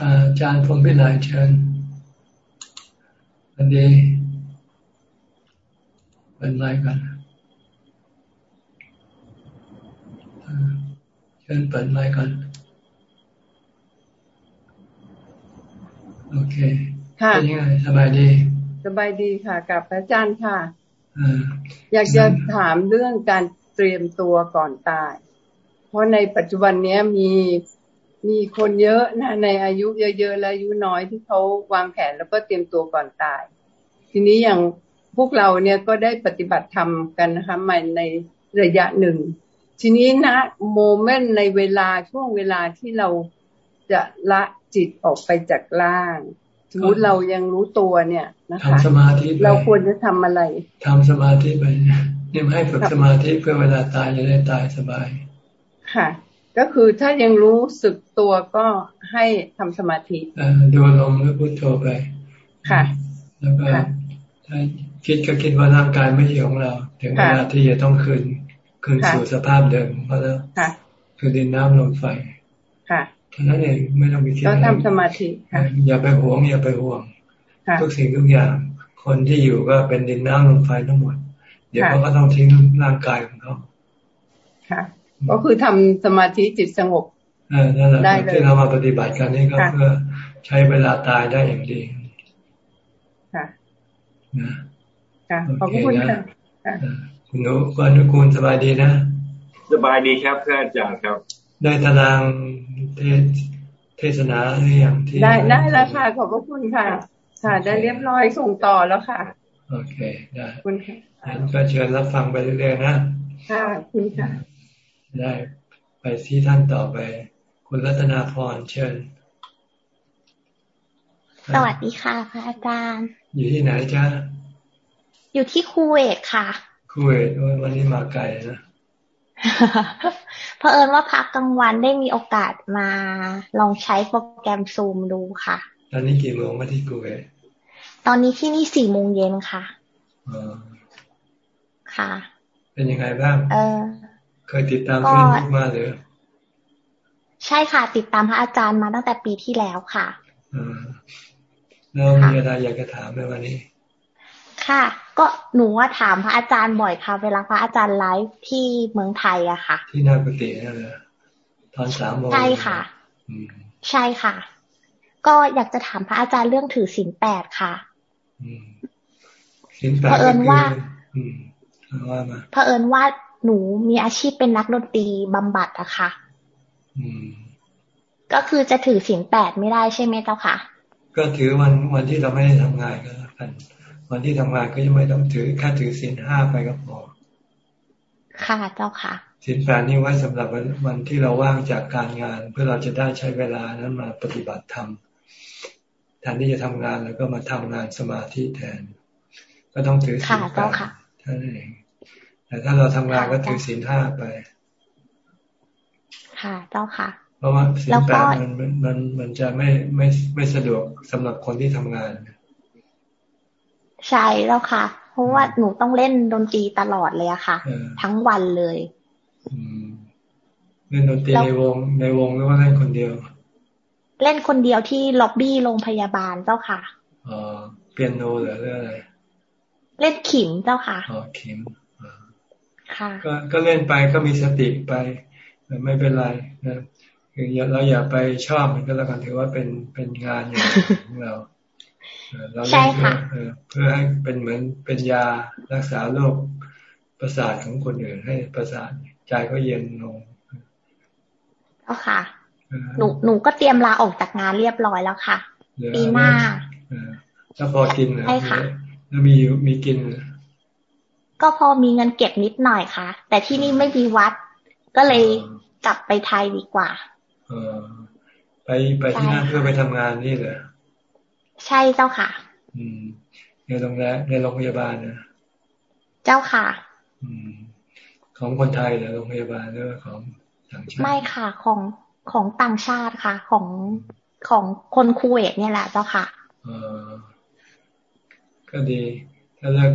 อาจารย์พรมพิไลเชิญวันดีเป็นไรกันเชิญเปิดไมค์ก่อน โอเคเป็นยังไงสบายดี สบายดีค่ะ กับพระอาจารย์ค่ะอยากจะถามเรื่องการเตรียมตัวก่อนตาย เพราะในปัจจุบันนี้มี มีคนเยอะนะในอายุเยอะๆและอายุน้อยที่เขาวางแผนแล้วก็เตรียมตัวก่อนตาย ทีนี้อย่างพวกเราเนี่ยก็ได้ปฏิบัติธรรมกันนะคะมาในระยะหนึ่ง ทีนี้นะโมเมนต์ในเวลาช่วงเวลาที่เราจะละจิตออกไปจากร่าง สมมติเรายังรู้ตัวเนี่ยนะคะทำสมาธิเราควรจะทำอะไรทำสมาธิไปเนี่ยให้ฝึกสมาธิเพื่อเวลาตายจะได้ตายสบาย ค่ะ ก็คือถ้ายังรู้สึกตัวก็ให้ทำสมาธิดูลมหรือพุทโธไปค่ะ แล้วก็ถ้าคิดก็คิดว่าร่างกายไม่ใช่ของเรา ถึงเวลาที่จะต้องคืนคืนสู่สภาพเดิมเพราะแล้วคือดินน้ำลมไฟค่ะท่านั้นเองไม่ต้องไปคิดก็ทำสมาธิค่ะอย่าไปห่วงอย่าไปห่วงทุกสิ่งทุกอย่าง คนที่อยู่ก็เป็นดินน้ำลมไฟทั้งหมด เดี๋ยวเขาก็ต้องทิ้งร่างกายของเขาค่ะ ก็คือทำสมาธิจิตสงบนั่นแหละที่เรามาปฏิบัติกันนี่ก็เพื่อใช้เวลาตายได้อย่างดีค่ะนะค่ะขอบคุณค่ะคุณนุกนุกูลสบายดีนะสบายดีครับเพื่อนอาจารย์ครับ ได้ตารางเทเทศนาหรือยังที่ได้ได้แล้วค่ะขอบพระคุณค่ะ ค่ะ ได้เรียบร้อยส่งต่อแล้วค่ะ โอเคได้คุณค่ะงั้นก็เชิญรับฟังไปเรื่อยๆนะค่ะคุณค่ะ ได้ไปที่ท่านต่อไป คุณรัตนาพรเชิญ สวัสดีค่ะพระอาจารย์ อยู่ที่ไหนจ้าอยู่ที่คูเวตค่ะ คูเวตวันนี้มาไกลนะเพราะเอิญว่าพักกลางวันได้มีโอกาสมาลองใช้โปรแกรมซูมดูค่ะ ตอนนี้กี่โมงมาที่กูเอตอนนี้ที่นี่สี่โมงเย็นค่ะค่ะ เป็นยังไงบ้าง เออ เคยติดตามเฟซบุ๊กมาหรือ ใช่ค่ะ ติดตามพระอาจารย์มาตั้งแต่ปีที่แล้วค่ะอแล้วมีอะไรอยากจะถามในวันนี้ ค่ะ ก็หนูว่าถามพระอาจารย์บ่อยค่ะ เวลาพระอาจารย์ไลฟ์ที่เมืองไทยอะค่ะ ที่นากุฏินั่นแหละตอนสามโมงใช่ค่ะใช่ค่ะ ก็อยากจะถามพระอาจารย์เรื่องถือศีลแปดค่ะศีลแปดเผอิญว่าว่ามาเผอิญว่า หนูมีอาชีพเป็นนักดนตรีบำบัดอะค่ะก็คือจะถือศีลแปดไม่ได้ใช่ไหมเจ้าค่ะ ก็ถือวันวันที่เราไม่ได้ทำงานก็แล้วกัน วันที่ทำงานก็ยังไม่ต้องถือแค่ถือศีลห้าไปก็พอค่ะเจ้าค่ะศีลแปดนี่ไว้สำหรับวันวันที่เราว่างจากการงาน เพื่อเราจะได้ใช้เวลานั้นมาปฏิบัติธรรมแทนที่จะทำงานแล้วก็มาทำงานสมาธิแทน ก็ต้องถือศีลแปดท่านเอง แต่ถ้าเราทำงานก็ถือศีลห้าไป ค่ะเจ้าค่ะ เพราะว่าศีลแปดมันมันมันจะไม่ไม่ไม่สะดวกสำหรับคนที่ทำงาน ใช่แล้วค่ะ เพราะว่าหนูต้องเล่นดนตรีตลอดเลยอะค่ะ ทั้งวันเลยเล่นดนตรีในวงในวงหรือว่าเล่นคนเดียว เล่นคนเดียวที่ล็อบบี้โรงพยาบาลเจ้าค่ะอ๋อเปียโนหรืออะไรเล่นขิมเจ้าค่ะอ๋อขิมค่ะ ก็ก็เล่นไปก็มีสติไปไม่เป็นไรนะคือเราอย่าไปชอบมันก็แล้วกันถือว่าเป็นเป็นงานอย่างของเราใช่ค่ะเพื่อให้เป็นเหมือนเป็นยารักษาโรคประสาทของคนอื่นให้ประสาทใจก็เย็นลงก็ค่ะ หนูหนูก็เตรียมลาออกจากงานเรียบร้อยแล้วค่ะปีหน้าถ้าพอกินใช่ค่ะแล้วมีมีกิน ก็พอมีเงินเก็บนิดหน่อยค่ะ แต่ที่นี่ไม่มีวัด ก็เลยกลับไปไทยดีกว่าเออไปไปที่นั่นเพื่อไปทำงานนี่เหรอใช่เจ้าค่ะ อืมในโรงแรมในโรงพยาบาลนะเจ้าค่ะ อืม ของคนไทยหรือโรงพยาบาลหรือของต่างชาติไม่ค่ะของของต่างชาติค่ะ ของของคนคูเวตเนี่ยแหละเจ้าค่ะ เออก็ดี ถ้าเลิก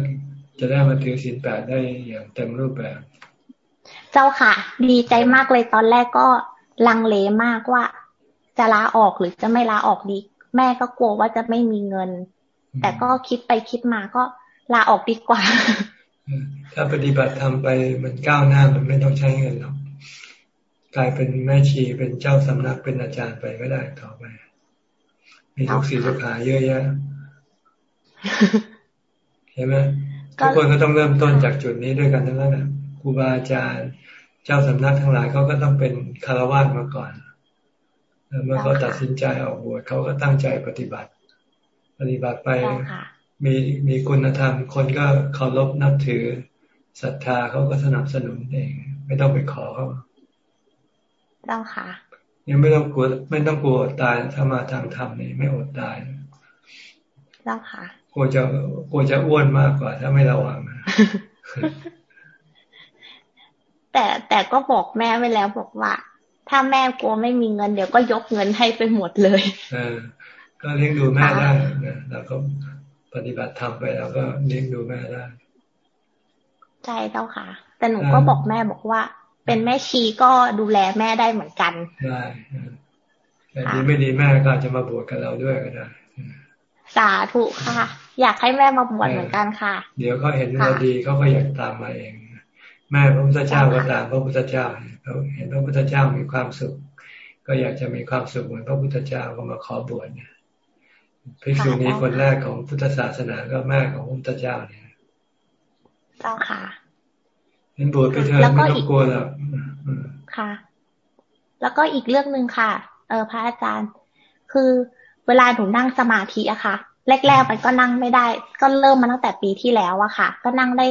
จะได้มาถือศีลแปดได้อย่างเต็มรูปแบบ เจ้าค่ะ ดีใจมากเลยตอนแรกก็ลังเลมากว่า จะลาออกหรือจะไม่ลาออกดี แม่ก็กลัวว่าจะไม่มีเงิน แต่ก็คิดไปคิดมาก็ลาออกดีกว่า ถ้าปฏิบัติทำไปมันก้าวหน้ามันไม่ต้องใช้เงินหรอกกลายเป็นแม่ชีเป็นเจ้าสำนักเป็นอาจารย์ไปก็ได้ต่อไป มีทุกสีทุกขาเยอะแยะเห็นไหม ทุกคนก็ต้องเริ่มต้นจากจุดนี้ด้วยกันทั้งนั้นครูบาอาจารย์ เจ้าสำนักทั้งหลายเขาก็ต้องเป็นคารวะมาก่อนเมื่อเขาตัดสินใจออกบวชเขาก็ตั้งใจปฏิบัติ ปฏิบัติไปมีมีคุณธรรม คนก็เคารพนับถือศรัทธาเขาก็สนับสนุนเอง ไม่ต้องไปขอเขาเจ้าค่ะยังไม่ต้องกลัวไม่ต้องกลัวอดตายถ้ามาทางธรรมนี่ไม่อดตายเจ้าค่ะ กลัวจะกลัวจะอ้วนมากกว่า ถ้าไม่ระวังนะแต่แต่ก็บอกแม่ไว้แล้วบอกว่า ถ้าแม่กลัวไม่มีเงิน เดี๋ยวก็ยกเงินให้ไปหมดเลยเออก็เลี้ยงดูแม่ได้นะแล้วก็ปฏิบัติทำไปแล้วก็เลี้ยงดูแม่ได้ใช่เจ้าค่ะ แต่หนูก็บอกแม่บอกว่า เป็นแม่ชีก็ดูแลแม่ได้เหมือนกันได้แต่ดีไม่ดีแม่ก็จะมาบวชกับเราด้วยก็ได้ สาธุค่ะ อยากให้แม่มาบวชเหมือนกันค่ะ เดี๋ยวเขาเห็นเราดีเขาก็อยากตามมาเอง แม่พระพุทธเจ้าก็ตามพระพุทธเจ้าเขาเห็นพระพุทธเจ้ามีความสุข ก็อยากจะมีความสุขเหมือนพระพุทธเจ้าก็มาขอบวชเนี่ยภิกษุณีคนแรกของพุทธศาสนาก็แม่ของพระพุทธเจ้าเนี่ยเจ้าค่ะเห็นบวชไปเถอะไม่ต้องกลัวหรอกค่ะ แล้วก็อีกเรื่องหนึ่งค่ะ เออพระอาจารย์ คือ เวลาหนูนั่งสมาธิอะค่ะ แรกๆมันก็นั่งไม่ได้ ก็เริ่มมาตั้งแต่ปีที่แล้วอะค่ะ ก็นั่งได้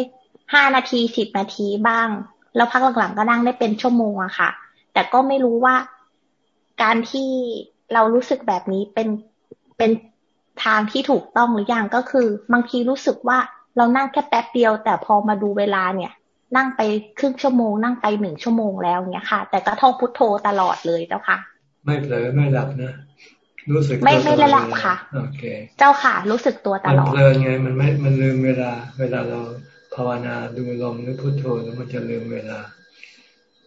ห้านาทีสิบนาทีบ้าง แล้วพักหลังๆก็นั่งได้เป็นชั่วโมงอะค่ะ แต่ก็ไม่รู้ว่าการที่เรารู้สึกแบบนี้เป็นเป็นทางที่ถูกต้องหรือยังก็คือ บางทีรู้สึกว่าเรานั่งแค่แป๊บเดียว แต่พอมาดูเวลาเนี่ย นั่งไปครึ่งชั่วโมง นั่งไปหนึ่งชั่วโมงแล้วเนี่ยค่ะ แต่ก็ท่องพุทโธตลอดเลยเจ้าค่ะ ไม่เผลอไม่หลับนะ รู้สึกไม่ไม่ได้หลับค่ะโอเค เจ้าค่ะ รู้สึกตัวตลอดมันเพลินไงมันไม่มันลืมเวลา เวลาเราภาวนาดูลมหรือพุทโธแล้วมันจะลืมเวลา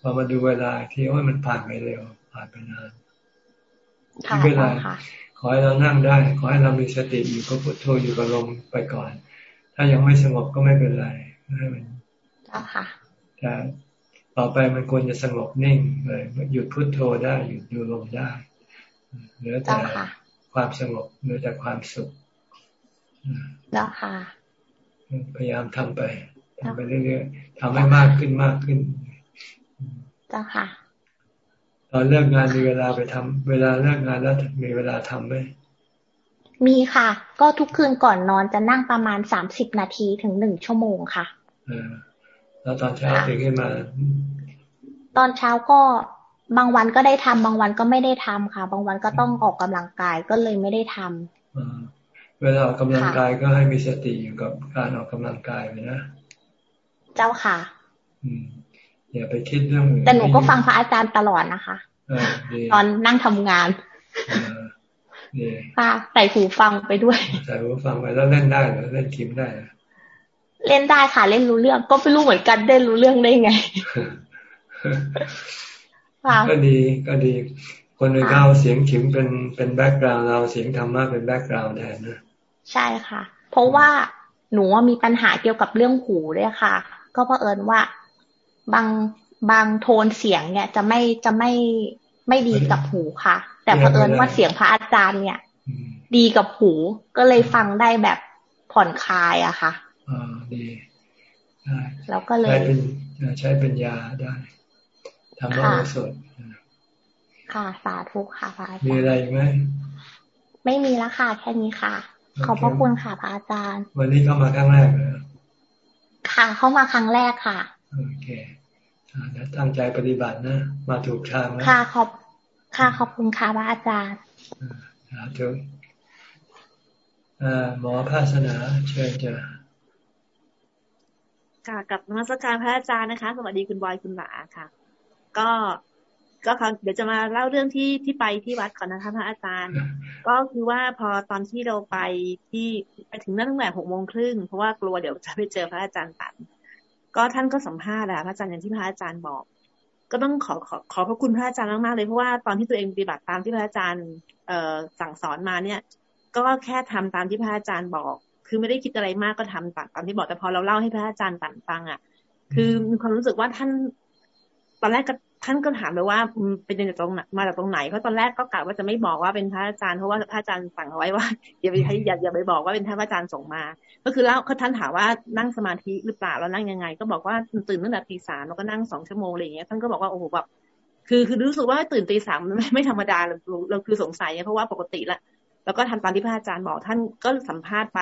พอมาดูเวลาที่ว่ามันผ่านไปเร็ว ผ่านไปนานไม่เป็นไรขอให้เรานั่งได้ ขอให้เรามีสติอยู่กับพุทโธอยู่กับลมไปก่อน ถ้ายังไม่สงบก็ไม่เป็นไรให้มันเจ้าค่ะแต่ต่อไปมันควรจะสงบนิ่งเลยหยุดพุทโธได้หยุดดูลมได้ เหลือแต่ความสงบเหลือแต่ความสุขแล้วค่ะ พยายามทำไปทำไปเรื่อยๆทำให้มากขึ้นมากขึ้นเจ้าค่ะตอนเลิกงานมีเวลาไปทำเวลาเลิกงานแล้วมีเวลาทำไหมมีค่ะ ก็ทุกคืนก่อนนอนจะนั่งประมาณสามสิบนาทีถึงหนึ่งชั่วโมงค่ะเออแล้วตอนเช้าตื่นขึ้นมา ตอนเช้าก็ บางวันก็ได้ทำบางวันก็ไม่ได้ทำค่ะ บางวันก็ต้องออกกำลังกายก็เลยไม่ได้ทำเวลาออกกำลังกายก็ให้มีสติอยู่กับการออกกำลังกายเลยนะ เจ้าค่ะ อืมอย่าไปคิดเรื่องอื่นแต่หนูก็ฟังพระอาจารย์ตลอดนะคะตอนนั่งทำงานค่ะใส่หูฟังไปด้วยใส่หูฟังไปแล้วเล่นได้หรือเล่นคิมได้เล่นได้ค่ะเล่นรู้เรื่อง ก็ไม่รู้เหมือนกันเล่นรู้เรื่องได้ไง ก็ดีก็ดี คนอื่นก็เอาเสียงขิมเป็นเป็น background เราเสียงธรรมะเป็น background แทนนะใช่ค่ะ เพราะว่าหนูมีปัญหาเกี่ยวกับเรื่องหูด้วยค่ะ ก็เพราะเอิญว่าบางบางโทนเสียงเนี่ยจะไม่จะไม่ไม่ดีกับหูค่ะ แต่เพอเอิญว่าเสียงพระอาจารย์เนี่ย ดีกับหูก็เลยฟังได้แบบผ่อนคลายอะค่ะอ่าดีได้แล้วก็เลยใช้เป็นใช้เป็นยาได้ ทำให้เราสดค่ะ สาธุค่ะพระอาจารย์มีอะไรไหมไม่มีแล้วค่ะแค่นี้ค่ะ ขอบพระคุณค่ะพระอาจารย์ วันนี้เข้ามาครั้งแรกเลยค่ะ เข้ามาครั้งแรกค่ะโอเคแล้วตั้งใจปฏิบัตินะมาถูกทางแล้วค่ะขอบค่ะขอบคุณค่ะพระอาจารย์สาธุหมอภาสนาเชิญจ้ะค่ะกับนมัสการพระอาจารย์นะคะ สวัสดีคุณบอยคุณหลาค่ะ ก็ก็เดี๋ยวจะมาเล่าเรื่องที่ที่ไปที่วัดก่อนนะคะพระอาจารย์ ก็คือว่าพอตอนที่เราไปที่ไปถึงนั่นตั้งแต่หกโมงครึ่งเพราะว่ากลัวเดี๋ยวจะไปเจอพระอาจารย์ตันก็ท่านก็สัมภาษณ์แหละพระอาจารย์อย่างที่พระอาจารย์บอก ก็ต้องขอขอขอพระคุณพระอาจารย์มากๆเลยเพราะว่าตอนที่ตัวเองปฏิบัติตามที่พระอาจารย์เอ่อสั่งสอนมาเนี่ย ก็แค่ทำตามที่พระอาจารย์บอก คือไม่ได้คิดอะไรมากก็ทำตามที่บอกแต่พอเราเล่าให้พระอาจารย์ปั่นฟังอะคือมีความรู้สึกว่าท่าน ตอนแรกก็ท่านก็ถามเลยว่าเป็นจากตรงมาจากตรงไหนเพราะตอนแรกก็กะว่าจะไม่บอกว่าเป็นพระอาจารย์เพราะว่าพระอาจารย์สั่งเอาไว้ว่าอย่าไปให้อย่าอย่าไปบอกว่าเป็นท่านพระอาจารย์ส่งมา ก็คือแล้วท่านถามว่านั่งสมาธิหรือเปล่าแล้วนั่งยังไง ก็บอกว่าตื่นตั้งแต่ตีสามแล้วก็นั่งสองชั่วโมงอะไรอย่างเงี้ยท่านก็บอกว่าโอ้โหแบบคือคือรู้สึกว่าตื่นตีสามไม่ไม่ธรรมดาเราเราคือสงสัยเพราะว่าปกติละแล้วก็ทำตามที่พระอาจารย์บอกท่านก็สัมภาษณ์ไป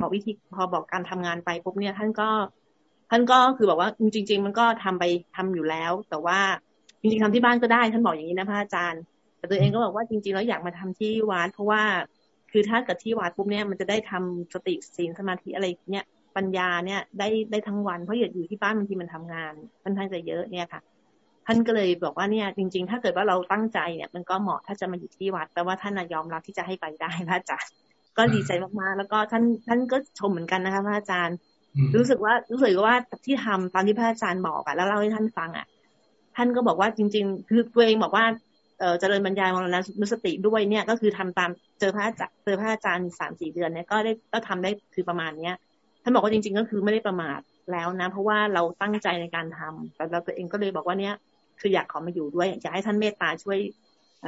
บอกวิธีพอบอกการทำงานไปปุ๊บเนี่ยท่านก็ ท่านก็คือบอกว่าจริง ๆ มันก็ทำไปทำอยู่แล้ว แต่ว่าจริงๆทำที่บ้านก็ได้ ท่านบอกอย่างนี้นะพระอาจารย์ แต่ตัวเองก็บอกว่าจริงๆแล้วอยากมาทำที่วัดเพราะว่าคือถ้าเกิดที่วัดปุ๊บเนี่ยมันจะได้ทำสติศีลสมาธิอะไรเนี่ยปัญญาเนี่ยได้ได้ทั้งวันเพราะอยู่ที่บ้านบางทีมันทำงานค่อนข้างจะเยอะเนี่ยค่ะ ท่านก็เลยบอกว่าเนี่ยจริง ๆ ถ้าเกิดว่าเราตั้งใจเนี่ย มันก็เหมาะถ้าจะมาอยู่ที่วัด แต่ว่าท่านยอมรับที่จะให้ไปได้พระอาจารย์ก็ดีใจมากๆ แล้วก็ท่านท่านก็ชมเหมือนกันนะคะพระอาจารย์ รู้สึกว่ารู้สึกว่าที่ทำตามที่พระอาจารย์บอกอะแล้วเล่าให้ท่านฟังอะท่านก็บอกว่าจริง ๆ คือตัวเองบอกว่าเออเจริญบรรยายมรณนุสติด้วยเนี่ยก็คือทำตามเจอพระอาจารย์เจอพระอาจารย์สามสี่เดือนเนี่ยก็ได้ก็ทำได้คือประมาณเนี้ยท่านบอกว่าจริง ๆ ก็คือไม่ได้ประมาทแล้วนะ เพราะว่าเราตั้งใจในการทำแต่เราตัวเองก็เลยบอกว่าเนี้ยคืออยากขอมาอยู่ด้วยอยากให้ท่านเมตตาช่วย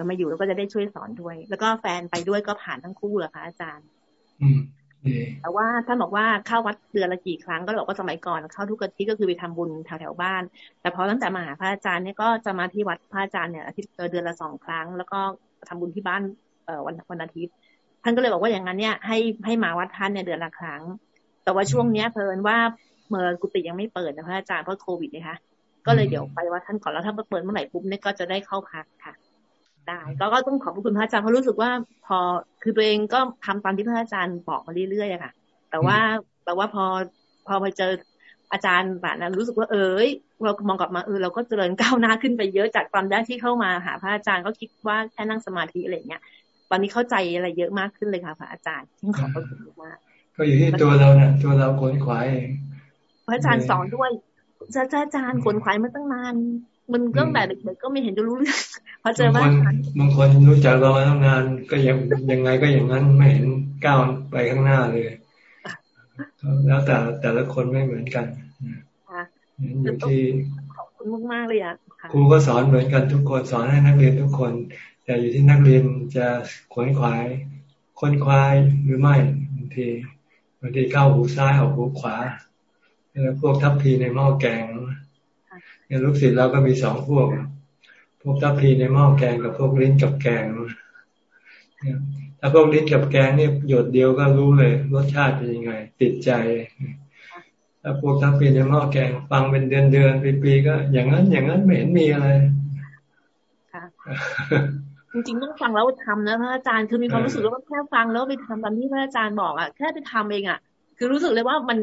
มาอยู่แล้วก็จะได้ช่วยสอนด้วย แล้วก็แฟนไปด้วยก็ผ่านทั้งคู่เหรอคะอาจารย์ อืม แต่ว่าท่านบอกว่าเข้าวัดเดือนละกี่ครั้งก็บอกว่าสมัยก่อนเข้าทุกอาทิตย์ก็คือไปทำบุญแถวแถวบ้าน แต่พอตั้งแต่มาหาพระอาจารย์เนี่ยก็จะมาที่วัดพระอาจารย์เนี่ยอาทิตย์เดือนละสองครั้ง แล้วก็ทำบุญที่บ้านเอ่อวันวันอาทิตย์ ท่านก็เลยบอกว่าอย่างนั้นเนี่ยให้ให้มาวัดท่านเนี่ยเดือนละครั้ง แต่ว่าช่วงเนี้ยเพลินว่าเมื่อกุฏิยังไม่เปิดนะพระอาจารย์เพราะโควิดนะคะก็เลยเดี๋ยวไปวัดท่านก่อนแล้วถ้าเปิดเมื่อไหร่ปุ๊บเนี่ยก็จะได้เข้าพักค่ะ ได้ก็ก็ต้องขอบคุณพระอาจารย์เพราะรู้สึกว่า พอคือตัวเองก็ทำตามที่พระอาจารย์บอกมาเรื่อยๆอะค่ะ แต่ว่าแต่ว่าพอพอไปเจออาจารย์แบบนั้นรู้สึกว่าเอ้ยเรามองกลับมาเออเราก็เจริญก้าวหน้าขึ้นไปเยอะจากตอนแรกที่เข้ามาหาพระอาจารย์ก็คิดว่าแค่นั่งสมาธิอะไรเงี้ยตอนนี้เข้าใจอะไรเยอะมากขึ้นเลยค่ะพระอาจารย์ที่ขอบพระคุณมากก็อยู่ที่ตัวเราเนี่ยตัวเราขนขวายเองพระอาจารย์สอนด้วยอาจารย์ขนขวายมาตั้งนาน มันก็แต่เด็กๆก็ไม่เห็นจะรู้เรื่องพอเจอว่าบางคนรู้จักเราตั้งนานก็ยังยังไงก็อย่างนั้นไม่เห็นก้าวไปข้างหน้าเลย แล้วแต่แต่ละคนไม่เหมือนกันอยู่ที่ขอบคุณมากๆเลยอะครูก็สอนเหมือนกันทุกคนสอนให้นักเรียนทุกคน แต่อยู่ที่นักเรียนจะขวนขวายค้นควายหรือไม่บางทีบางทีเข้าหูซ้ายออกหูขวาแล้วพวกทัพพีในหม้อแกง เนี่ยลูกศิษย์เราก็มีสองพวก พวกทัพพีในหม้อแกงกับพวกลิ้นกับแกงถ้าพวกลิ้นกับแกงเนี่ยหยดเดียวก็รู้เลย รสชาติเป็นยังไง ติดใจถ้าพวกทัพพีในหม้อแกงฟังเป็นเดือนเดือนปีๆก็ อย่างนั้น อย่างนั้นไม่เห็นมีอะไรจริงๆต้องฟังแล้วทำนะพระอาจารย์คือมีความรู้สึกว่าแค่ฟังแล้วไปทำตามที่พระอาจารย์บอกอะแค่ไปทำเองอะคือรู้สึกเลยว่ามัน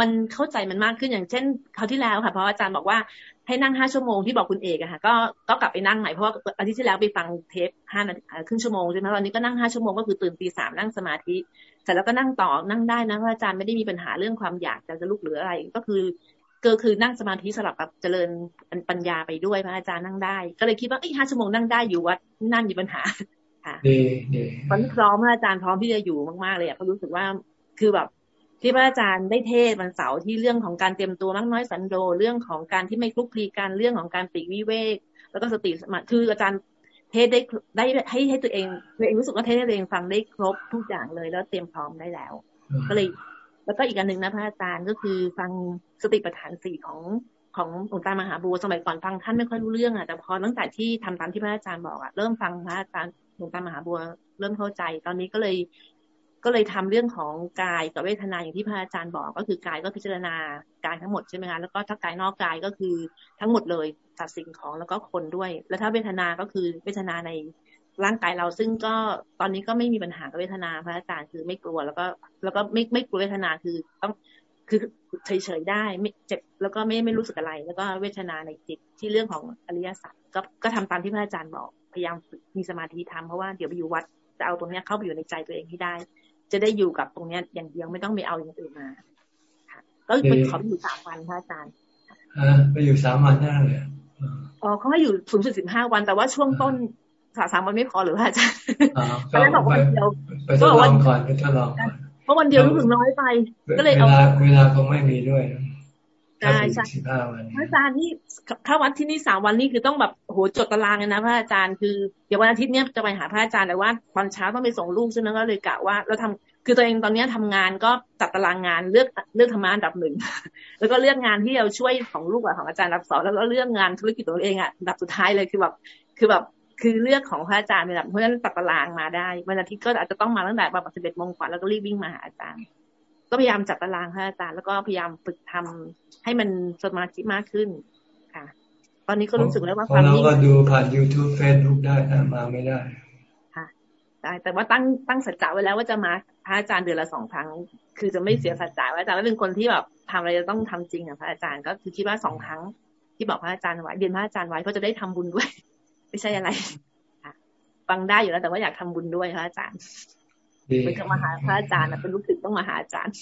มันเข้าใจมันมากขึ้นอย่างเช่นคราวที่แล้วค่ะเพราะอาจารย์บอกว่า ให้นั่งห้าชั่วโมงที่บอกคุณเอกอะค่ะก็ก็กลับไปนั่งใหม่เพราะว่าอาทิตย์ที่แล้วไปฟังเทปห้านาทีครึ่งชั่วโมงใช่ไหมตอนนี้ก็นั่งห้าชั่วโมงก็คือตื่นตีสามนั่งสมาธิเสร็จแล้วก็นั่งต่อนั่งได้นะเพราะอาจารย์ไม่ได้มีปัญหาเรื่องความอยากจะจะลุกหรืออะไร ก็คือก็คือนั่งสมาธิสลับกับเจริญปัญญาไปด้วยพระอาจารย์นั่งได้ ก็เลยคิดว่าไอ้ห้าชั่วโมงนั่งได้อยู่วัดนั่นมีปัญหาค่ะดีดีตอนพร้อมพระอาจารย์พร้อมที่จะอยู่มากๆเลยอะเพราะรู้สึกว่าคือแบบ ที่พระอาจารย์ได้เทศวันเสาร์ที่เรื่องของการเตรียมตัวมากน้อยสันโดเรื่องของการที่ไม่คลุกคลีกันเรื่องของการปีกวิเวก แล้วก็สติสมาคืออาจารย์เทศได้ได้ให้ให้ตัวเองตัวเองรู้สึกว่าเทศให้ตัวเองฟังได้ครบทุกอย่างเลย แล้วเตรียมพร้อมได้แล้ว ก็เลย แล้วก็อีกอันหนึ่งนะพระอาจารย์ก็คือฟังสติปัฏฐานสี่ของของหลวงตามหาบัวสมัยก่อนฟังท่านไม่ค่อยรู้เรื่องอะแต่พอตั้งแต่ที่ทำตามที่พระอาจารย์บอกอะเริ่มฟังพระอาจารย์หลวงตามหาบัวเริ่มเข้าใจ ตอนนี้ก็เลย ก็เลยทำเรื่องของกายกับเวทนาอย่างที่พระอาจารย์บอกก็คือกายก็พิจารณากายทั้งหมดใช่ไหมคะแล้วก็ถ้ากายนอกกายก็คือทั้งหมดเลยสัตว์สิ่งของแล้วก็คนด้วย แล้วถ้าเวทนาก็คือเวทนาในร่างกายเราซึ่งก็ตอนนี้ก็ไม่มีปัญหากับเวทนาพระอาจารย์คือไม่กลัวแล้วก็แล้วก็ไม่ไม่กลัวเวทนาคือต้องคือเฉยๆได้ไม่เจ็บแล้วก็ไม่ไม่รู้สึกอะไร แล้วก็เวทนาในจิตที่เรื่องของอริยสัจก็ก็ทำตามที่พระอาจารย์บอกพยายามมีสมาธิทำเพราะว่าเดี๋ยวไปอยู่วัดจะเอาตรงนี้เข้าไปอยู่ในใจตัวเองให้ได้ จะได้อยู่กับตรงเนี้ย อย่างเดียวไม่ต้องไปเอาอย่างอื่นมาค่ะก็ไปขอไปอยู่สามวันพระอาจารย์อ่าไปอยู่สามวันนั่นเลยอ๋อเขาให้อยู่สูงสุดสิบห้าวัน แต่ว่าช่วงต้นสาสามวันไม่พอหรือว่าอาจารย์ตอนแรกบอกว่าเดียวไปทดลองก่อนไปทดลองก่อนเพราะวันเดียวรู้สึกน้อยไป ก็เลยเอาเวลาเวลาคงไม่มีด้วย ใช่ใช่สิบห้าวันอาจารย์นี่ถ้าวัดที่นี่สามวันนี่คือต้องแบบโหจดตารางเลยนะ พระอาจารย์คือเดี๋ยววันอาทิตย์เนี้ยจะไปหาพระอาจารย์แต่ว่าตอนเช้าต้องไปส่งลูกใช่ไหมก็เลยกะว่าเราทำคือตัวเองตอนนี้ทำงานก็จัดตารางงานเลือกเลือกธรรมะอันดับหนึ่งแล้วก็เลือกงานที่เราช่วยของลูกของอาจารย์รับสอนแล้วก็เลือกงานธุรกิจตัวเองอะอันดับสุดท้ายเลยคือแบบคือแบบคือเลือกของพระอาจารย์เป็นแบบเพราะฉะนั้นตัดตารางมาได้วันอาทิตย์ก็อาจจะต้องมาตั้งแต่ประมาณสิบเอ็ดโมงกว่าแล้วก็รีบวิ่งมาหาอาจารย์ ก็พยายามจัดตารางพระอาจารย์แล้วก็พยายามฝึกทำให้มันสมาธิมากขึ้นค่ะ ตอนนี้ก็รู้สึกแล้วว่าความนี้เราก็ดูผ่าน YouTube Facebook ได้ถ้ามาไม่ได้ ค่ะได้แต่ว่าตั้งตั้งสัจจะไว้แล้วว่าจะมาพระอาจารย์เดือนละสองครั้ง คือจะไม่เสียสัจจะว่าอาจารย์เป็นคนที่แบบทำอะไรจะต้องทำจริงอะพระอาจารย์ก็คือคิดว่าสองครั้งที่บอกพระอาจารย์ไว้เรียนพระอาจารย์ไว้ก็จะได้ทำบุญด้วย ไม่ใช่อะไรฟังได้อยู่แล้วแต่ว่าอยากทำบุญด้วยพระอาจารย์ เป็นกับมาหาพระอาจารย์เป็นลูกศิษย์ต้องมาหาอาจารย์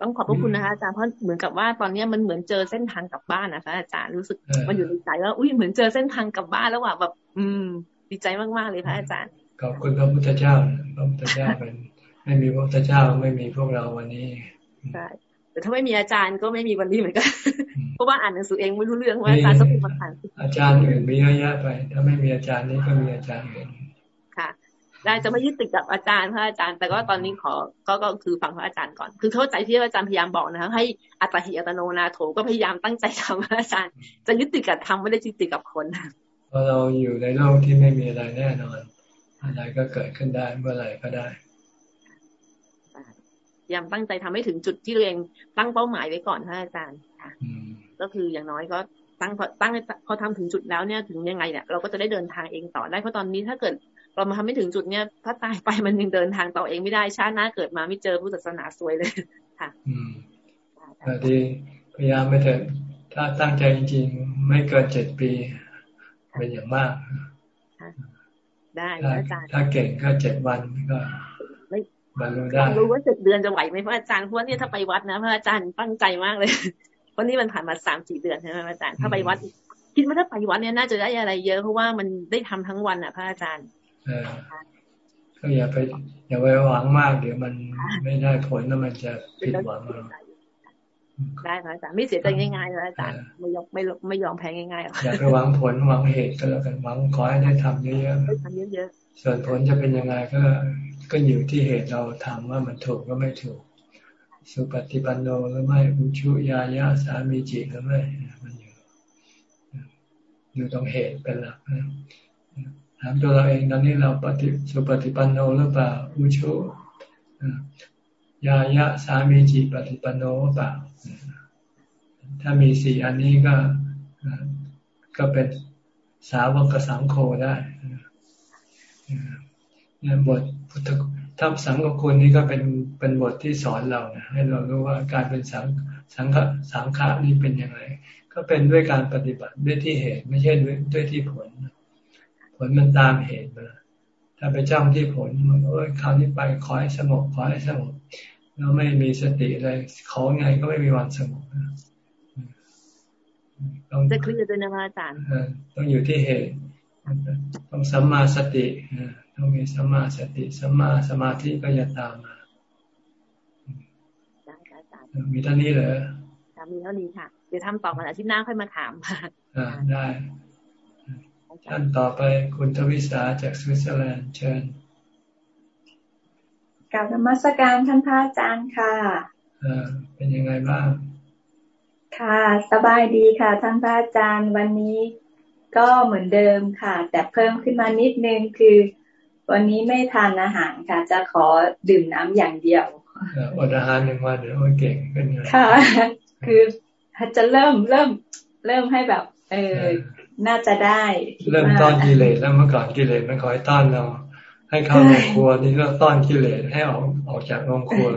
ต้องขอบพระคุณนะคะอาจารย์เพราะเหมือนกับว่าตอนนี้มันเหมือนเจอเส้นทางกลับบ้านนะพระอาจารย์รู้สึกมันอยู่ในใจว่าอุ้ยเหมือนเจอเส้นทางกลับบ้านแล้วว่ะแบบ อืม ดีใจมากๆเลยพระอาจารย์ขอบคุณพระพุทธเจ้าพระพุทธเจ้าเป็นไม่มีพระพุทธเจ้าไม่มีพวกเราวันนี้ใช่แต่ถ้าไม่มีอาจารย์ก็ไม่มีวันนี้เหมือนกัน เพราะว่าอ่านหนังสือเองไม่รู้เรื่องว่าอาจารย์ต้องมาอ่านอาจารย์อื่นมีเยอะแยะไป ถ้าไม่มีอาจารย์นี้ก็มีอาจารย์อื่นค่ะ ได้จะไม่ยึดติดกับอาจารย์พระอาจารย์ แต่ก็ตอนนี้ขอก็ก็คือฟังพระอาจารย์ก่อน คือเข้าใจที่อาจารย์พยายามบอกนะคะให้อัตหิอัตโนนาโถก็พยายามตั้งใจทำพระอาจารย์ จะยึดติดกับทำไม่ได้ยึดติดกับคนเพราะเราอยู่ในโลกที่ไม่มีอะไรแน่นอน อะไรก็เกิดขึ้นได้เมื่อไหร่ก็ได้ยามตั้งใจทำให้ถึงจุดที่ตัวเองตั้งเป้าหมายไว้ก่อนท่านอาจารย์ค่ะก็คืออย่างน้อยก็ตั้งพอตั้งพอทำถึงจุดแล้วเนี่ยถึงยังไงเนี่ยเราก็จะได้เดินทางเองต่อได้เพราะตอนนี้ถ้าเกิด เรามาทำไม่ถึงจุดเนี้ยถ้าตายไปมันยังเดินทางต่อเองไม่ได้ชาติหน้าเกิดมาไม่เจอพุทธศาสนาสวยเลยค่ะอืมดีพยายามไม่เถอะถ้าตั้งใจจริงๆ ไม่เกินเจ็ดปี เป็นอย่างมากได้อาจารย์ถ้าเก่งก็เจ็ดวันก็บรรลุได้รู้ว่าเจ็ดเดือนจะไหวไหมพระอาจารย์เพราะนี่ถ้าไปวัดนะพระอาจารย์ตั้งใจมากเลยเพราะนี่มันผ่านมาสามสี่เดือนใช่ไหมพระอาจารย์ถ้าไปวัดคิดว่าถ้าไปวัดเนี่ยน่าจะได้อะไรเยอะเพราะว่ามันได้ทำทั้งวันอะ พระอาจารย์ ก็อย่าไป อย่าไปหวังมาก เดี๋ยวมันไม่ได้ผลแล้วมันจะผิดหวังได้พระอาจารย์ไม่เสียใจง่ายๆเลยอาจารย์ไม่ยอมไม่ไม่ยอมแพ้ง่ายๆหรอกอย่าไปหวังผลหวังเหตุก็แล้วกันหวังขอให้ได้ทำเยอะๆได้ทำเยอะๆส่วนผลจะเป็นยังไงก็ก็อยู่ที่เหตุเราทำว่ามันถูกก็ไม่ถูก สุปฏิปันโนหรือไม่อุชุยายาสามีจิหรือไม่มันอยู่อยู่ตรงเหตุเป็นหลักนะ ถามตัวเราเองตอนนี้เราปฏิสุปฏิปันโนหรือเปล่าอุชุยายะสามีจิปฏิปันโนหรือเปล่าถ้ามีสี่อันนี้ก็ก็เป็นสาวกสังโฆได้เนี่ยบทพุทธถ้าสังฆคุณนี่ก็เป็นเป็นบทที่สอนเรานะให้เรารู้ว่าการเป็นสังสังฆสังฆานี่เป็นยังไงก็เป็นด้วยการปฏิบัติด้วยที่เหตุไม่ใช่ด้วยด้วยที่ผล ผลมันตามเหตุมา ถ้าไปจ้องที่ผลมันโอ้ยคราวนี้ไปขอให้สงบขอให้สงบแล้วไม่มีสติอะไรขอไงก็ไม่มีวันสงบต้องจะเคลียร์ด้วยนะอาจารย์ต้องอยู่ที่เหตุต้องสัมมาสติต้องมีสัมมาสติสัมมาสมาธิก็จะตามมามีเท่านี้เหรอมีเท่านี้ค่ะ เดี๋ยวทำต่อมาอาทิตย์หน้าค่อยมาถามค่ะได้ ท่านต่อไปคุณทวิสาจากสวิตเซอร์แลนด์เชิญกล่าวนมัสการท่านพระอาจารย์ค่ะเป็นยังไงบ้าง ค่ะ สบายดีค่ะ ท่านพระอาจารย์วันนี้ก็เหมือนเดิมค่ะ แต่เพิ่มขึ้นมานิดนึงคือ วันนี้ไม่ทานอาหารค่ะ จะขอดื่มน้ำอย่างเดียวอดอาหารหนึ่งวันเดี๋ยวเก่งเป็นไงค่ะ คือจะเริ่มเริ่มเริ่มให้แบบ เออ น่าจะได้ เริ่มต้อนกิเลสแล้วเมื่อก่อนกิเลสมันคอยต้อนเรา ให้เข้าโรงครัวนี่ก็ต้อนกิเลสให้ออกออกจากโรงครัว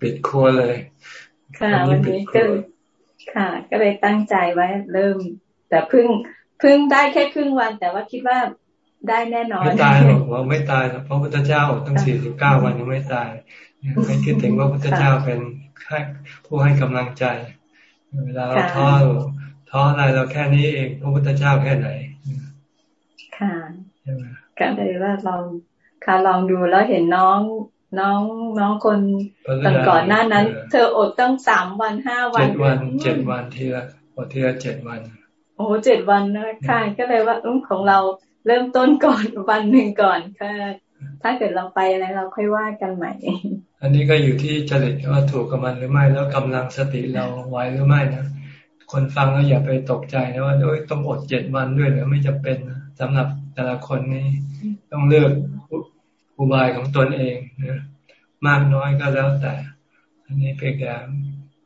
ปิดครัวเลย ค่ะวันนี้ก็ค่ะ ก็เลยตั้งใจไว้เริ่ม แต่เพิ่งเพิ่งได้แค่ครึ่งวัน แต่ว่าคิดว่าได้แน่นอนไม่ตายหรอกว่าไม่ตายเพราะพุทธเจ้าตั้งสี่สิบเก้าวันยังไม่ตายให้คิดถึงว่าพุทธเจ้าเป็นผู้ให้กำลังใจ เวลาเราท้อ ท้ออะไรเราแค่นี้เองพระพุทธเจ้าแค่ไหน ค่ะก็เลยว่าลองค่ะลองดูแล้วเห็นน้องน้องน้องคนก่อนก่อนหน้านั้น เธออดตั้งสามวันห้าวันเจ็ดวันเจ็ดวันทีละอดทีละเจ็ดวัน โอ้เจ็ดวันนะค่ะก็เลยว่าอุ้มของเราเริ่มต้นก่อนวันหนึ่งก่อนค่ะถ้าเกิดเราไปแล้วเราค่อยว่ากันใหม่ อันนี้ก็อยู่ที่จริตว่าถูกกับมันหรือไม่แล้วกำลังสติเราไว้หรือไม่นะ คนฟังก็อย่าไปตกใจนะว่าต้องอดเจ็ดวันด้วยหรือไม่จะเป็นสำหรับแต่ละคนนี่ต้องเลือกอุบายของตนเองนะมากน้อยก็แล้วแต่ อันนี้เพียงแต่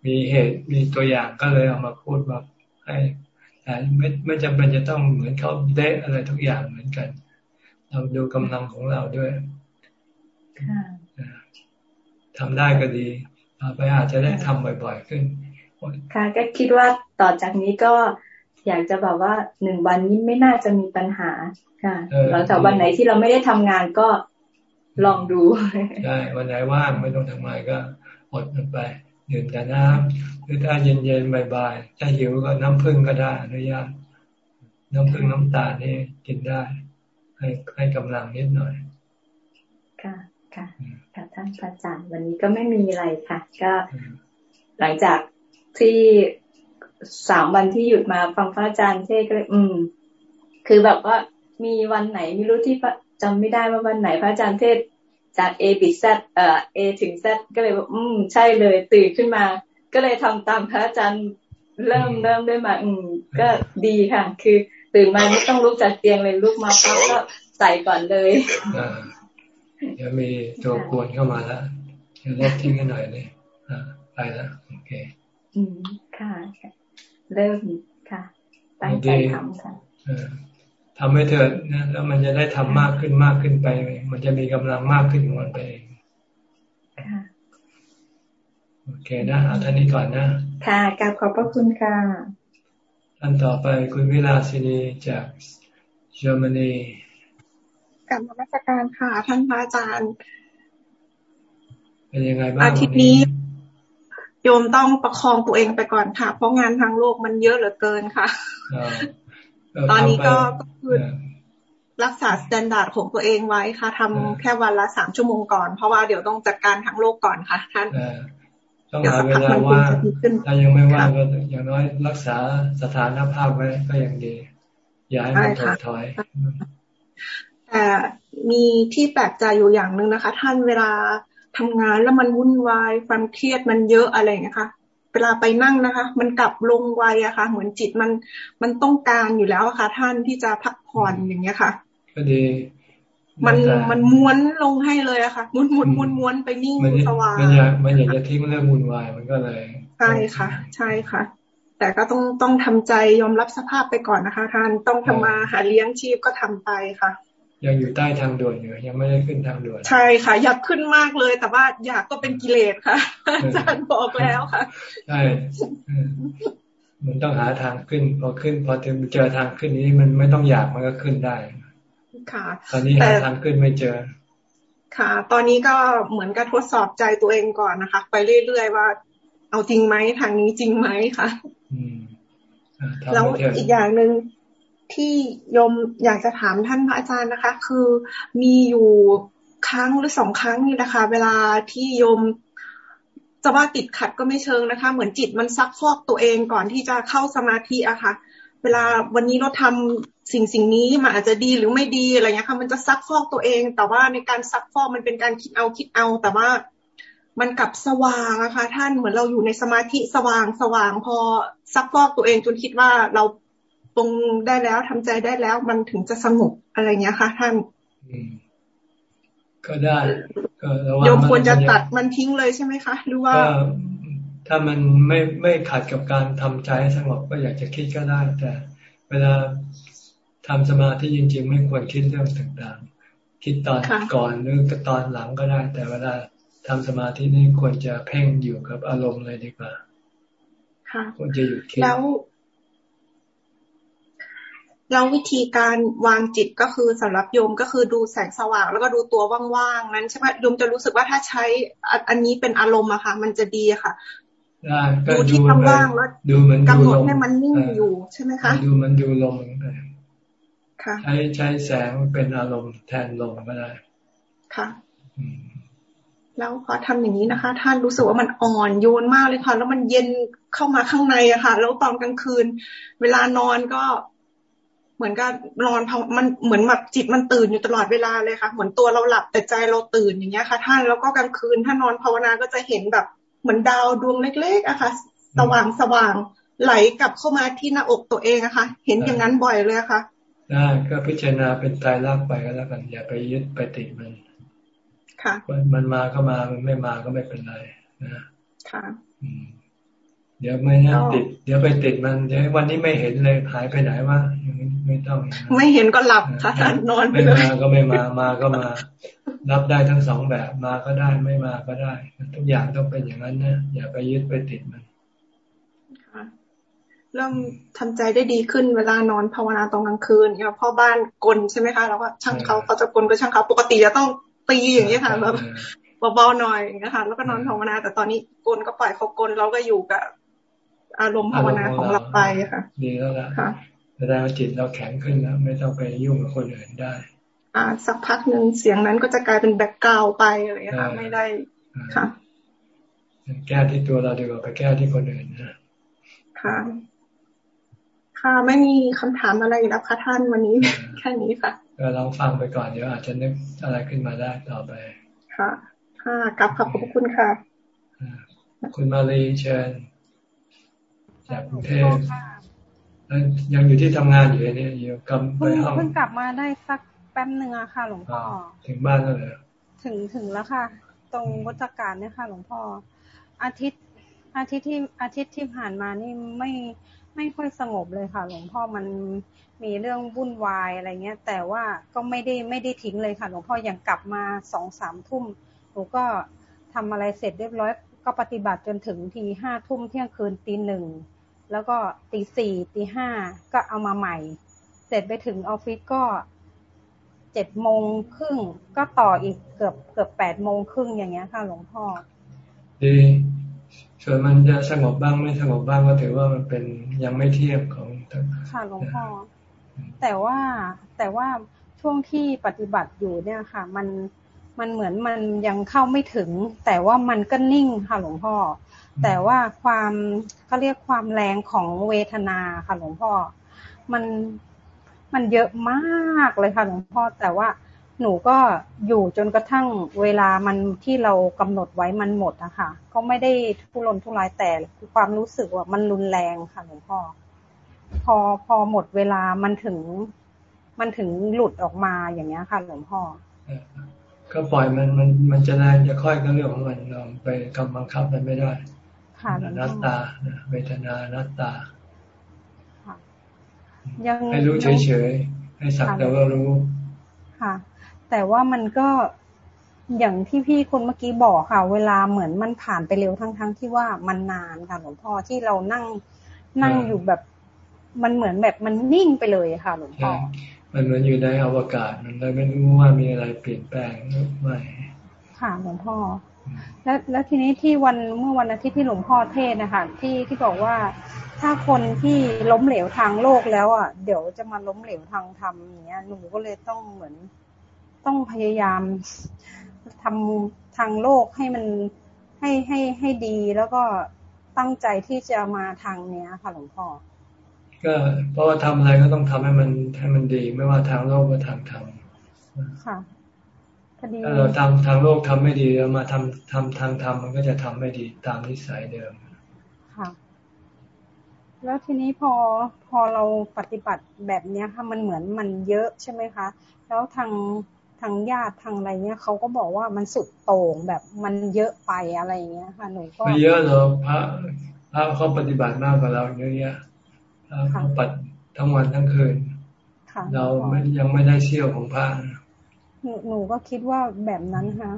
มีเหตุมีตัวอย่างก็เลยเอามาพูดมาให้แต่ไม่ไม่จำเป็นจะต้องเหมือนเขาเดะอะไรทุกอย่างเหมือนกัน เราดูกำลังของเราด้วยทำได้ก็ดีต่อไปอาจจะได้ทำบ่อย ๆ ขึ้น ค่ะก็คิดว่าต่อจากนี้ก็อยากจะบอกว่าหนึ่งวันนี้ไม่น่าจะมีปัญหาค่ะหลังจากวันไหนที่เราไม่ได้ทำงานก็ลองดูใช่วันไหนว่างไม่ต้องทำงานก็อดมันไปดื่มแต่น้ำหรือถ้าเย็นๆบ่ายๆถ้าหิวก็น้ำผึ้งก็ได้อนุญาตน้ำผึ้งน้ำตาลนี่กินได้ ให้ให้กำลังนิดหน่อย ค่ะ ค่ะค่ะท่านพระอาจารย์วันนี้ก็ไม่มีอะไรค่ะ ก็หลังจาก ที่สามวันที่หยุดมาฟังพระอาจารย์เทศก็เลยอืม คือแบบว่ามีวันไหนไม่รู้ที่จำไม่ได้ว่าวันไหนพระอาจารย์เทศ จาก A บิดเอ่อ A ถึง Z ก็เลยอืม ใช่เลยตื่นขึ้นมา ก็เลยทำตามพระอาจารย์เริ่มเริ่มได้มา อืม ก็ดีค่ะ คือตื่นมาไม่ต้องลุกจากเตียงเลยลุกมาปั๊บก็ใส่ก่อนเลยเดี๋ยวมีตัวกวนเข้ามาแล้วเดี๋ยวลบทิ้งกันหน่อยเลยอ่าไปแล้วโอเค อืมค่ะ เริ่มค่ะตั้งใจทำค่ะทำให้เถิดนะแล้วมันจะได้ทำมากขึ้นมากขึ้นไป มันจะมีกำลังมากขึ้นของมันไปเองโอเคนะเอาท่านนี้ก่อนนะ ค่ะกราบขอบพระคุณค่ะท่านต่อไปคุณวิลาสินีจากเยอรมนีกับนมัสการค่ะ ท่านพระอาจารย์ เป็นยังไงบ้างอาทิตย์นี้ โยมต้องประคองตัวเองไปก่อนค่ะ เพราะงานทางโลกมันเยอะเหลือเกินค่ะ ตอนนี้ก็คือรักษา standard ของตัวเองไว้ค่ะทำแค่วันละสามชั่วโมงก่อน เพราะว่าเดี๋ยวต้องจัดการทั้งโลกก่อนค่ะ ท่านต้องหาเวลาว่าถ้ายังไม่ว่างก็อย่างน้อยรักษาสถานภาพไว้ก็ยังดี อย่าให้มันถดถอยแต่มีที่แปลกใจอยู่อย่างหนึ่งนะคะ ท่านเวลา ทำงานแล้วมันวุ่นวาย ความเครียดมันเยอะอะไรอย่างเงี้ยค่ะเวลาไปนั่งนะคะ มันกลับลงไวอะค่ะ เหมือนจิตมันมันต้องการอยู่แล้วค่ะ ท่านที่จะพักผ่อนอย่างเงี้ยค่ะก็ดีมันมันม้วนลงให้เลยอะค่ะม้วนม้วนม้วนม้วนไปนิ่งสว่างมันอยากมันอยากจะทิ้งเรื่องวุ่นวายมันก็เลยใช่ค่ะ ใช่ค่ะ แต่ก็ต้องต้องทำใจยอมรับสภาพไปก่อนนะคะ ท่านต้องทำมาหาเลี้ยงชีพก็ทำไปค่ะ ยังอยู่ใต้ทางด่วนอยู่ยังไม่ได้ขึ้นทางด่วนใช่ค่ะ อยากขึ้นมากเลย แต่ว่าอยากก็เป็นกิเลสค่ะอาจารย์บอกแล้วค่ะใช่มันต้องหาทางขึ้น พอขึ้น พอถึงเจอทางขึ้นนี้มันไม่ต้องอยากมันก็ขึ้นได้ ค่ะ ตอนนี้หาทางขึ้นไม่เจอ ค่ะ ตอนนี้ก็เหมือนกับทดสอบใจตัวเองก่อนนะคะ ไปเรื่อยๆว่า เอาจริงไหมทางนี้จริงไหมค่ะแล้วอีกอย่างหนึ่ง ที่ยมอยากจะถามท่านพระอาจารย์นะคะ คือมีอยู่ครั้งหรือสองครั้งนี่นะคะ เวลาที่ยมจะว่าติดขัดก็ไม่เชิงนะคะ เหมือนจิตมันซักฟอกตัวเองก่อนที่จะเข้าสมาธิอะคะ่ะ เวลาวันนี้เราทำสิ่งสิ่งนี้มันอาจจะดีหรือไม่ดีอะไรเงี้ยค่ะมันจะซักฟอกตัวเอง แต่ว่าในการซักฟอกมันเป็นการคิดเอาคิดเอา แต่ว่ามันกลับสว่างนะคะ ท่านเหมือนเราอยู่ในสมาธิสว่างสว่างพอซักฟอกตัวเองจนคิดว่าเรา ปรงได้แล้วทำใจได้แล้ว มันถึงจะสงบอะไรเงี้ยค่ะ ท่านก็ได้ก็โยมควรจะตัดมันทิ้งเลยใช่ไหมคะหรือว่าถ้ามันไม่ไม่ขัดกับการทำใจให้สงบก็อยากจะคิดก็ได้ แต่ เวลาทำสมาธิจริง ๆ ไม่ควรคิดเรื่องต่างๆ คิดตอนก่อนหรือตอนหลังก็ได้ แต่เวลาทำสมาธินี่ควรจะเพ่งอยู่กับอารมณ์เลยดีกว่าควรจะหยุดคิดแล้ว แล้ววิธีการวางจิตก็คือสำหรับโยมก็คือดูแสงสว่าง แล้วก็ดูตัวว่างๆนั้นใช่ไหมโยมจะรู้สึกว่าถ้าใช้อันนี้เป็นอารมณ์อะค่ะ มันจะดีค่ะดูที่คำว่างแล้วดูมันกำหนดให้มันนิ่งอยู่ใช่ไหมคะดูมันดูลมไปใช้ใช้แสงเป็นอารมณ์แทนลมก็ได้ค่ะแล้วพอทำอย่างนี้นะคะ ท่านรู้สึกว่ามันอ่อนโยนมากเลยค่ะ แล้วมันเย็นเข้ามาข้างในอะค่ะ แล้วตอนกลางคืน เวลานอนก็ เหมือนกับนอนมันเหมือนแบบจิตมันตื่นอยู่ตลอดเวลาเลยค่ะ เหมือนตัวเราหลับแต่ใจเราตื่นอย่างเงี้ยค่ะ ท่านแล้วก็กลางคืนถ้านอนภาวนาก็จะเห็นแบบเหมือนดาวดวงเล็กๆอะค่ะ สว่างสว่างไหลกลับเข้ามาที่หน้าอกตัวเองอะค่ะเห็นอย่างนั้นบ่อยเลยค่ะได้ก็พิจารณาเป็นตายรักไปก็แล้วกันอย่าไปยึดไปติดมัน ค่ะ มันมาก็มามันไม่มาก็ไม่เป็นไรนะค่ะ เดี๋ยวไม่น่าติด เดี๋ยวไปติดมันเดี๋ยววันนี้ไม่เห็นเลยหายไปไหนวะไม่ต้อง ไม่เห็นก็หลับค่ะนอนไปเลยไม่มาก็ไม่มามาก็มา รับได้ทั้งสองแบบมาก็ได้ไม่มาก็ได้ ทุกอย่างต้องเป็นอย่างนั้นนะอย่าไปยึดไปติดมันเริ่มทำใจได้ดีขึ้นเวลานอนภาวนาตอนกลางคืนเนี่ยพ่อบ้านกลใช่ไหมคะแล้วก็ช่างเขาเขาจะกลก็ช่างเขาปกติจะต้องตีอย่างนี้ค่ะแบบเบาๆหน่อยนะคะแล้วก็นอนภาวนาแต่ตอนนี้กลก็ปล่อยเขากลเราก็อยู่กับ อารมณ์ภาวนาของเราไปค่ะ ดีแล้วล่ะแสดงว่าจิตเราแข็งขึ้นแล้วไม่ต้องไปยุ่งกับคนอื่นได้ อ่า สักพักหนึ่งเสียงนั้นก็จะกลายเป็นแบ็กกราวไปอะไรอย่างเงี้ยค่ะไม่ได้ค่ะแก้ที่ตัวเราดีกว่าไปแก้ที่คนอื่นนะค่ะค่ะไม่มีคำถามอะไรแล้วค่ะท่านวันนี้แค่นี้ค่ะก็ลองฟังไปก่อนเดี๋ยวอาจจะนึกอะไรขึ้นมาได้ต่อไป ค่ะ ค่ะกลับขอบคุณค่ะ คุณมาลีเชิญ จากกรุงเทพแล้วยังอยู่ที่ทำงานอยู่เนี่ยอยู่กำไปห้องเพิ่งกลับมาได้สักแป๊บหนึ่งอะค่ะ หลวงพ่อถึงบ้านแล้วเหรอถึงถึงแล้วค่ะ ตรงวัฏการเนี่ยค่ะ หลวงพ่ออาทิตย์ อาทิตย์ที่อาทิตย์ที่ผ่านมานี่ไม่ไม่ค่อยสงบเลยค่ะ หลวงพ่อมันมีเรื่องวุ่นวายอะไรเงี้ย แต่ว่าก็ไม่ได้ไม่ได้ทิ้งเลยค่ะหลวงพ่อยังกลับมาสองสามทุ่มหนูก็ทำอะไรเสร็จเรียบร้อย ก็ปฏิบัติจนถึงทีห้าทุ่มเที่ยงคืนตีหนึ่ง แล้วก็ตีสี่ตีห้าก็เอามาใหม่ เสร็จไปถึงออฟฟิศก็เจ็ดโมงครึ่งก็ต่ออีกเกือบเกือบแปดโมงครึ่งอย่างเงี้ยค่ะหลวงพ่อดีส่วนมันจะสงบบ้างไม่สงบบ้างก็ถือว่ามันเป็นยังไม่เทียบของค่ะหลวงพ่อแต่ว่าแต่ว่าช่วงที่ปฏิบัติอยู่เนี่ยค่ะ มันมันเหมือนมันยังเข้าไม่ถึง แต่ว่ามันก็นิ่งค่ะหลวงพ่อ แต่ว่าความเขาเรียกความแรงของเวทนาค่ะหลวงพ่อ มันมันเยอะมากเลยค่ะหลวงพ่อ แต่ว่าหนูก็อยู่จนกระทั่งเวลามันที่เรากำหนดไว้มันหมดอะค่ะก็ไม่ได้ทุรนทุรายแต่ความรู้สึกว่ามันรุนแรงค่ะหลวงพ่อ พอพอหมดเวลามันถึง มันถึงหลุดออกมาอย่างเงี้ยค่ะหลวงพ่อก็ปล่อยมันมันมันจะแรงจะค่อยก็เรื่องของมันเราไปกำบังคับมันไม่ได้ ค่ะนัตตา เวทนานัตตายังให้รู้เฉยๆให้สักแต่ว่ารู้ค่ะ แต่ว่ามันก็อย่างที่พี่คนเมื่อกี้บอกค่ะ เวลาเหมือนมันผ่านไปเร็วทั้งๆทที่ว่ามันนานค่ะหลวงพ่อที่เรานั่งนั่งอยู่แบบ มันเหมือนแบบมันนิ่งไปเลยค่ะหลวงพ่อมันเหมือนอยู่ในอวกาศมันเลยไม่รู้ว่ามีอะไรเปลี่ยนแปลงหรือไม่ค่ะหลวงพ่อ แล้วแล้วทีนี้ที่วันเมื่อวันอาทิตย์ที่หลวงพ่อเทศนะคะที่ที่บอกว่าถ้าคนที่ล้มเหลวทางโลกแล้วอะเดี๋ยวจะมาล้มเหลวทางธรรมอย่างเงี้ยหนูก็เลยต้องเหมือนต้องพยายามทำทางโลกให้มันให้ให้ให้ดีแล้วก็ตั้งใจที่จะมาทางเนี้ยค่ะหลวงพ่อก็เพราะว่าทำอะไรก็ต้องทำให้มันให้มันดี ไม่ว่าทางโลกก็ทางธรรมค่ะ ถ้าเราทำทางโลกทำไม่ดีเรามาทำทำทางธรรมมันก็จะทำไม่ดีตามนิสัยเดิม ค่ะ แล้วทีนี้พอพอเราปฏิบัติแบบเนี้ยค่ะ มันเหมือนมันเยอะใช่ไหมคะ แล้วทางทางญาติทางอะไรเงี้ยเขาก็บอกว่ามันสุดโต่งแบบมันเยอะไปอะไรเงี้ยค่ะหนูก็ไม่เยอะหรอกพระพระเขาปฏิบัติมากกว่าเราเยอะแยะเขาปฏิทั้งวันทั้งคืนเราไม่ยังไม่ได้เชี่ยวของพระ หนูหนูก็คิดว่าแบบนั้นค่ะ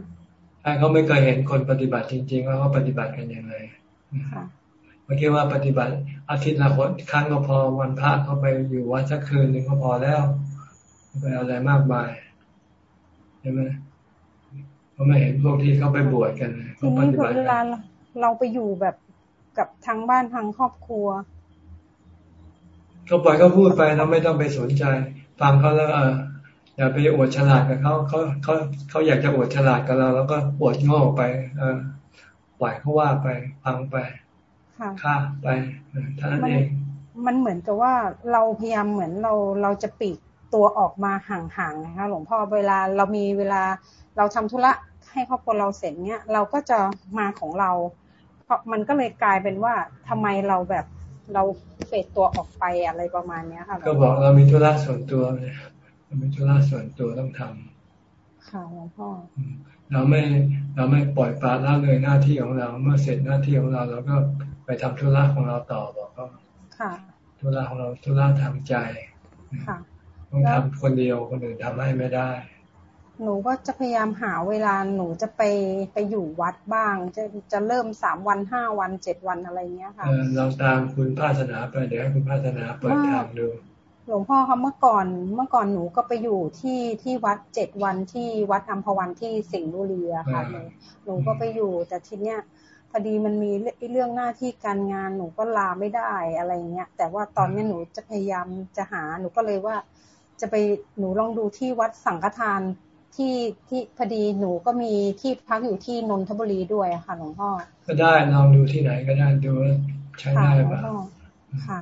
ถ้าเขาไม่เคยเห็นคนปฏิบัติจริง ๆ ว่าเขาปฏิบัติกันยังไงเมื่อกี้ว่าปฏิบัติ อาทิตย์ละคนครั้งก็พอวันพระเขาไปอยู่วัดสักคืนหนึ่งก็พอแล้วไปอะไรมากมายใช่ไหมเขาไม่เห็นพวกที่เขาไปบวชกันทีนี้เวลาเราไปอยู่แบบกับทางบ้านทางครอบครัวก็ปล่อยเขาพูดไปเราไม่ต้องไปสนใจ ฟังเขาแล้วเออ อย่าไปอวดฉลาดกับเขาเขาเขาเขาอยากจะอวดฉลาดกับเรา แล้วก็อวดโง่ไป เออปล่อยเขาว่าไปฟังไปค่าไปท่านั้นเองมันเหมือนกับว่าเราพยายามเหมือนเราเราจะปีกตัวออกมาห่างๆนะคะหลวงพ่อเวลาเรามีเวลาเราทำธุระให้ครอบครัวเราเสร็จเนี้ยเราก็จะมาของเรา เพราะมันก็เลยกลายเป็นว่าทำไมเราแบบเราเฟดตัวออกไปอะไรประมาณเนี้ยค่ะก็บอกเรามีธุระส่วนตัวเนี่ย เรามีธุระส่วนตัวต้องทำค่ะหลวงพ่อเราไม่เราไม่ปล่อยปละละเลยหน้าที่ของเรา เมื่อเสร็จหน้าที่ของเราเราก็ไปทำธุระของเราต่อบอกก็ธุระของเราธุระทางใจต้องทำคนเดียวคนอื่นทำให้ไม่ได้ หนูก็จะพยายามหาเวลาหนูจะไปไปอยู่วัดบ้าง จะจะเริ่มสามวันห้าวันเจ็ดวันอะไรเงี้ยค่ะเราตามคุณพาสนาไปเดี๋ยวให้คุณพาสนาเปิดทางดู หลวงพ่อคะเมื่อก่อนเมื่อก่อนหนูก็ไปอยู่ที่ที่วัดเจ็ดวันที่วัดอัมพวันที่สิงห์บุรีอะค่ะหนูหนูก็ไปอยู่แต่ทีเนี้ยพอดีมันมีเรื่องหน้าที่การงานหนูก็ลาไม่ได้อะไรเงี้ยแต่ว่าตอนนี้หนูจะพยายามจะหาหนูก็เลยว่า จะไปหนูลองดูที่วัดสังฆทานที่ที่พอดีหนูก็มีที่พักอยู่ที่นนทบุรีด้วยค่ะหลวงพ่อก็ได้ลองดูที่ไหนก็ได้ดูใช้ได้ป่ะค่ะ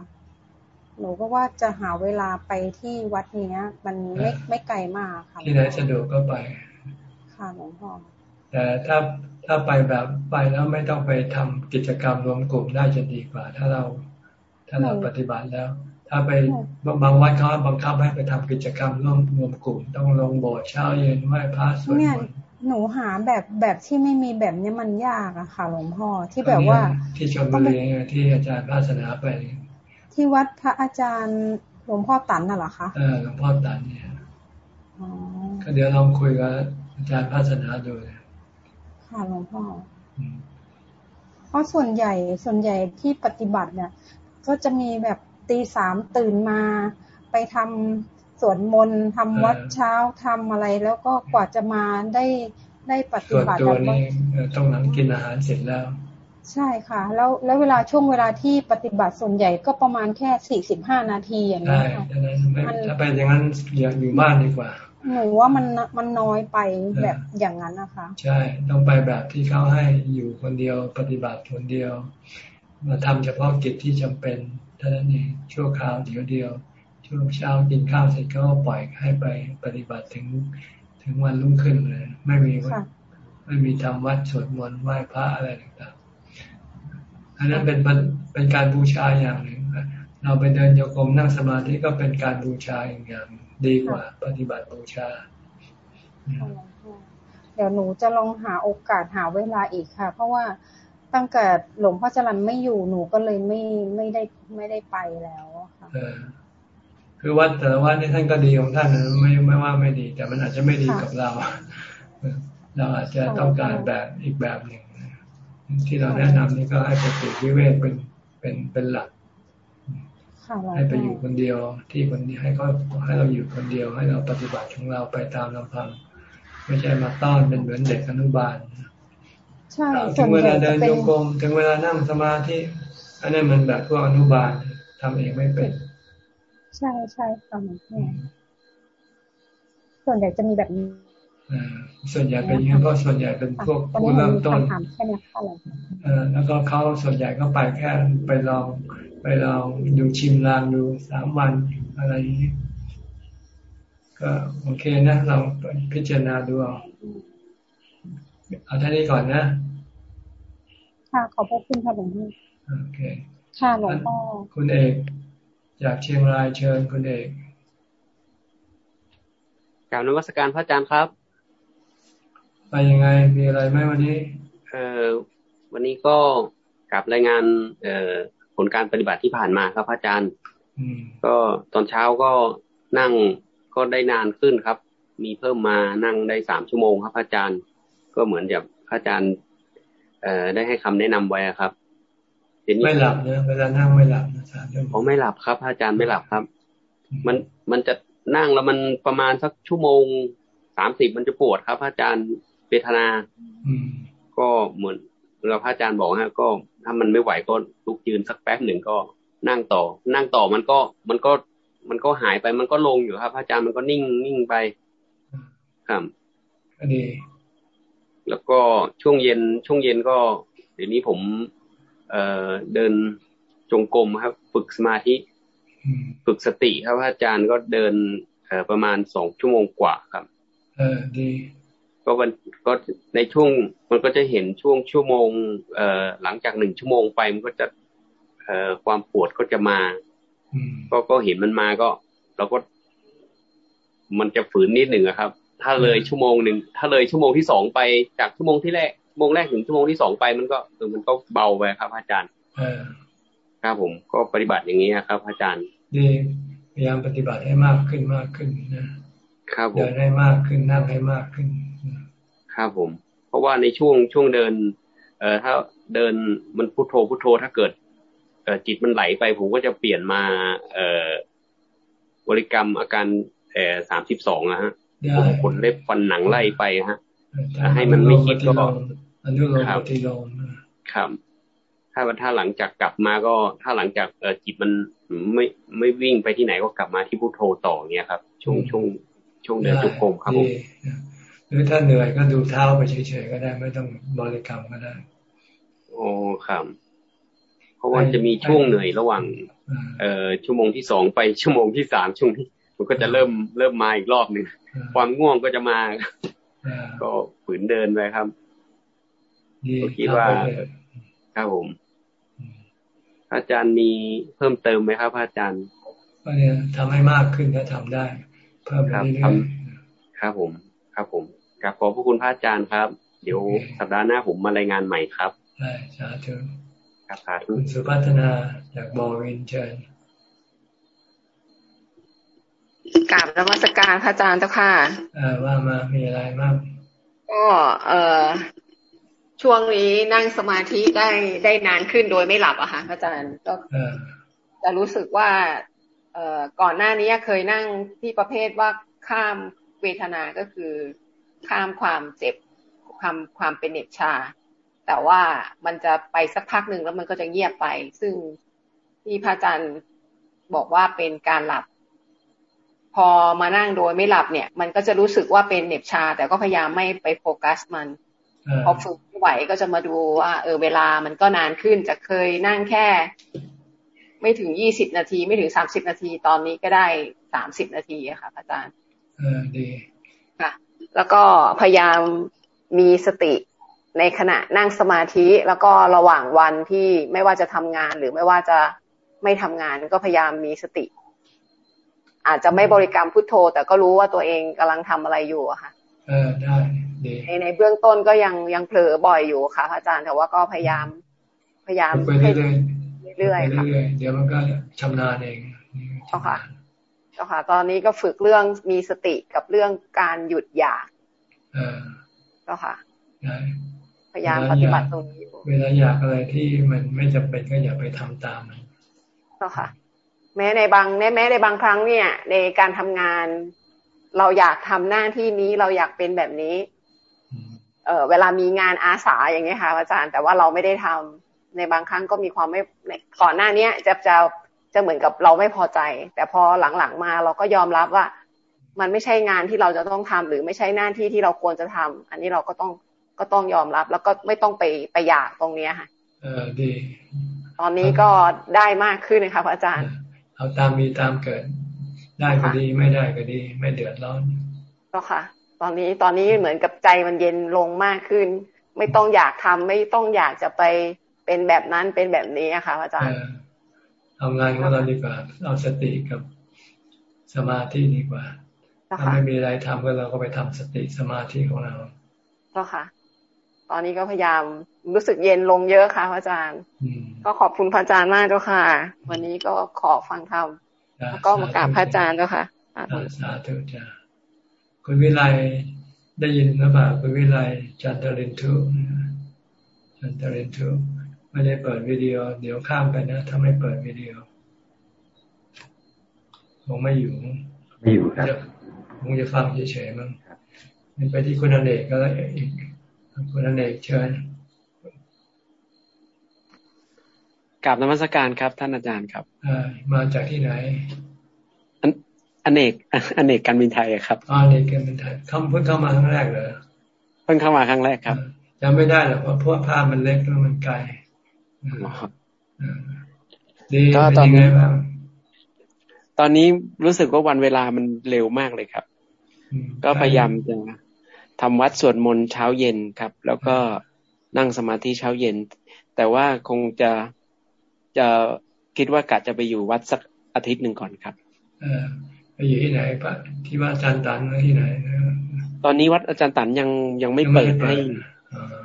หนูก็ว่าจะหาเวลาไปที่วัดเนี้ย มันไม่ไม่ไกลมากค่ะ ที่ไหนสะดวกก็ไป ค่ะหลวงพ่อแต่ถ้าถ้าไปแบบไปแล้วไม่ต้องไปทำกิจกรรมรวมกลุ่มได้จะดีกว่า ถ้าเราถ้าเราปฏิบัติแล้ว ถ้าไปบางวัดเขาบังคับให้ไปทำกิจกรรมร่วมรวมกลุ่ม ต้องลงโบสถ์เช้าเย็นไหว้พระสวดมนต์หนูหาแบบแบบที่ไม่มีแบบนี้มันยากอะค่ะหลวงพ่อที่แบบว่าที่ชมบุรีที่อาจารย์ภาสนาไป ที่วัดพระอาจารย์หลวงพ่อตันน่ะเหรอคะเออหลวงพ่อตันเนี่ยก็เดี๋ยวลองคุยกับอาจารย์ภาสนาดูเลยค่ะหลวงพ่อเพราะส่วนใหญ่ส่วนใหญ่ที่ปฏิบัติเนี่ย ก็จะมีแบบตีสามตื่นมาไปทำสวดมนต์ทำวัดเช้าทำอะไร แล้วก็กว่าจะมาได้ได้ปฏิบัติตัวนี้ต้องหลังกินอาหารเสร็จแล้ว ใช่ค่ะ แล้วแล้วเวลาช่วงเวลาที่ปฏิบัติส่วนใหญ่ก็ประมาณแค่สี่สิบห้านาทีอย่างนี้ค่ะถ้าไปอย่างนั้นอย่าอยู่บ้านดีกว่าหนูว่ามันมันน้อยไปแบบอย่างนั้นนะคะ ใช่ต้องไปแบบที่เขาให้อยู่คนเดียวปฏิบัติคนเดียว มาทำเฉพาะกิจที่จำเป็นเท่านั้นเองชั่วคราวเดียวเดียวช่วงเช้ากินข้าวเสร็จก็ปล่อยให้ไปปฏิบัติถึงถึงวันรุ่งขึ้นเลย ไม่มีไม่มีทำวัดสวดมนต์ไหว้พระอะไรต่างๆ อันนั้นเป็นเป็นการบูชาอย่างหนึ่งเราไปเดินโยกมนั่งสมาธิก็เป็นการบูชาอย่างดีกว่า ปฏิบัติบูชา เดี๋ยวหนูจะลองหาโอกาสหาเวลาอีกค่ะ เพราะว่าตั้งแต่หลวงพ่อจรันไม่อยู่หนูก็เลยไม่ไม่ได้ไม่ได้ไปแล้วค่ะคือวัดแต่ละวัดนี่ท่านก็ดีของท่านไม่ไม่ว่าไม่ดี แต่มันอาจจะไม่ดีกับเรา เราอาจจะต้องการแบบอีกแบบหนึ่ง ที่เราแนะนำนี่ก็ให้ไปติวิเวกเป็นเป็นเป็นหลักให้ไปอยู่คนเดียวที่คนนี้ให้เขาให้เราอยู่คนเดียว ให้เราปฏิบัติของเราไปตามลำพัง ไม่ใช่มาต้อนเป็นเหมือนเด็กอนุบาลใช่ถึงเวลาเดินโยกมถึงเวลานั่งสมาธิอันนั้นมันแบบพวกอนุบาลทำเองไม่เป็น ใช่ใช่ค่ะหลวงพ่อส่วนใหญ่จะมีแบบนี้ ส่วนใหญ่เป็นอย่างนี้เพราะส่วนใหญ่เป็นพวกผู้เริ่มต้นแล้วก็เขาส่วนใหญ่ก็ไปแค่ไปลองไปลองดูชิมลางดูสามวันอะไรอย่างนี้ก็โอเคนะเราพิจารณาดูเอาเอาท่านี้ก่อนนะ ค่ะขอบพระคุณค่ะหลวงพ่อโอเค ค่ะหลวงพ่อคุณเอกจากเชียงรายเชิญคุณเอกกล่าวนวัตการพระอาจารย์ครับไป ยังไงมีอะไรไหมวันนี้ เออวันนี้ก็กลับรายงาน เอ่อผลการปฏิบัติที่ผ่านมาครับพระอาจารย์ก็ตอนเช้าก็นั่งก็ได้นานขึ้นครับ มีเพิ่มมานั่งได้สามชั่วโมงครับพระอาจารย์ ก็เหมือนกับพระอาจารย์เอ่อได้ให้คำแนะนำไว้ครับไม่หลับเนี่ยเวลานั่งไม่หลับนะสามชั่วโมงผมไม่หลับครับพระอาจารย์ไม่หลับครับ มันมันจะนั่งแล้วมันประมาณสักชั่วโมงสามสิบมันจะปวดครับพระอาจารย์ เวทนา ก็เหมือนเราพระอาจารย์บอกฮะ ก็ถ้ามันไม่ไหวก็ลุกยืนสักแป๊บหนึ่งก็นั่งต่อ นั่งต่อมันก็มันก็มันก็หายไปมันก็ลงอยู่ครับอาจารย์มันก็นิ่งนิ่งไปครับอันนี้แล้วก็ช่วงเย็นช่วงเย็นก็เดี๋ยวนี้ผม เอ่อเดินจงกรมครับ ฝึกสมาธิ ฝึกสติครับอาจารย์ก็เดิน เอ่อประมาณสองชั่วโมงกว่าครับ เออดี ก็วันก็ในช่วงมันก็จะเห็นช่วงชั่วโมง เอ่อหลังจากหนึ่งชั่วโมงไปมันก็จะ เอ่อความปวดก็จะมาก็ก็เห็นมันมาก็เราก็ มันจะฝืนนิดหนึ่งครับ ถ้าเลยชั่วโมงหนึ่งถ้าเลยชั่วโมงที่สองไปจากชั่วโมงที่แรกชั่วโมงแรกถึงชั่วโมงที่สองไปมันก็มันก็เบาไปครับ อาจารย์ครับผมก็ปฏิบัติอย่างนี้ครับ อาจารย์ดีพยายามปฏิบัติให้มากขึ้นมากขึ้นนะครับผมเดินให้มากขึ้นนั่งให้มากขึ้น ครับผม เพราะว่าในช่วงช่วงเดิน เอ่อถ้าเดินมันพุโทโธพุโทโธถ้าเกิดเอ่อจิตมันไหลไปผมก็จะเปลี่ยนมาเอ่อบริกรรมอาการเอ่อสามสิบสองนะฮะผมขนเล็บฟันหนังไล่ไปฮะให้มันไม่คิดก็อนุโลมปฏิโลมครับถ้าถ้าหลังจากกลับมาก็ถ้าหลังจากเอจิตมันไม่ไม่วิ่งไปที่ไหนก็กลับมาที่พุทโธต่อเนี่ยครับ ช่วงช่วงช่วงเดินจุกโคมครับผม หรือถ้าเหนื่อยก็ดูเท้าไปเฉยๆก็ได้ ไม่ต้องบริกรรมก็ได้ โอ้ครับเพราะว่าจะมีช่วงเหนื่อยระหว่าง เอ่อชั่วโมงที่สองไปชั่วโมงที่สามช่วงที่มันก็จะเริ่มเริ่มมาอีกรอบหนึ่งความง่วงก็จะมาก็ฝืนเดินไปครับก็คิดว่าครับผมอาจารย์มีเพิ่มเติมไหมครับอาจารย์ก็เนี่ยทำให้มากขึ้นก็ทำได้ เพิ่มไปเรื่อยๆครับผม ครับผม กราบขอบพระคุณพระอาจารย์ครับ เดี๋ยวสัปดาห์หน้าผมมารายงานใหม่ครับได้สาธุครับสาธุสุพัฒนาจากบอรินเชิญกราบนมัสการพระอาจารย์เจ้าค่ะอ่าว่ามามีอะไรบ้างก็เอ่อช่วงนี้นั่งสมาธิได้ได้นานขึ้นโดยไม่หลับอะค่ะอาจารย์ก็จะรู้สึกว่า เอ่อก่อนหน้านี้เคยนั่งที่ประเภทว่าข้ามเวทนาก็คือ ข้ามความเจ็บความความเป็นเน็บชา แต่ว่ามันจะไปสักพักหนึ่งแล้วมันก็จะเงียบไป ซึ่งที่พระอาจารย์บอกว่าเป็นการหลับ พอมานั่งโดยไม่หลับเนี่ย มันก็จะรู้สึกว่าเป็นเน็บชา แต่ก็พยายามไม่ไปโฟกัสมันพอฝึกไหวก็จะมาดูว่าเออเวลามันก็นานขึ้นจากเคยนั่งแค่ ไม่ถึงยี่สิบนาทีไม่ถึงสามสิบนาทีตอนนี้ก็ได้สามสิบนาทีอะค่ะอาจารย์ เออดีค่ะ แล้วก็พยายามมีสติในขณะนั่งสมาธิแล้วก็ระหว่างวันที่ไม่ว่าจะทำงานหรือไม่ว่าจะไม่ทำงานก็พยายามมีสติ อาจจะไม่บริกรรมพุทโธ แต่ก็รู้ว่าตัวเองกำลังทำอะไรอยู่อะค่ะเออได้ในในเบื้องต้นก็ยังยังเผลอบ่อยอยู่ค่ะพระอาจารย์แต่ว่าก็พยายามพยายามไปเรื่อยเรื่อยค่ะเดี๋ยวมันก็ชำนาญเองเจ้าค่ะ เจ้าค่ะ ตอนนี้ก็ฝึกเรื่องมีสติกับเรื่องการหยุดอยากเจ้าค่ะพยายามปฏิบัติตรงนี้เวลาอยากอะไรที่มันไม่จำเป็นก็อย่าไปทำตามมันเจ้าค่ะ แม้ในบางแม้ในบางครั้งเนี่ย ในการทำงาน เราอยากทำหน้าที่นี้เราอยากเป็นแบบนี้ เออเวลามีงานอาสาอย่างเงี้ยค่ะ อาจารย์แต่ว่าเราไม่ได้ทำในบางครั้งก็มีความไม่ก่อนหน้าเนี้ยจะจะ จะเหมือนกับเราไม่พอใจ แต่พอหลังๆมาเราก็ยอมรับว่า มันไม่ใช่งานที่เราจะต้องทำหรือไม่ใช่หน้าที่ที่เราควรจะทำอันนี้เราก็ต้องก็ต้องยอมรับ แล้วก็ไม่ต้องไปไปอยากตรงเนี้ยค่ะเออดีตอนนี้ก็ได้มากขึ้นนะคะอาจารย์ เอาตามมีตามเกิด ได้ก็ดีไม่ได้ก็ดี ไม่เดือดร้อนก็ค่ะ ตอนนี้ตอนนี้เหมือนกับใจมันเย็นลงมากขึ้น ไม่ต้องอยากทำไม่ต้องอยากจะไปเป็นแบบนั้นเป็นแบบนี้ค่ะอาจารย์ เอางานของเราดีกว่า เอาสติกับสมาธิดีกว่า ถ้าไม่มีอะไรทำก็เราก็ไปทำสติสมาธิของเราก็ค่ะ ตอนนี้ก็พยายามรู้สึกเย็นลงเยอะค่ะพระอาจารย์ ก็ขอบคุณพระอาจารย์มากเจ้าค่ะ วันนี้ก็ขอฟังธรรมแล้วก็มากราบพระอาจารย์เจ้าค่ะสาธุจ้าคุณวิไลได้ยินหรือเปล่าคุณวิไลจันทรินทุจันทรินทุ ไม่ได้เปิดวิดีโอ เดี๋ยวข้ามไปนะ ถ้าไม่เปิดวิดีโอคงไม่อยู่ ไม่อยู่ครับคงจะฟังเฉยๆมั้งไปที่คุณอเนกก็แล้วอีกคุณอเนกเชิญกราบนมัสการครับ ท่านอาจารย์ครับมาจากที่ไหนอันอเนกอเนกการบินไทยครับอเนกการบินไทยเขาเพิ่งเข้ามาครั้งแรกเลยเพิ่งเข้ามาครั้งแรกครับจำไม่ได้หรอกเพราะภาพมันเล็กแล้วมันไกลครับ ดีเป็นยังไงบ้างตอนนี้รู้สึกว่าวันเวลามันเร็วมากเลยครับ ก็พยายามจะทำวัดสวดมนต์เช้าเย็นครับ แล้วก็นั่งสมาธิเช้าเย็น แต่ว่าคงจะจะคิดว่ากะจะไปอยู่วัดสักอาทิตย์หนึ่งก่อนครับเออไปอยู่ที่ไหนปะที่วัดอาจารย์ตันหรือที่ไหนตอนนี้วัดอาจารย์ตันยังยังไม่เปิดให้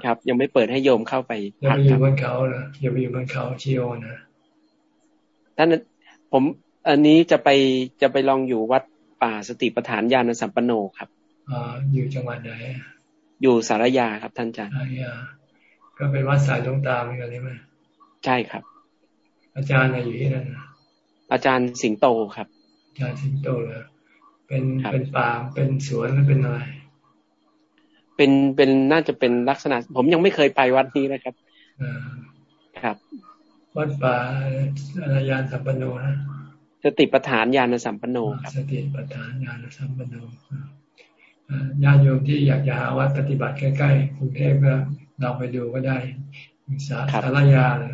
ครับ ยังไม่เปิดให้โยมเข้าไปยังไปอยู่บนเขาเหรอยังไปอยู่บนเขาชิโอนะท่านผมอันนี้จะไปจะไปลองอยู่วัดป่าสติปัฏฐานญาณสัมปันโนครับอ่าอยู่จังหวัดไหนอยู่สารยาครับท่านอาจารย์สารยา ก็เป็นวัดสายดวงตาเหมือนกันใช่ไหมใช่ครับ อาจารย์อยู่ที่นั่นอาจารย์สิงโตครับ อาจารย์สิงโตเลยเป็นเป็นป่าเป็นสวนหรือเป็นอะไร เป็นเป็นน่าจะเป็นลักษณะ ผมยังไม่เคยไปวัดนี้นะครับครับ วัดป่าอารยานสัมปันโนนะสติปัฏฐานญาณสัมปันโนครับสติปัฏฐานญาณสัมปันโนญาติโยมที่อยากจะหาวัดปฏิบัติใกล้ๆกรุงเทพก็ลองไปดูก็ได้สารยาเลย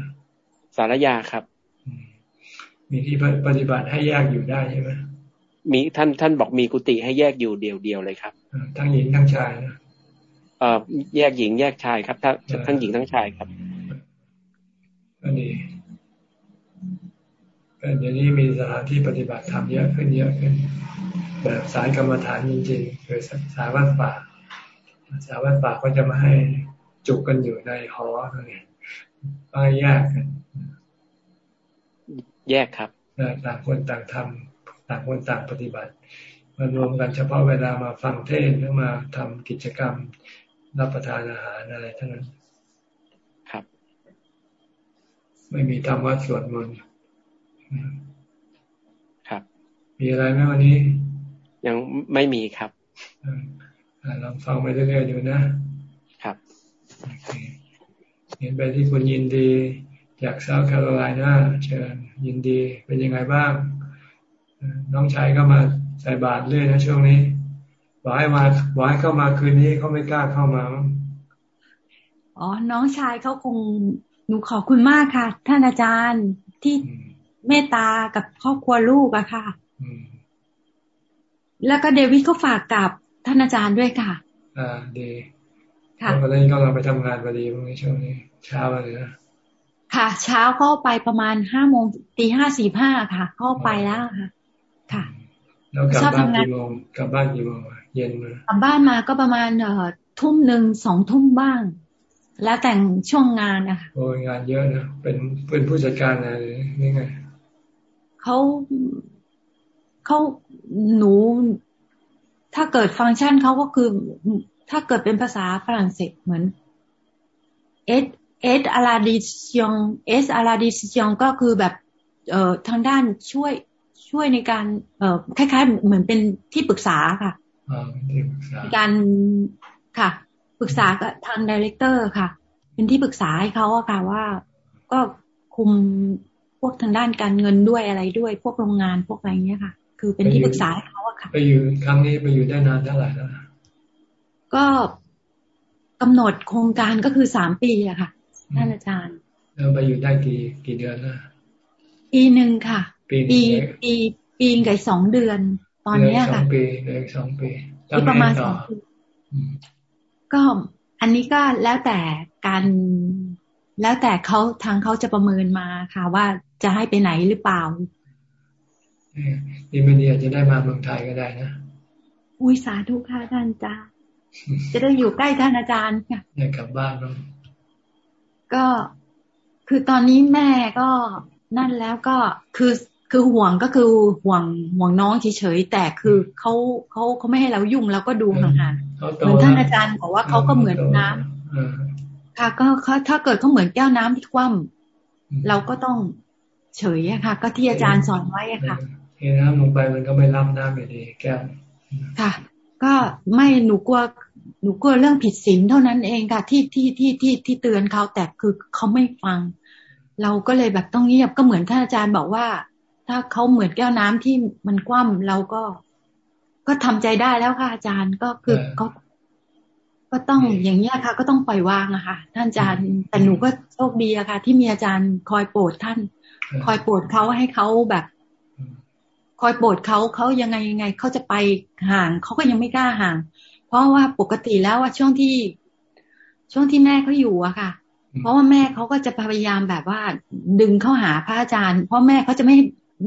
สารยาครับ มีที่ปฏิบัติให้แยกอยู่ได้ใช่ไหมมีท่านท่านบอกมีกุฏิให้แยกอยู่เดียวเดียวเลยครับ ทั้งหญิงทั้งชายนะ เอ่อแยกหญิงแยกชายครับทั้งทั้งหญิงทั้งชายครับอันนี้เดี๋ยวนี้มีสถานที่ปฏิบัติธรรมเยอะขึ้นเยอะขึ้น แบบสายกรรมฐานจริงๆคือสายวัดป่าสายวัดป่าก็จะมาให้จุกกันอยู่ในหอนี่ก็แยกกัน แยกครับต่างคนต่างทำต่างคนต่างปฏิบัติมารวมกันเฉพาะเวลามาฟังเทศน์หรือมาทำกิจกรรม รับประทานอาหารอะไรทั้งนั้น ครับ ไม่มีธรรมวัดสวดมนต์ครับ มีอะไรไหมวันนี้ ยังไม่มีครับลองฟังไปเรื่อยๆดูนะ ครับเห็นไปที่คุณยินดีจากเซาท์แคโรไลนาเชิญยินดีเป็นยังไงบ้าง น้องชายก็มาใส่บาตรเรื่อยนะช่วงนี้ บอกให้มาบอกให้เข้ามาคืนนี้เขาไม่กล้าเข้ามาอ๋อ น้องชายเขาคงหนูขอบคุณมากค่ะ ท่านอาจารย์ที่เมตตากับครอบครัวลูกอะค่ะแล้วก็เดวิดก็ฝากกับท่านอาจารย์ด้วยค่ะ อ่าดีค่ะตอนนี้ก็เราไปทำงานพอดีพรุ่งนี้ช่วงนี้ เช้าเลยนะค่ะ เช้าเข้าไปประมาณห้าโมงตีห้าสี่ห้าค่ะเข้าไปแล้วค่ะ ค่ะ แล้วกลับบ้านกี่โมงกลับบ้านกี่โมง เย็นมากลับบ้านมาก็ประมาณเอ่อทุ่มหนึ่งสองทุ่มบ้าง แล้วแต่งช่วงงานนะคะโอ้ยงานเยอะนะเป็นเป็นผู้จัดการอะไรนี่ไงเขาเขาหนู ถ้าเกิดฟังก์ชันเขาก็คือ ถ้าเกิดเป็นภาษาฝรั่งเศสเหมือนเอสเอสอาราดิซยองเอสอาราดิซยองก็คือแบบ เอ่อทางด้านช่วยช่วยในการ เอ่อคล้าย ๆ เหมือนเป็นที่ปรึกษาค่ะ การค่ะ ปรึกษากับทางดีเลกเตอร์ค่ะ เป็นที่ปรึกษาให้เขาอะค่ะว่าก็คุมพวกทางด้านการเงินด้วยอะไรด้วย พวกโรงงานพวกอะไรเงี้ยค่ะ คือเป็นที่ปรึกษาให้เขาอะค่ะ ไปอยู่ครั้งนี้ไปอยู่ได้นานเท่าไหร่แล้วก็กำหนดโครงการก็คือสามปีอะค่ะท่านอาจารย์แล้วไปอยู่ได้กี่กี่เดือนนะปีหนึ่งค่ะ ปีปีปีกับสองเดือน ตอนนี้ค่ะสองปีเลยสองปีประมาณสองปีก็อันนี้ก็แล้วแต่การแล้วแต่เขาทางเขาจะประเมินมาค่ะ ว่าจะให้ไปไหนหรือเปล่าดีไม่ดีอาจจะได้มาเมืองไทยก็ได้นะ อุ้ยสาธุค่ะท่านจ้าจะได้อยู่ใกล้ท่านอาจารย์ค่ะอยากกลับบ้านบ้างก็คือตอนนี้แม่ก็นั่นแล้วก็คือ คือห่วงก็คือห่วงห่วงน้องเฉยๆแต่คือเขาเขาเขาไม่ให้เรายุ่งเราก็ดูห่างๆเหมือนท่านอาจารย์บอกว่าเขาก็เหมือนน้ำค่ะก็เขาถ้าเกิดเขาเหมือนแก้วน้ำที่คว่ำเราก็ต้องเฉยอะค่ะ ก็ที่อาจารย์สอนไว้อะค่ะเทน้ำลงไปมันก็ไม่รับน้ำอยู่ดีแก้วค่ะ ก็ไม่หนูกลัวหนูกลัวเรื่องผิดศีลเท่านั้นเองค่ะ ที่ที่ที่ที่ที่เตือนเขาแต่คือเขาไม่ฟัง เราก็เลยแบบต้องเงียบก็เหมือนท่านอาจารย์บอกว่า ถ้าเขาเหมือนแก้วน้ำที่มันคว่ำเราก็ ก็ทำใจได้แล้วค่ะอาจารย์ก็คือก็ก็ต้องอย่างนี้ค่ะ ก็ต้องปล่อยวางอะค่ะ ท่านอาจารย์แต่หนูก็โชคดีอะค่ะ ที่มีอาจารย์คอยโปรดท่าน คอยโปรดเขาให้เขาแบบ คอยโปรดเขาเขายังไงยังไงเขาจะไปห่างเขาก็ยังไม่กล้าห่าง เพราะว่าปกติแล้วว่าช่วงที่ ช่วงที่แม่เขาอยู่อะค่ะ เพราะว่าแม่เขาก็จะพยายามแบบว่า ดึงเข้าหาพระอาจารย์ เพราะแม่เขาจะไม่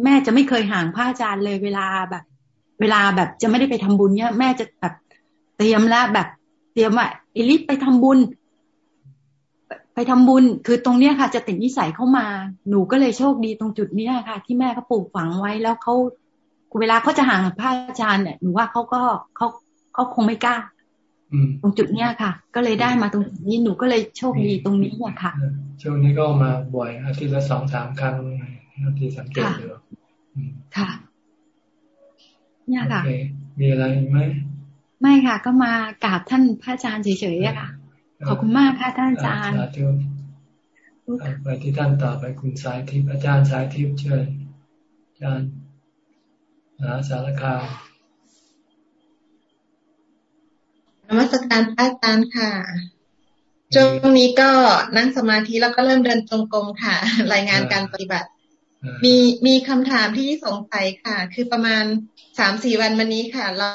แม่จะไม่เคยห่างพระอาจารย์เลยเวลาแบบ เวลาแบบจะไม่ได้ไปทำบุญเนี่ยแม่จะแบบเตรียมแล้วแบบ เตรียมว่าเอลิสไปทำบุญ ไปทำบุญ คือตรงเนี้ยค่ะ จะติดนิสัยเข้ามา หนูก็เลยโชคดีตรงจุดเนี้ยค่ะ ที่แม่เขาปลูกฝังไว้แล้วเขาเวลาเขาจะห่างพระอาจารย์เนี่ยหนูว่าเขาก็เขาเขาคงไม่กล้าตรงจุดเนี้ยค่ะ ก็เลยได้มาตรงนี้หนูก็เลยโชคดีตรงนี้เนี่ยค่ะช่วงนี้ก็มาบ่อยอาทิตย์ละสองสามครั้ง ที่สังเกตดูค่ะ เนี่ยค่ะ มีอะไรไหม ไม่ค่ะ ก็มากราบท่านพระอาจารย์เฉยๆค่ะ ขอบคุณมากค่ะท่านอาจารย์ไปที่ท่านต่อไปคุณสายทิพย์อาจารย์สายทิพย์เชิญอาจารย์หาสารคามนมัสการพระอาจารย์ค่ะช่วงนี้ก็นั่งสมาธิแล้วก็เริ่มเดินจงกรมค่ะ รายงานการปฏิบัติ มีมีคำถามที่สงสัยค่ะ คือประมาณสามสี่วันมานี้ค่ะ เรา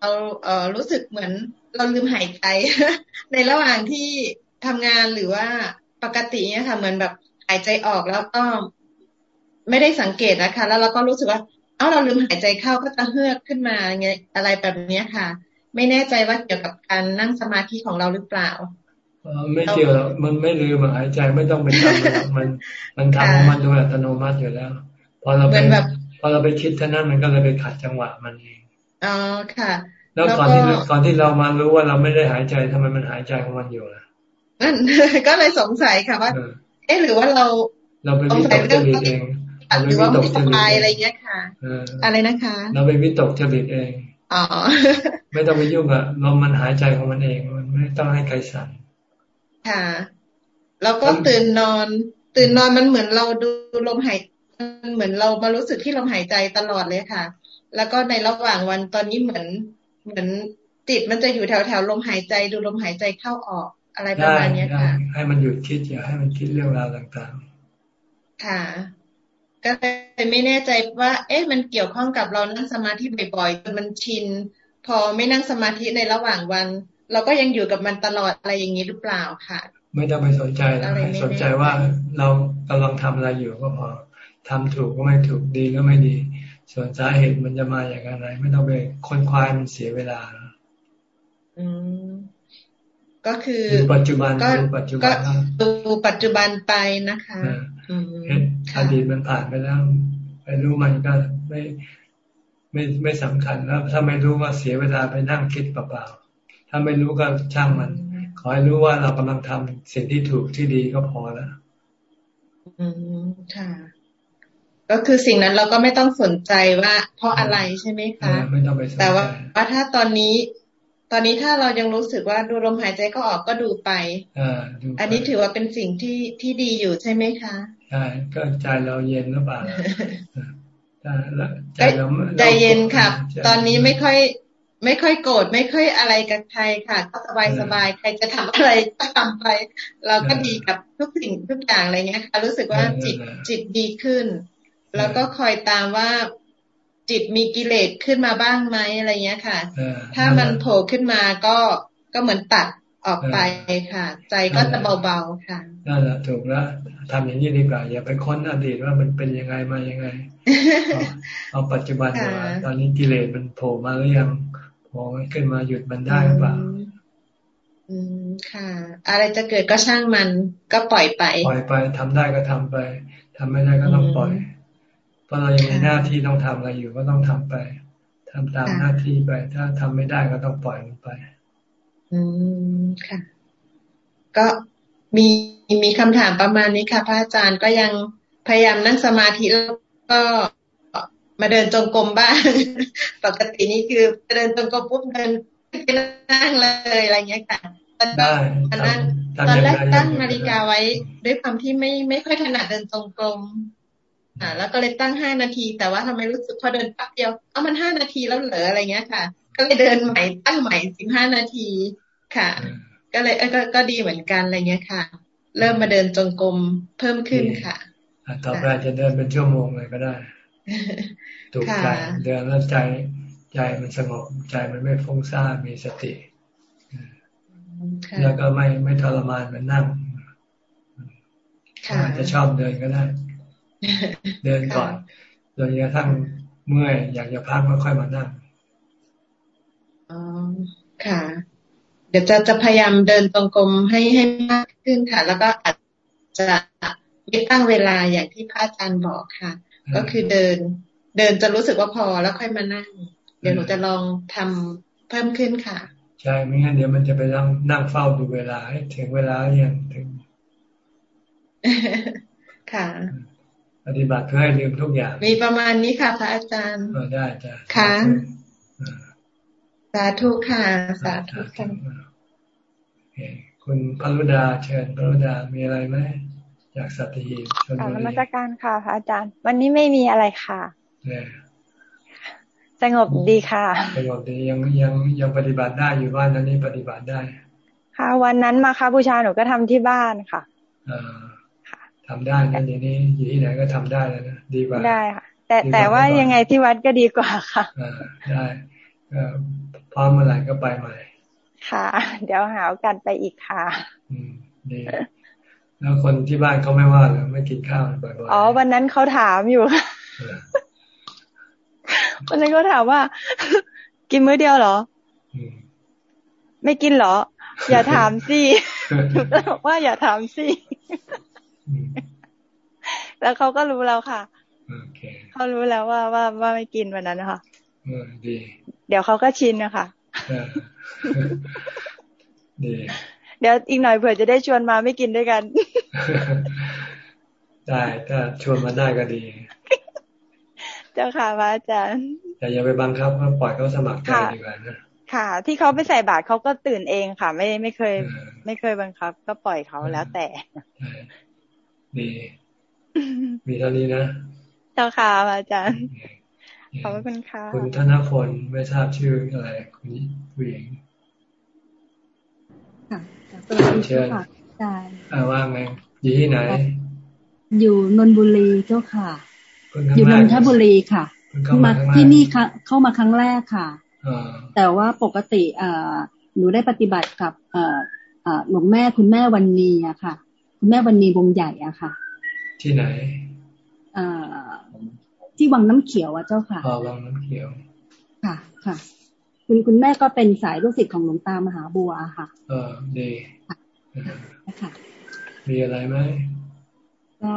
เราเออรู้สึกเหมือนเราลืมหายใจ ในระหว่างที่ทำงานหรือว่าปกติเนี่ยค่ะ เหมือนแบบหายใจออกแล้วก็ไม่ได้สังเกตนะคะ แล้วเราก็รู้สึกว่า เอ้าเราลืมหายใจเข้าก็จะเฮือกขึ้นมาไงอะไรแบบนี้ค่ะ ไม่แน่ใจว่าเกี่ยวกับการนั่งสมาธิของเราหรือเปล่า ไม่เกี่ยวมันไม่ลืมหายใจไม่ต้องไปทำมันมันทำมันโดยอัตโนมัติอยู่แล้ว พอเราไปพอเราไปคิดท่านั้นมันก็เลยไปขัดจังหวะมันเองอ๋อค่ะ แล้วก่อนที่ก่อนที่เรามารู้ว่าเราไม่ได้หายใจทำไมมันหายใจของมันอยู่ล่ะนั่นก็เลยสงสัยค่ะว่า เอ๊ะหรือว่าเรา เราไปวิตกจริตเองหรือว่าไม่สบายอะไรเงี้ยค่ะอะไรนะคะ เราไปวิตกจริตเองอ๋อไม่ต้องไปยุ่งอะลมมันหายใจของมันเอง มันไม่ต้องให้ใครสั่ง ค่ะ แล้วก็ตื่นนอน ตื่นนอนมันเหมือนเราดูลมหายมันเหมือนเรามารู้สึกที่ลมหายใจตลอดเลยค่ะ แล้วก็ในระหว่างวันตอนนี้เหมือนเหมือนจิตมันจะอยู่แถวแถวลมหายใจดูลมหายใจเข้าออกอะไรประมาณนี้ค่ะ ให้มันหยุดคิดอย่าให้มันคิดเรื่องราวต่างๆ ค่ะ ก็เลยไม่แน่ใจว่า เอ๊ะมันเกี่ยวข้องกับเรานั่งสมาธิบ่อยๆจนมันชิน พอไม่นั่งสมาธิในระหว่างวัน เราก็ยังอยู่กับมันตลอดอะไรอย่างนี้หรือเปล่าค่ะ ไม่ต้องไปสนใจแล้วให้สนใจว่าเรากำลังทำอะไรอยู่ก็พอทำถูกก็ไม่ถูกดีก็ไม่ดี ส่วนสาเหตุมันจะมาอย่างไร ไม่ต้องไปค้นคว้ามันเสียเวลาอืมก็คือปัจจุบันก็ปัจจุบันดูปัจจุบันไปนะคะอดีตมันผ่านไปแล้วไปรู้มันก็ไม่ไม่ไม่สำคัญแล้วถ้าไม่รู้ก็เสียเวลาไปนั่งคิดเปล่าๆ ถ้าไม่รู้ก็ช่างมัน ขอให้รู้ว่าเรากำลังทำสิ่งที่ถูกที่ดีก็พอแล้วอืมค่ะ ก็คือสิ่งนั้นเราก็ไม่ต้องสนใจว่า เพราะอะไรใช่ไหมคะไม่ต้องไปสนใจแต่ว่าว่าถ้าตอนนี้ ตอนนี้ถ้าเรายังรู้สึกว่าดูลมหายใจก็ออกก็ดูไปอันนี้ถือว่าเป็นสิ่งที่ที่ดีอยู่ใช่ไหมคะใช่ก็ใจเราเย็นหรือเปล่าใจเราใจเย็นค่ะ ตอนนี้ไม่ค่อย ไม่ค่อยโกรธไม่ค่อยอะไรกับใครค่ะ ก็สบายสบายใครจะทำอะไรก็ทำไป เราก็ดีกับทุกสิ่งทุกอย่างอะไรเงี้ยค่ะ รู้สึกว่าจิตจิตดีขึ้น แล้วก็คอยตามว่าจิตมีกิเลสขึ้นมาบ้างไหมอะไรเงี้ยค่ะ ถ้ามันโผล่ขึ้นมาก็ก็เหมือนตัดออกไปค่ะ ใจก็จะเบาๆค่ะนั่นแหละถูกแล้วทำอย่างนี้ดีกว่าอย่าไปค้นอดีตว่ามันเป็นยังไงมายังไง เอาปัจจุบันมาตอนนี้กิเลสมันโผล่มาหรือยัง พอขึ้นมาหยุดมันได้หรือเปล่า อืมค่ะ อะไรจะเกิดก็ช่างมันก็ปล่อยไป ปล่อยไปทำได้ก็ทำไปทำไม่ได้ก็ต้องปล่อย เพราะเรายังมีหน้าที่ต้องทำอะไรอยู่ก็ต้องทำไปทำตามหน้าที่ไป ถ้าทำไม่ได้ก็ต้องปล่อยมันไป อืมค่ะ ก็มีมีคำถามประมาณนี้ค่ะ พระอาจารย์ก็ยังพยายามนั่งสมาธิแล้วก็ มาเดินจงกรมบ้าง ปกตินี่คือเดินจงกรมปุ๊บเดินไปนั่งเลยอะไรเงี้ยค่ะได้ตอนนั้นตอนแรกตั้งนาฬิกาไว้ด้วยความที่ไม่ไม่ค่อยถนัดเดินตรงกลมอ่า แล้วก็เลยตั้งห้านาที แต่ว่าทำไมรู้สึกพอเดินแป๊บเดียวเอามันห้านาทีแล้วเหรออะไรเงี้ยค่ะ ก็เลยเดินใหม่ตั้งใหม่สิบห้านาทีค่ะ ก็เลยเออก็ก็ดีเหมือนกันอะไรเงี้ยค่ะ เริ่มมาเดินจงกรมเพิ่มขึ้นค่ะต่อไปจะเดินเป็นชั่วโมงเลยก็ได้ ถูกใจเดินแล้วใจใจมันสงบใจมันไม่ฟุ้งซ่านมีสติแล้วก็ไม่ไม่ทรมานมันนั่งอาจจะชอบเดินก็ได้ เดินก่อนโดยกระทั่งเมื่อยอยากจะพักแล้วค่อยมานั่งอ๋อค่ะ เดี๋ยวจะจะพยายามเดินตรงกลมให้ให้มากขึ้นค่ะ แล้วก็อาจจะไม่ตั้งเวลาอย่างที่พระอาจารย์บอกค่ะ ก็คือเดิน เดินจะรู้สึกว่าพอแล้วค่อยมานั่ง เดี๋ยวหนูจะลองทำเพิ่มขึ้นค่ะ ใช่ไม่งั้นเดี๋ยวมันจะไปนั่งนั่งเฝ้าดูเวลาให้ถึงเวลาอย่างถึง ค่ะ ปฏิบัติเพื่อให้ลืมทุกอย่าง มีประมาณนี้ค่ะพระอาจารย์เออได้จ้ะค่ะสาธุค่ะ สาธุค่ะคุณพรุดาเชิญพรุดามีอะไรไหม อยากสัตยีชนบุรีนมัสการค่ะพระอาจารย์ วันนี้ไม่มีอะไรค่ะเนี่ยสงบดีค่ะสงบดียังยังยังปฏิบัติได้อยู่บ้านนั้นนี่ปฏิบัติได้ ค่ะ วันนั้นมาค่ะบูชาหนูก็ทำที่บ้านค่ะอ่าทำได้นะอย่างนี้อยู่ที่ไหนก็ทำได้แล้วนะดีกว่าได้ค่ะ แต่แต่ว่ายังไงที่วัดก็ดีกว่าค่ะอ่าได้พร้อมเมื่อไหร่ก็ไปใหม่ ค่ะ เดี๋ยวหาโอกาสไปอีกค่ะ อืมดี แล้วคนที่บ้านเขาไม่ว่าหรือไม่กินข้าวบ่อยๆอ๋อวันนั้นเขาถามอยู่วันนั้นก็ถามว่า กินมื้อเดียวเหรอไม่กินเหรอ อย่าถามสิก็บอกว่าอย่าถามสิแล้วเขาก็รู้แล้วค่ะเขารู้แล้วว่าว่าว่าไม่กินวันนั้นนะคะดีเดี๋ยวเขาก็ชินนะคะดีเดี๋ยวอีกหน่อยเผื่อจะได้ชวนมาไม่กินด้วยกัน ได้ถ้าชวนมาได้ก็ดี เจ้าค่ะพระอาจารย์ แต่อย่าไปบังคับก็ปล่อยเขาสมัครใจดีกว่านะค่ะ ที่เขาไปใส่บาตรเขาก็ตื่นเองค่ะ ไม่ไม่เคย ไม่เคยบังคับ ก็ปล่อยเขาแล้วแต่ดีมีเท่านี้นะเจ้าค่ะพระอาจารย์ขอบคุณค่ะ คุณธนพลไม่ทราบชื่ออะไรคุณผู้หญิงค่ะ เชิญใช่ว่าไงอยู่ที่ไหน อยู่นนบุรีเจ้าค่ะ อยู่นนทบุรีค่ะมาที่นี่เข้ามาครั้งแรกค่ะแต่ว่าปกติหนูได้ปฏิบัติกับหลวงแม่คุณแม่วันนีอะค่ะ คุณแม่วันนีวงใหญ่อะค่ะ ที่ไหนที่วังน้ำเขียวอะเจ้าค่ะวังน้ำเขียว ค่ะค่ะ คุณคุณแม่ก็เป็นสายลูกศิษย์ของหลวงตามหาบัวค่ะ เออดีค่ะมีอะไรไหมก็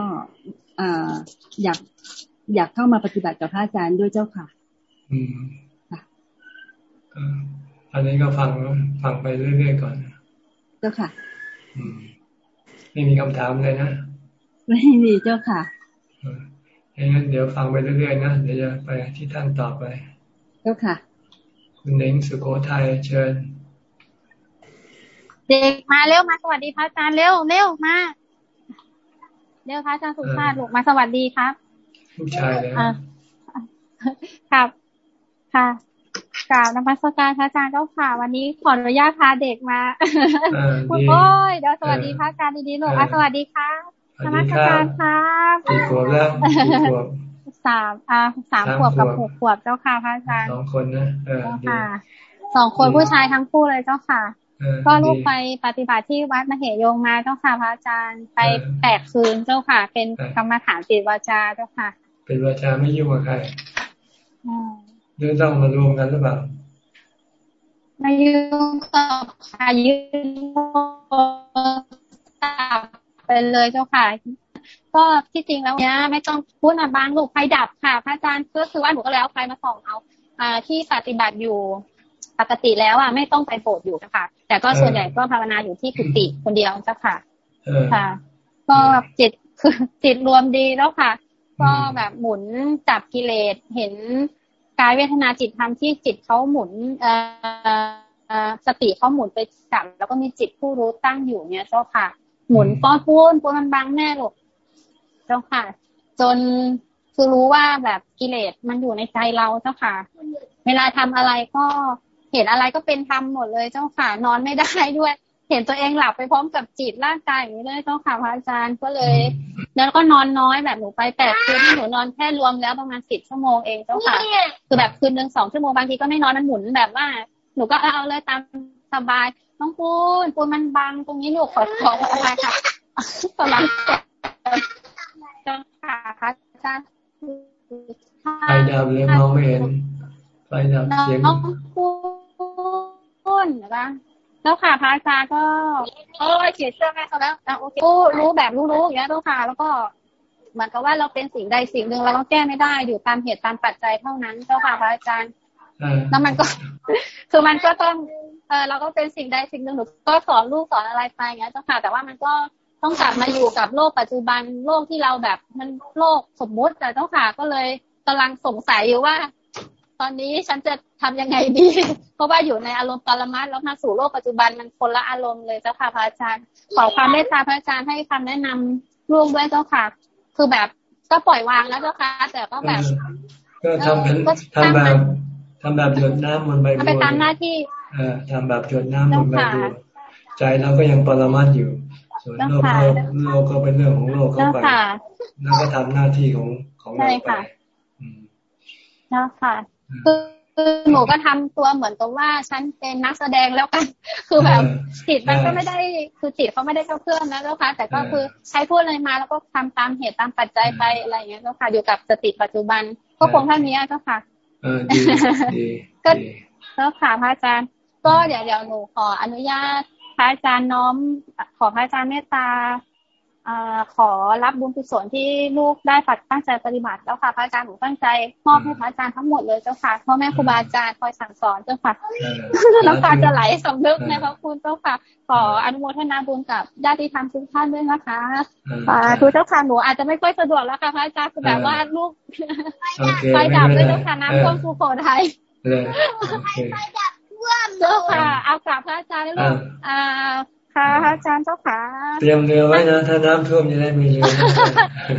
อยากอยากเข้ามาปฏิบัติกับพระอาจารย์ด้วยเจ้าค่ะ อืมอันนี้ก็ฟังฟังไปเรื่อยๆก่อนเจ้าค่ะ อืมไม่มีคำถามเลยนะไม่มีเจ้าค่ะงั้นเดี๋ยวฟังไปเรื่อยๆนะเดี๋ยวจะไปที่ท่านต่อไป เจ้าค่ะ คุณเน่งสุโขทัยเชิญ เด็กมาเร็วมาสวัสดีพระอาจารย์เร็วเร็วมาเร็วพระอาจารย์สุภาพลูกมาสวัสดีครับลูกชายเลยครับค่ะกล่าวนมัสการพระอาจารย์เจ้าค่ะ วันนี้ขออนุญาตพาเด็กมาคุณโอ้ยเดี๋ยวสวัสดีพระอาจารย์ดีๆลูกสวัสดีค่ะนมัสการครับกี่ขวบแล้วกี่ขวบ สามอ่าสามขวบกับหกขวบเจ้าค่ะพระอาจารย์สองคนนะเออค่ะสองคนผู้ชายทั้งคู่เลยเจ้าค่ะ ก็ลูกไปปฏิบัติที่วัดมเหยงมาเจ้าค่ะพระอาจารย์ไปแปดคืนเจ้าค่ะ เป็นกรรมฐานจิตวาจาเจ้าค่ะ เป็นวาจาไม่ยุ่งกับใครหรือต้องมารวมกันหรือเปล่าไม่ยุ่งกับใครยุ่งไปเลยเจ้าค่ะ ก็ที่จริงแล้วเนี้ยไม่ต้องพูดมาบางลูกไฟดับค่ะพระอาจารย์ก็คือว่าหนูก็แล้วไฟมาส่องเอาอ่าที่ปฏิบัติอยู่ปกติแล้วอะไม่ต้องไปโบสถ์อยู่นะคะแต่ก็ส่วนใหญ่ก็ภาวนาอยู่ที่กุฏิคนเดียวเจ้าค่ะค่ะ ก็จิตคือจิตรวมดีแล้วค่ะ ก็แบบหมุนจับกิเลสเห็นกายเวทนาจิตธรรมที่จิตเขาหมุนเอ่อสติเขาหมุนไปจับแล้วก็มีจิตผู้รู้ตั้งอยู่เนี่ยเจ้าค่ะ หมุนป้อนพูนปูนมันบังแน่หรอก เจ้าค่ะ จนคือรู้ว่าแบบกิเลสมันอยู่ในใจเราเจ้าค่ะ เวลาทำอะไรก็เห็นอะไรก็เป็นธรรมหมดเลยเจ้าค่ะ นอนไม่ได้ด้วย เห็นตัวเองหลับไปพร้อมกับจิตร่างกายอย่างนี้เลยเจ้าค่ะพระอาจารย์ก็เลยแล้วก็นอนน้อยแบบหนูไปแปดคืนที่หนูนอนแค่รวมแล้วประมาณสิบชั่วโมงเองเจ้าค่ะ คือแบบคืนหนึ่งสองชั่วโมงบางทีก็ไม่นอนมันหมุนแบบว่า หนูก็เอาเลยตามสบายน้องปูนปูนมันบังตรงนี้ลูกขอขออะไรค่ะประมาณ จ้าค่ะพระอาจารย์ไฟดับเลยมองไม่เห็นไฟดับเสียงน้องปูนนะคะแล้วค่ะพระอาจารย์ก็โอ้ยเขียนเสื้อแม่เขาแล้วโอเครู้แบบรู้ๆอย่างเงี้ยเจ้าค่ะ แล้วก็เหมือนกับว่าเราเป็นสิ่งใดสิ่งหนึ่งเราก็แก้ไม่ได้อยู่ตามเหตุตามปัจจัยเท่านั้นเจ้าค่ะพระอาจารย์แล้วมันก็ คือมันก็ต้องเออเราก็เป็นสิ่งใดสิ่งหนึ่งหนูก็สอนลูกสอนอะไรไปเงี้ยเจ้าค่ะ แต่ว่ามันก็ ต้องกลับมาอยู่กับโลกปัจจุบันโลกที่เราแบบมันโลกสมมุติแต่เจ้าค่ะก็เลยกำลังสงสัยอยู่ว่า ตอนนี้ฉันจะทำยังไงดี เพราะว่าอยู่ในอารมณ์ปรมัตแล้วมาสู่โลกปัจจุบันมันคนละอารมณ์เลยเจ้าค่ะพระอาจารย์ขอความเมตตาพระอาจารย์ให้คำแนะนำลูกด้วยเจ้าค่ะ คือแบบก็ปล่อยวางแล้วเจ้าค่ะ แต่ก็แบบก็ทำเป็นทำแบบทำแบบหยดน้ำมันใบบัวไปตามหน้าที่เออทำแบบหยดน้ำมันใบบัวใจเราก็ยังปรมัตอยู่ ส่วนโลกโลกโลกก็เป็นเรื่องของโลกเข้าไปแล้วก็ทำหน้าที่ของของเราไปนะค่ะคือคือหนูก็ทำตัวเหมือนกับว่าฉันเป็นนักแสดงแล้วกัน คือแบบจิตมันก็ไม่ได้คือจิตเขาไม่ได้เข้าเครื่องนะเจ้าค่ะ แต่ก็คือใช้พูดอะไรมาแล้วก็ทำตามเหตุตามปัจจัยไปอะไรอย่างเงี้ยเจ้าค่ะอยู่กับสติปัจจุบันก็คงเท่านี้เจ้าค่ะเออดีดีก็เจ้าค่ะพระอาจารย์ ก็เดี๋ยวเดี๋ยวหนูขออนุญาต พระอาจารย์น้อม ขอพระอาจารย์เมตตาอขอรับบุญกุศลที่ลูกได้ฝัดตั้งใจปฏิบัติแล้วค่ะพระอาจารย์หนูตั้งใจมอบให้พระอาจารย์ทั้งหมดเลยเจ้าค่ะพ่อแม่ครูบาอาจารย์คอยสั่งสอนเจ้าค่ะน้ำตาจะไหลสำนึกในพระคุณเจ้าค่ะ ขออนุโมทนาบุญกับญาติธรรมทุกท่านด้วยนะคะทุกเจ้าค่ะหนูอาจจะไม่ค่อยสะดวกแล้วค่ะพระอาจารย์คือแบบว่าลูกไปดับด้วยเจ้าค่ะน้ำท่วมภูเขาไทยเจ้าค่ะเอากลับพระอาจารย์ลูกอ่าค่ะอาจารย์เจ้าขาเตรียมเรือไว้นะถ้าน้ำท่วมจะได้มีเรือ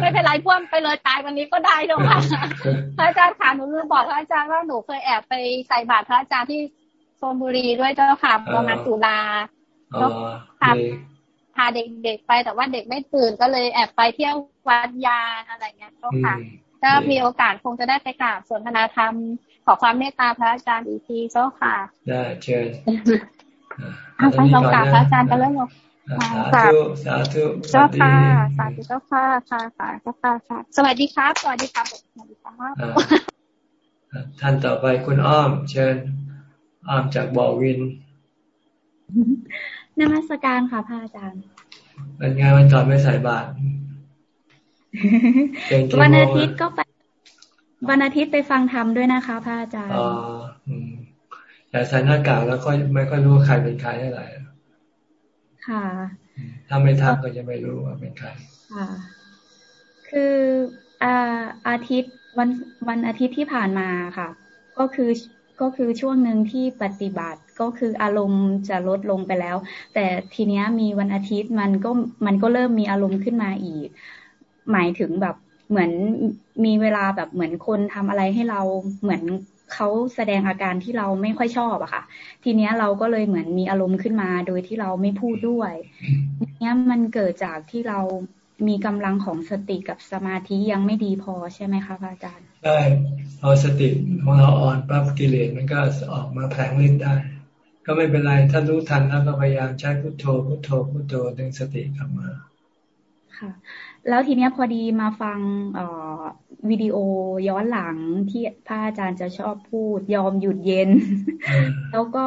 ไม่เป็นไรท่วมไปเลยตายวันนี้ก็ได้เจ้าค่ะพระอาจารย์ขาหนูลืมบอกพระอาจารย์ว่าหนูเคยแอบไปใส่บาตรพระอาจารย์ที่โซนบุรีด้วยเจ้าค่ะประมาณตุลาแล้วพาพาเด็กๆไปแต่ว่าเด็กไม่ตื่นก็เลยแอบไปเที่ยววัดยาอะไรเงี้ยเจ้าค่ะ ถ้ามีโอกาสคงจะได้ไปกราบสนทนาธรรม ขอความเมตตาพระอาจารย์อีกทีเจ้าค่ะ ได้เชิญทางสองกาพระอาจารย์กันแล้วเนาะสาธุสาธุเจ้าค่ะ สาธุเจ้าค่ะค่ะค่ะเจ้าค่ะค่ะ สวัสดีครับ สวัสดีครับสวัสดีครับท่านต่อไปคุณอ้อม เชิญ อ้อมจากบ่อวินนมัสการค่ะพระอาจารย์เป็นไงวันก่อนไม่ใส่บาตร วันอาทิตย์ก็ไป วันอาทิตย์ไปฟังธรรมด้วยนะคะพระอาจารย์อ๋อแต่ใส่หน้ากากแล้วก็ไม่ค่อยรู้ว่าใครเป็นใครเท่าไหร่ค่ะ ถ้าไม่ทักก็จะไม่รู้ว่าเป็นใครค่ะ คืออาอาทิตย์วันวันอาทิตย์ที่ผ่านมาค่ะ ก็คือก็คือช่วงหนึ่งที่ปฏิบัติก็คืออารมณ์จะลดลงไปแล้ว แต่ทีเนี้ยมีวันอาทิตย์มันก็มันก็เริ่มมีอารมณ์ขึ้นมาอีก หมายถึงแบบเหมือนมีเวลาแบบเหมือนคนทำอะไรให้เราเหมือนเขาแสดงอาการที่เราไม่ค่อยชอบอะค่ะ ทีเนี้ยเราก็เลยเหมือนมีอารมณ์ขึ้นมาโดยที่เราไม่พูดด้วยเนี้ยมันเกิดจากที่เรามีกำลังของสติกับสมาธิยังไม่ดีพอใช่ไหมคะพระอาจารย์ใช่พอสติของเราอ่อนปั๊บกิเลสมันก็ออกมาแผลงฤทธิ์ได้ ก็ไม่เป็นไรถ้ารู้ทันแล้วก็พยายามใช้พุทโธพุทโธพุทโธดึงสติกลับมาค่ะ แล้วทีเนี้ยพอดีมาฟังวิดีโอย้อนหลังที่พระอาจารย์จะชอบพูดยอมหยุดเย็น แล้วก็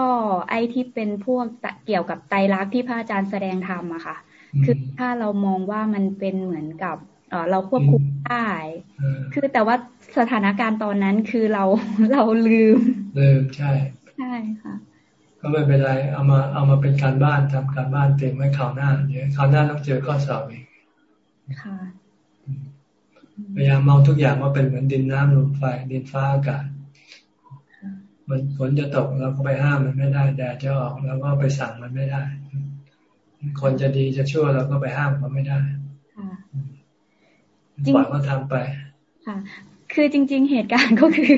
ไอ้ที่เป็นพวกเกี่ยวกับไตรลักษณ์ที่พระอาจารย์แสดงธรรมอะค่ะ คือถ้าเรามองว่ามันเป็นเหมือนกับเราควบคุมได้คือแต่ว่าสถานการณ์ตอนนั้นคือเราเราลืม ลืมใช่ ใช่ค่ะ ก็ไม่เป็นไร เอามาเอามาเป็นการบ้านทำการบ้านเตรียมไว้คราวหน้าเนี่ยคราวหน้าต้องเจอข้อสอบอีก ค่ะพยายามมองทุกอย่างว่าเป็นเหมือนดินน้ำลมไฟดินฟ้าอากาศ มันฝนจะตกเราก็ไปห้ามมันไม่ได้แดดจะออกเราก็ไปสั่งมันไม่ได้ คนจะดีจะชั่วเราก็ไปห้ามมันไม่ได้ปล่อยเขาทำไปค่ะ คือจริง ๆ เหตุการณ์ก็คือ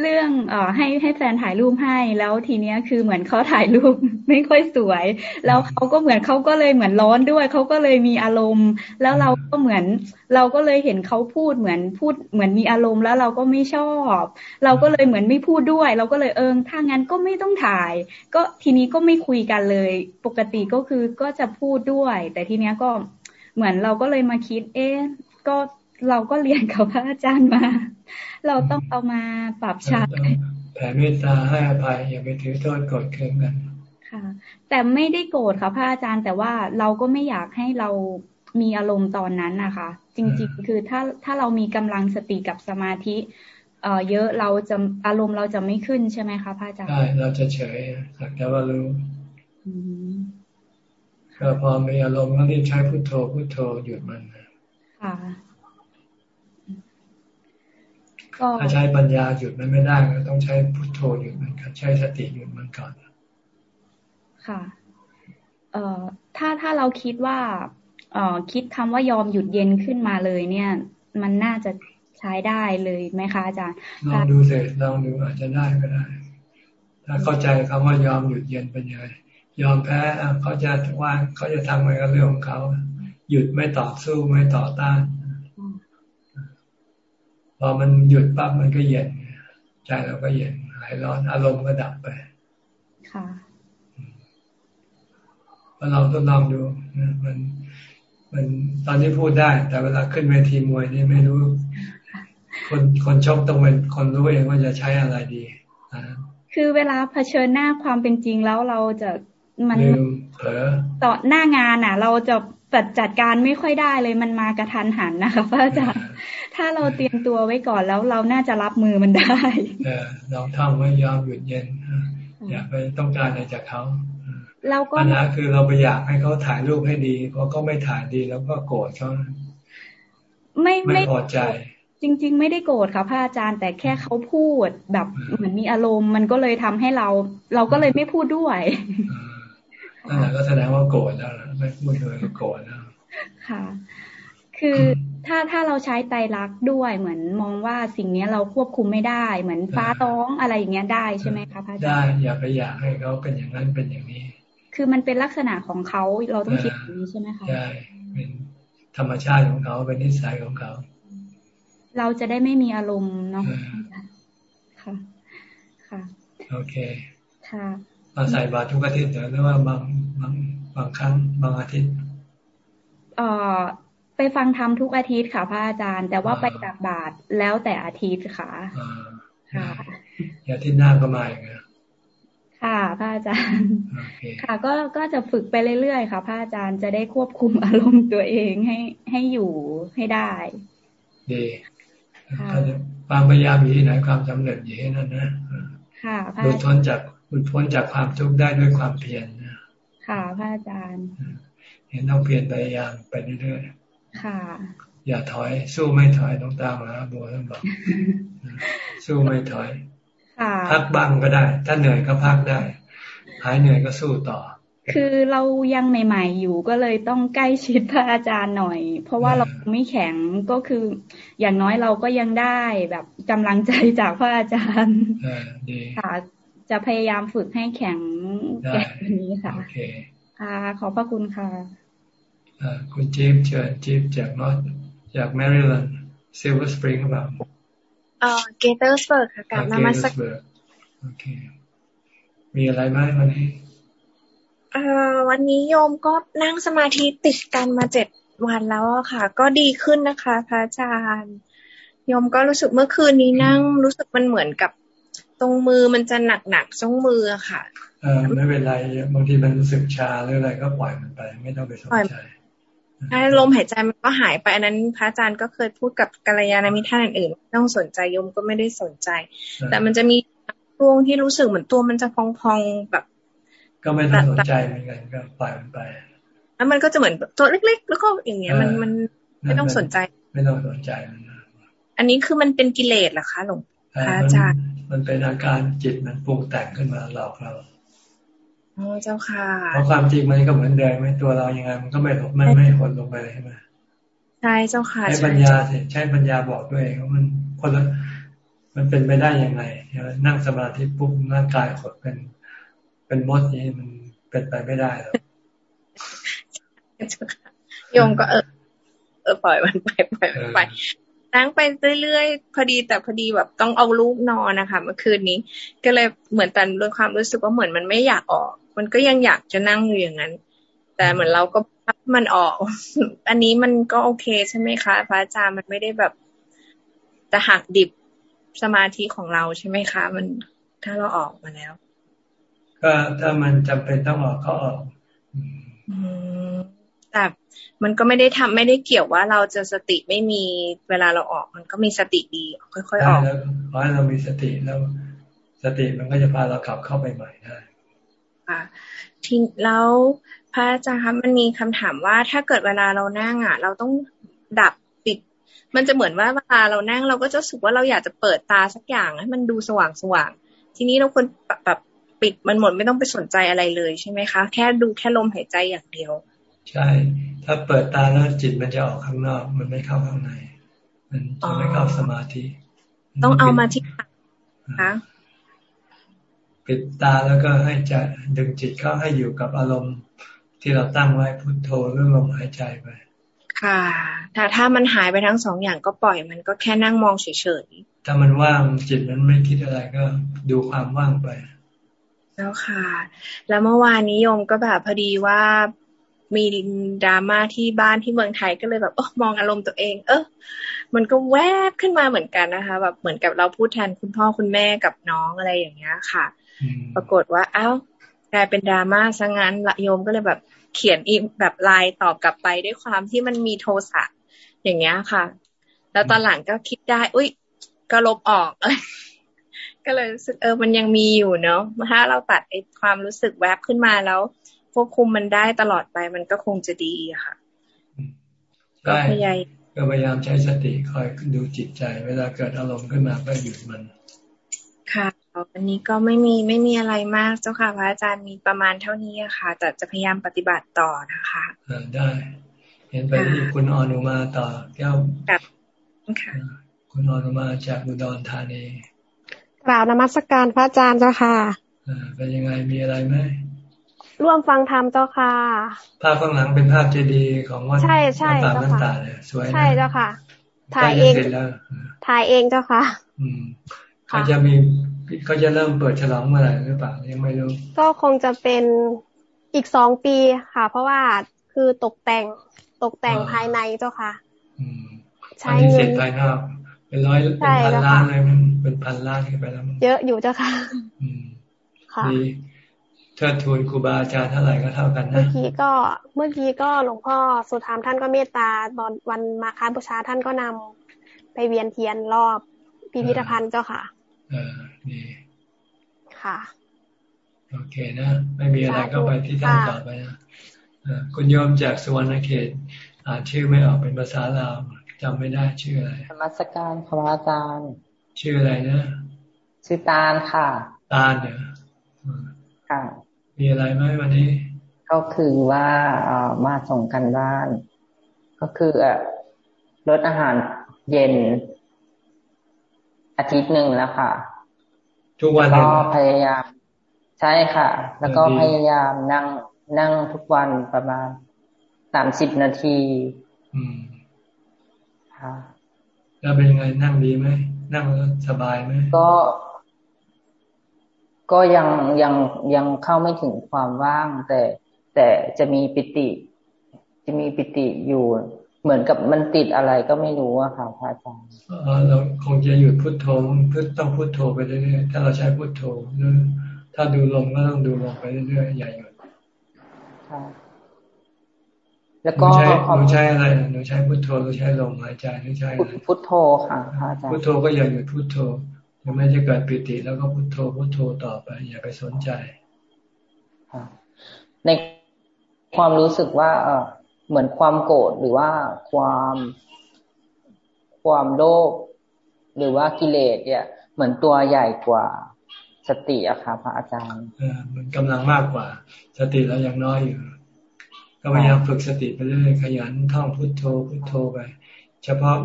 เรื่องเอ่อให้ให้แฟนถ่ายรูปให้แล้วทีเนี้ยคือเหมือนเขาถ่ายรูปไม่ค่อยสวย แล้วเขาก็เหมือนเขาก็เลยเหมือนร้อนด้วยเขาก็เลยมีอารมณ์ แล้วเราก็เหมือน เราก็เลยเห็นเขาพูดเหมือนพูดเหมือนมีอารมณ์แล้วเราก็ไม่ชอบ เราก็เลยเหมือนไม่พูดด้วย เราก็เลยเออถ้างั้นก็ไม่ต้องถ่าย ก็ทีนี้ก็ไม่คุยกันเลย ปกติก็คือก็จะพูดด้วย แต่ทีเนี้ยก็เหมือนเราก็เลยมาคิด เอ๊ะก็ เราก็เรียนกับพระอาจารย์มา เราต้องเอามาปรับใช้แผ่เมตตาให้อภัยอย่าไปถือโทษกดเคืองกัน ค่ะ แต่ไม่ได้โกรธค่ะพระอาจารย์ แต่ว่าเราก็ไม่อยากให้เรามีอารมณ์ตอนนั้นนะคะ จริง ๆ คือถ้าถ้าเรามีกำลังสติกับสมาธิเอ่อเยอะเราจะอารมณ์เราจะไม่ขึ้นใช่ไหมคะพระอาจารย์ใช่เราจะเฉยสักแต่ว่ารู้ก็พอมีอารมณ์ก็รีบใช้พุทโธพุทโธหยุดมันค่ะ ถ้าใช้ปัญญาหยุดมันไม่ได้ก็ต้องใช้พุทโธหยุดมันใช้สติหยุดมันก่อน ค่ะ เอ่อ ถ้าถ้าเราคิดว่าเอ่อคิดคำว่ายอมหยุดเย็นขึ้นมาเลย เนี่ย มันน่าจะใช้ได้เลยไหมคะอาจารย์ลองดูเสร็จลองดูอาจจะได้ก็ได้ ถ้าเข้าใจคำว่ายอมหยุดเย็นเป็นยังไงยอมแพ้เขาจะว่าเขาจะทำอะไรก็เรื่องของเขา หยุดไม่ต่อสู้ไม่ต่อต้าน พอมันหยุดปั๊บมันก็เย็นใจเราก็เย็นหายร้อนอารมณ์ก็ดับไป ค่ะเราทดลองดูนะมันมันตอนนี้พูดได้ แต่เวลาขึ้นเวทีมวยนี่ไม่รู้ คนคนชกต้องเป็นคนรู้เองว่าจะใช้อะไรดีคือเวลาเผชิญหน้าความเป็นจริงแล้วเราจะมันต่อหน้างานอะ เราจะจัดจัดการไม่ค่อยได้เลยมันมากระทันหันนะคะพระอาจารย์ ถ้าเราเตรียมตัวไว้ก่อนแล้วเราน่าจะรับมือมันได้เออลองท่องไว้ยอมหยุดเย็น อย่าไปต้องการอะไรจากเขาเราก็ปัญหาคือเราไปอยากให้เขาถ่ายรูปให้ดีพอก็ไม่ถ่ายดีแล้วก็โกรธเขาไม่ไม่พอใจ จริง ๆ ไม่ได้โกรธค่ะพระอาจารย์แต่แค่เขาพูดแบบเหมือนมีอารมณ์ มันก็เลยทำให้เรา เราก็เลยไม่พูดด้วยนั่นแหละก็แสดงว่าโกรธแล้วไม่พูดเลยโกรธแล้วค่ะ คือ ถ้าถ้าเราใช้ไตรักด้วยเหมือนมองว่าสิ่งนี้เราควบคุมไม่ได้ เหมือนฟ้าท้องอะไรอย่างเงี้ยได้ใช่ไหมคะพระอาจารย์ได้อย่าไปอยากให้เขาเป็นอย่างนั้นเป็นอย่างนี้ คือมันเป็นลักษณะของเขาเราต้องคิดอย่างนี้ใช่ไหมคะใช่เป็นธรรมชาติของเขาเป็นนิสัยของเขา เราจะได้ไม่มีอารมณ์เนาะค่ะค่ะโอเคค่ะมาใส่บาตรทุกอาทิตย์หรือว่าบางบางบางครั้งบางอาทิตย์เอ่อ ไปฟังธรรมทุกอาทิตย์ค่ะพระอาจารย์ แต่ว่าไปตักบาตรแล้วแต่อาทิตย์ค่ะค่ะอาทิตย์หน้าก็มาอีกนะค่ะพระอาจารย์ ค่ะ ก็ก็จะฝึกไปเรื่อยๆค่ะพระอาจารย์จะได้ควบคุมอารมณ์ตัวเองให้ให้อยู่ให้ได้ดีความพยายามอยู่ที่ไหนความสำเร็จอยู่ที่นั่นนะค่ะหลุดพ้นจากหลุดพ้นจากความทุกข์ได้ด้วยความเพียรนะค่ะพระอาจารย์เห็นต้องเพียรพยายามไปเรื่อยๆ ค่ะอย่าถอย สู้ไม่ถอยต้องตามนะบัวท่านบอกสู้ไม่ถอยพักบ้างก็ได้ ถ้าเหนื่อยก็พักได้หายเหนื่อยก็สู้ต่อ คือเรายังใหม่ๆอยู่ก็เลยต้องใกล้ชิดพระอาจารย์หน่อย เพราะว่าเราไม่แข็งก็คือ อย่างน้อยเราก็ยังได้แบบกำลังใจจากพระอาจารย์ค่ะ จะพยายามฝึกให้แข็งแกร่งนี้ค่ะค่ะขอบพระคุณค่ะ คุณจิ๊บเชิญจิ๊บจากนอตจากแมริแลนด์ซิลเวอร์สปริงหรือเปล่าเอ่อเกเตอร์สเบิร์กค่ะกราบนมัสการโอเค มีอะไรไหมวันนี้เอ่อวันนี้โยมก็นั่งสมาธิติดกันมาเจ็ดวันแล้วค่ะ ก็ดีขึ้นนะคะพระอาจารย์โยมก็รู้สึกเมื่อคืนนี้นั่งรู้สึกมันเหมือนกับตรงมือมันจะหนักหนักสองมือค่ะเออไม่เป็นไรบางทีมันรู้สึกชาหรืออะไรก็ปล่อยมันไป ไม่ต้องไปสนใจ ลมหายใจมันก็หายไปอันนั้น พระอาจารย์ก็เคยพูดกับกัลยาณมิตรท่านอื่นๆต้องสนใจโยมก็ไม่ได้สนใจ แต่มันจะมีช่วงที่รู้สึกเหมือนตัวมันจะพองๆแบบ ก็ไม่ต้องสนใจเหมือนกันก็ปล่อยมันไป แล้วมันก็จะเหมือนตัวเล็ก ๆ แล้วก็อย่างเงี้ย มันมันไม่ต้องสนใจ ไม่ต้องสนใจอันนี้คือมันเป็นกิเลสเหรอคะหลวงพระอาจารย์ มันเป็นอาการจิตมันปรุงแต่งขึ้นมาหลอกเรา โอ้เจ้าค่ะเพราะความจริงมันก็เหมือนเดิมไม่ตัวเรายังไงมันก็ไม่หลบไม่ไม่หดลงไปใช่ไหมใช่เจ้าค่ะใช้ปัญญาสิใช้ปัญญาบอกด้วยว่ามันคนละมันเป็นไปได้ยังไงนั่งสมาธิปุ๊บร่างกายหดเป็น เป็นมดนี้มันเป็นไปไม่ได้หรอกโยมก็เออเออปล่อยมันไปปล่อยมันไปนั่งไปเรื่อยๆพอดีแต่พอดีแบบต้องเอาลูกนอนนะคะเมื่อคืนนี้ ก็เลยเหมือนแต่เรื่องความรู้สึกว่าเหมือนมันไม่อยากออก มันก็ยังอยากจะนั่งอยู่อย่างนั้น แต่เหมือนเราก็พักมันออก อันนี้มันก็โอเคใช่ไหมคะ พระอาจารย์มันไม่ได้แบบจะหักดิบสมาธิของเราใช่ไหมคะ มันถ้าเราออกมาแล้ว ก็ถ้ามันจำเป็นต้องออกก็ออกแต่มันก็ไม่ได้ทำไม่ได้เกี่ยวว่าเราจะสติไม่มีเวลาเราออก มันก็มีสติดี ค่อยๆออกขอให้เรามีสติแล้ว สติมันก็จะพาเรากลับเข้าไปใหม่ได้ ค่ะทีแล้วพระอาจารย์คะมันมีคำถามว่าถ้าเกิดเวลาเรานั่งอะ เราต้องดับปิด มันจะเหมือนว่าเวลาเรานั่งเราก็จะรู้สึกว่าเราอยากจะเปิดตาสักอย่างให้มันดูสว่างสว่างทีนี้เราควรแบบปิดมันหมดไม่ต้องไปสนใจอะไรเลยใช่ไหมคะ แค่ดูแค่ลมหายใจอย่างเดียว ใช่ ถ้าเปิดตาแล้วจิตมันจะออกข้างนอก มันไม่เข้าข้างใน มันจะไม่เข้าสมาธิ ต้องเอามาที่คะ ปิดตาแล้วก็ให้จะดึงจิตเข้าให้อยู่กับอารมณ์ที่เราตั้งไว้พุทโธหรือลมหายใจไป ค่ะถ้าถ้ามันหายไปทั้งสองอย่างก็ปล่อยมันก็แค่นั่งมองเฉยๆถ้ามันว่างจิตมันไม่คิดอะไรก็ดูความว่างไป แล้วค่ะ แล้วเมื่อวานนี้โยมก็แบบพอดีว่ามีดราม่าที่บ้านที่เมืองไทยก็เลยแบบอมองอารมณ์ตัวเอง เออมันก็แวบขึ้นมาเหมือนกันนะคะ แบบเหมือนกับเราพูดแทนคุณพ่อคุณแม่กับน้องอะไรอย่างเงี้ยค่ะ ปรากฏว่าอ้าวกลายเป็นดราม่าซะงั้นละโยมก็เลยแบบเขียนอีแบบไลน์ตอบกลับไปด้วยความที่มันมีโทสะอย่างเงี้ยค่ะ แล้วตอนหลังก็คิดได้ อุ้ยก็ลบออกก็เลยรู้สึกเออมันยังมีอยู่เนาะถ้าเราตัดไอ้ความรู้สึกแวบขึ้นมาแล้วควบคุมมันได้ตลอดไปมันก็คงจะดีค่ะก็พยายามก็พยายามใช้สติคอยดูจิตใจ เวลาเกิดอารมณ์ขึ้นมาก็หยุดมัน ค่ะ วันนี้ก็ไม่มีไม่มีอะไรมากเจ้าค่ะ พระอาจารย์มีประมาณเท่านี้ค่ะแต่จะพยายามปฏิบัติต่อนะคะได้ เห็นไปที่คุณอนุมาต่อแก้วค่ะคุณอนุมาจากอุดรธานีกล่าวนมัสการพระอาจารย์เจ้าค่ะเป็นยังไงมีอะไรไหมร่วมฟังธรรมเจ้าค่ะ ภาพข้างหลังเป็นภาพเจดีย์ของวัดใช่ใช่เจ้าค่ะสวยใช่เจ้าค่ะ ถ่ายเองถ่ายเองเจ้าค่ะอืมเขาจะมี เขาจะเริ่มเปิดฉลองเมื่อไหร่หรือเปล่ายังไม่รู้ ก็คงจะเป็นอีกสองปีค่ะ เพราะว่าคือตกแต่งตกแต่งภายในเจ้าค่ะใช้เงินภายนอกเป็นร้อยเป็นพันล้านเลยมันเป็นพันล้านขึ้นไปแล้วเยอะอยู่เจ้าค่ะค่ะเทิดทูนครูบาอาจารย์เท่าไหร่ก็เท่ากันนะเมื่อกี้ก็เมื่อกี้ก็หลวงพ่อสุธรรมท่านก็เมตตาตอนวันมาค้าบูชาท่านก็นำไปเวียนเทียนรอบพิพิธภัณฑ์เจ้าค่ะ เออ ดีค่ะโอเคนะ ไม่มีอะไรก็ไปที่ท่านต่อไปนะคุณโยมจากสวรรณเขตอ่านชื่อไม่ออกเป็นภาษาลาวจำไม่ได้ชื่ออะไรธรรมสการพระอาจารย์ ชื่ออะไรนะชื่อตาลค่ะ ตาลเนี่ยค่ะ มีอะไรไหมวันนี้ ก็คือว่าเอมาส่งกันบ้าน ก็คือลดอาหารเย็น อาทิตย์หนึ่งแล้วค่ะ ทุกวันก็พยายาม ใช่ค่ะ แล้วก็พยายามนั่งนั่งทุกวันประมาณสามสิบนาทีอืมค่ะแล้วเป็นยังไงนั่งดีไหมนั่งสบายไหมก็ ก็ยังยังยังเข้าไม่ถึงความว่าง แต่แต่จะมีปิติ จะมีปิติอยู่ เหมือนกับมันติดอะไรก็ไม่รู้อะค่ะพระอาจารย์เราคงจะหยุดพุทโธพุทต้องพุทโธไปเรื่อยๆถ้าเราใช้พุทโธหรือถ้าดูลมก็ต้องดูลมไปเรื่อยๆอย่าหยุดแล้วก็หนูใช้อะไรหนูใช้พุทโธหรือใช้ลมหายใจหรือใช้อะไรพุทโธค่ะพระอาจารย์พุทโธก็อย่าหยุดพุทโธยังไม่จะเกิดปิติ แล้วก็พุโทโธพุโทโธต่อไป อย่าไปสนใจในความรู้สึกว่า เออ เหมือนความโกรธหรือว่าความความโลภหรือว่ากิเลสเนี่ย เหมือนตัวใหญ่กว่าสติอะค่ะพระอาจารย์เออมันกำลังมากกว่า สติเรายังน้อยอยู่ ก็พยายามฝึกสติไปเรื่อยขยันท่องพุทโธพุทโธไป เฉพาะ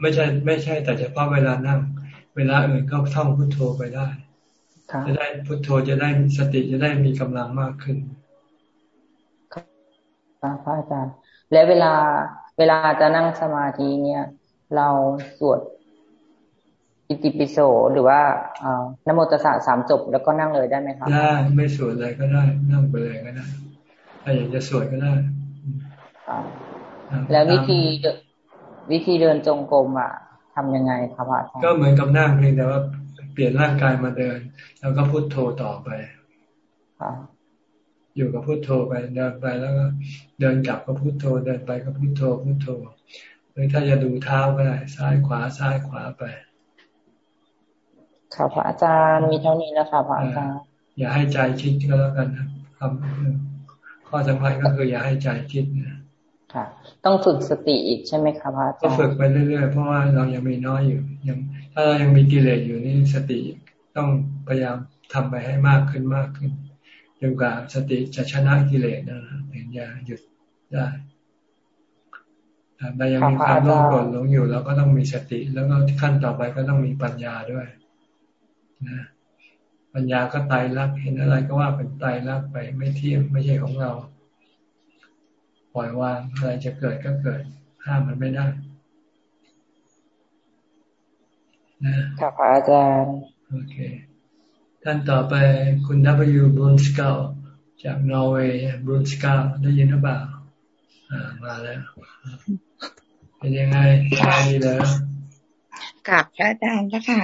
ไม่ใช่ไม่ใช่ แต่เฉพาะเวลานั่ง เวลาอื่นก็ท่องพุทโธไปได้จะได้พุทโธจะได้สติจะได้มีกำลังมากขึ้น ครับพระอาจารย์ และเวลาเวลาจะนั่งสมาธิเนี่ย เราสวดอิติปิโสหรือว่านโมตสสะสามจบแล้วก็นั่งเลยได้ไหมครับได้ไม่สวดเลยก็ได้ นั่งไปเลยก็ได้ถ้าอยากจะสวดก็ได้แล้ววิธีวิธีเดินจงกรมอะทำยังไงครับอาจารย์ก็เหมือนกับนั่งเพียงแต่ว่าเปลี่ยนร่างกายมาเดิน แล้วก็พุโทโธต่อไป อยู่กับพุโทโธไปเดินไปแล้วก็เดินกลับก็พุโทโธเดินไปก็พุโทโธพุโทโธหรือถ้าจะดูเท้าก็ได้ซ้ายขวาซ้ายขวาไปค่ะพระอาจารย์มีเท่านี้แล้วค่ะพระอาจารย์อย่าให้ใจคิดก็แล้วกันครับข้อสำคัญก็คืออย่าให้ใจคิดนะค่ะ ต้องฝึกสติอีกใช่ไหมคะพระอาจารย์ก็ฝึกไปเรื่อยๆเพราะว่าเรายังมีน้อยอยู่ยังถ้าเรายังมีกิเลสอยู่นี่สติต้องพยายามทำไปให้มากขึ้นมากขึ้น จนกว่าสติจะชนะกิเลสนะถึงจะหยุดได้แต่ยังมีความโลภโกรธหลงอยู่เราก็ต้องมีสติ แล้วก็ขั้นต่อไปก็ต้องมีปัญญาด้วยนะปัญญาก็ตายรักเห็นอะไรก็ว่าเป็นตายรักไปไม่เที่ยงไม่ใช่ของเรา ปล่อยวางอะไรจะเกิดก็เกิด ห้ามมันไม่ได้นะครับอาจารย์โอเค ท่านต่อไปคุณวบรูนสกาจากนอร์เวย์บรูนสกาได้ยินหรือเปล่าอ่า มาแล้ว เป็นยังไงสบายดีแล้วกับพระอาจารย์แล้วค่ะ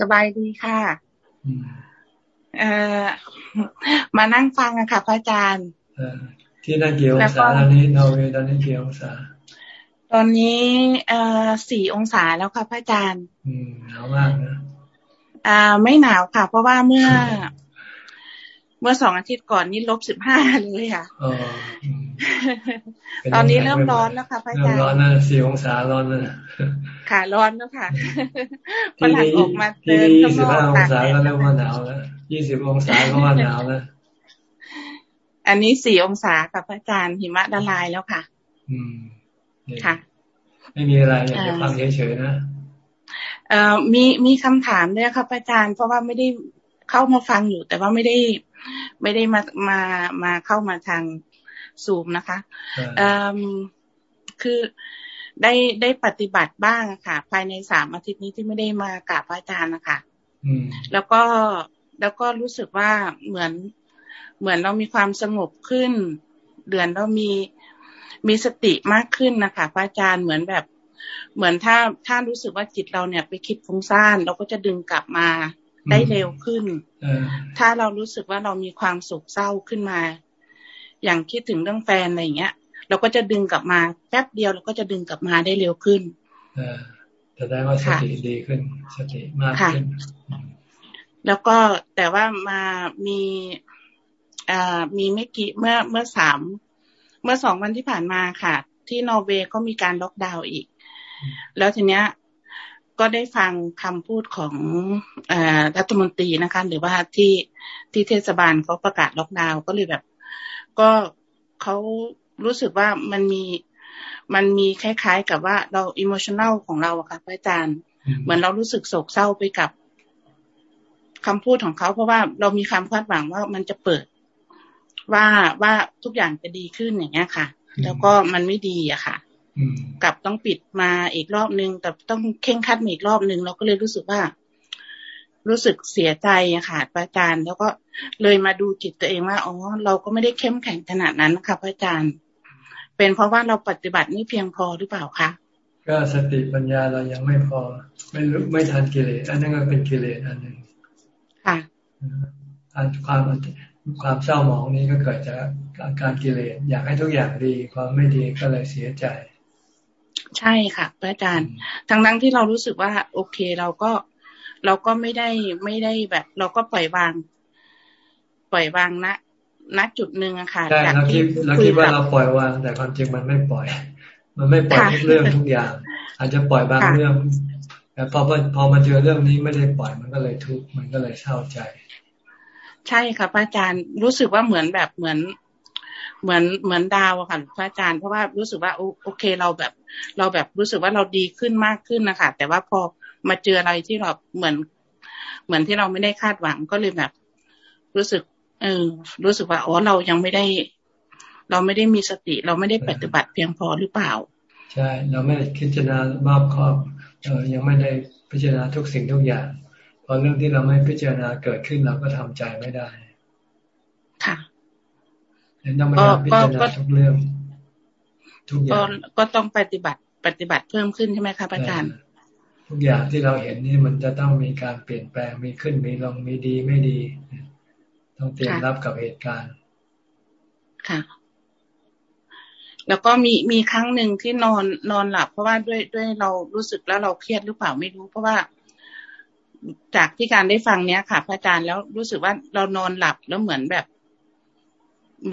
สบายดีค่ะเอ่อมานั่งฟังอะค่ะ พระอาจารย์ที่นั่นเกี่ยวองศาตอนนี้นอร์เวย์ตอนนี้เกี่ยวองศาตอนนี้ เอ่อสี่องศาแล้วค่ะ พระอาจารย์ อืมหนาวมากนะ อ่า ไม่หนาวค่ะ เพราะว่าเมื่อ เมื่อสองอาทิตย์ก่อนนี่ลบสิบห้าเลยค่ะตอนนี้เริ่มร้อนแล้วค่ะพระอาจารย์ร้อนนะสี่องศาร้อนนะค่ะร้อนแล้วค่ะพลังออกมาเดินยี่สิบห้าองศาก็เริ่มว่าหนาวแล้วยี่สิบองศาก็ว่าหนาวแล้วอันนี้สี่องศากับพระอาจารย์หิมะละลายแล้วค่ะ อืมค่ะ ไม่มีอะไรอยากจะฟังเฉยๆนะเอ่อ มีมีคำถามด้วยครับอาจารย์ เพราะว่าไม่ได้เข้ามาฟังอยู่ แต่ว่าไม่ได้ไม่ได้มามามาเข้ามาทางซูมนะคะเอ่อคือได้ได้ปฏิบัติบ้างค่ะ ภายในสามอาทิตย์นี้ที่ไม่ได้มากราบอาจารย์นะคะแล้วก็แล้วก็รู้สึกว่าเหมือนเหมือนเรามีความสงบขึ้น เดือนเรามีมีสติมากขึ้นนะคะพระอาจารย์เหมือนแบบ เหมือนถ้าถ้ารู้สึกว่าจิตเราเนี่ย ไปคิดฟุ้งซ่านเราก็จะดึงกลับมาได้เร็วขึ้น ถ้าเรารู้สึกว่าเรามีความสุขเศร้าขึ้นมา อย่างคิดถึงเรื่องแฟนอะไรอย่างเงี้ย เราก็จะดึงกลับมาแป๊บเดียวเราก็จะดึงกลับมาได้เร็วขึ้นจะได้ว่าสติดีขึ้นสติมากขึ้น แล้วก็แต่ว่ามามีอ่ามีไม่กี่เมื่อเมื่อสามเมื่อสองวันที่ผ่านมาค่ะ ที่นอร์เวย์ก็มีการล็อกดาวน์อีก แล้วทีเนี้ยก็ได้ฟังคำพูดของอรัฐมนตรีนะคะหรือว่าที่ที่เทศบาลเขาประกาศล็อกดาวน์ก็เลยแบบ ก็เขารู้สึกว่ามันมีมันมีคล้ายๆ กับว่าเราอิโมชันแนลของเราอะค่ะพระอาจารย์ เหมือนเรารู้สึกโศกเศร้าไปกับคำพูดของเขา เพราะว่าเรามีความคาดหวังว่ามันจะเปิด ว่าว่าทุกอย่างจะดีขึ้นอย่างเงี้ยค่ะ แล้วก็มันไม่ดีอะค่ะ กับต้องปิดมาอีกรอบนึงแต่ต้องเข่งคัดอีกรอบนึงเราก็เลยรู้สึกว่า รู้สึกเสียใจอะค่ะพระอาจารย์ แล้วก็เลยมาดูจิตตัวเองว่าอ๋อเราก็ไม่ได้เข้มแข็งขนาดนั้นค่ะพระอาจารย์ เป็นเพราะว่าเราปฏิบัติไม่เพียงพอหรือเปล่าคะก็สติปัญญาเรายังไม่พอ ไม่รู้ไม่ทันกิเลสอันนั้นก็เป็นกิเลสอันหนึ่งค่ะอันความความเศร้าหมองนี้ก็เกิดจากการกิเลสอยากให้ทุกอย่างดีความไม่ดีก็เลยเสียใจ ใช่ค่ะพระอาจารย์ทั้งนั้นที่เรารู้สึกว่า โอเคเราก็เราก็ไม่ได้ไม่ได้แบบ เราก็ปล่อยวาง ปล่อยวางนะณจุดหนึ่งอะค่ะใช่เราคิดเราคิดว่าเราปล่อยวาง แต่ความจริงมันไม่ปล่อย มันไม่ปล่อยทุกเรื่องทุกอย่าง อาจจะปล่อยบางเรื่องแต่พอพอมาเจอเรื่องนี้ไม่ได้ปล่อยมันก็เลยทุกข์มันก็เลยเศร้าใจ ใช่ค่ะพระอาจารย์รู้สึกว่าเหมือนแบบเหมือน เหมือนเหมือนดาวอะค่ะพระอาจารย์เพราะว่ารู้สึกว่าโอเคเราแบบ เราแบบรู้สึกว่าเราดีขึ้นมากขึ้นนะคะแต่ว่าพอมาเจออะไรที่เราเหมือน เหมือนที่เราไม่ได้คาดหวังก็เลยแบบ รู้สึก เออ รู้สึกว่าอ๋อเรายังไม่ได้ เราไม่ได้มีสติ เราไม่ได้ปฏิบัติเพียงพอหรือเปล่า ใช่ เราไม่ได้พิจารณารอบครอบเออยังไม่ได้พิจารณาทุกสิ่งทุกอย่างพอเรื่องที่เราไม่พิจารณาเกิดขึ้นเราก็ทำใจไม่ได้ ค่ะ ต้องพยายามพิจารณาทุกเรื่องทุกอย่างก็ต้องปฏิบัติปฏิบัติเพิ่มขึ้นใช่ไหมคะอาจารย์ทุกอย่างที่เราเห็นนี่มันจะต้องมีการเปลี่ยนแปลงมีขึ้นมีลงมีดีไม่ดี ต้องเตรียมรับกับเหตุการณ์ ค่ะ แล้วก็มีมีครั้งหนึ่งที่นอนนอนหลับ เพราะว่าด้วยด้วยเรารู้สึกแล้วเราเครียดหรือเปล่าไม่รู้ เพราะว่าจากที่การได้ฟังเนี้ยค่ะพระอาจารย์แล้วรู้สึกว่าเรานอนหลับแล้วเหมือนแบบ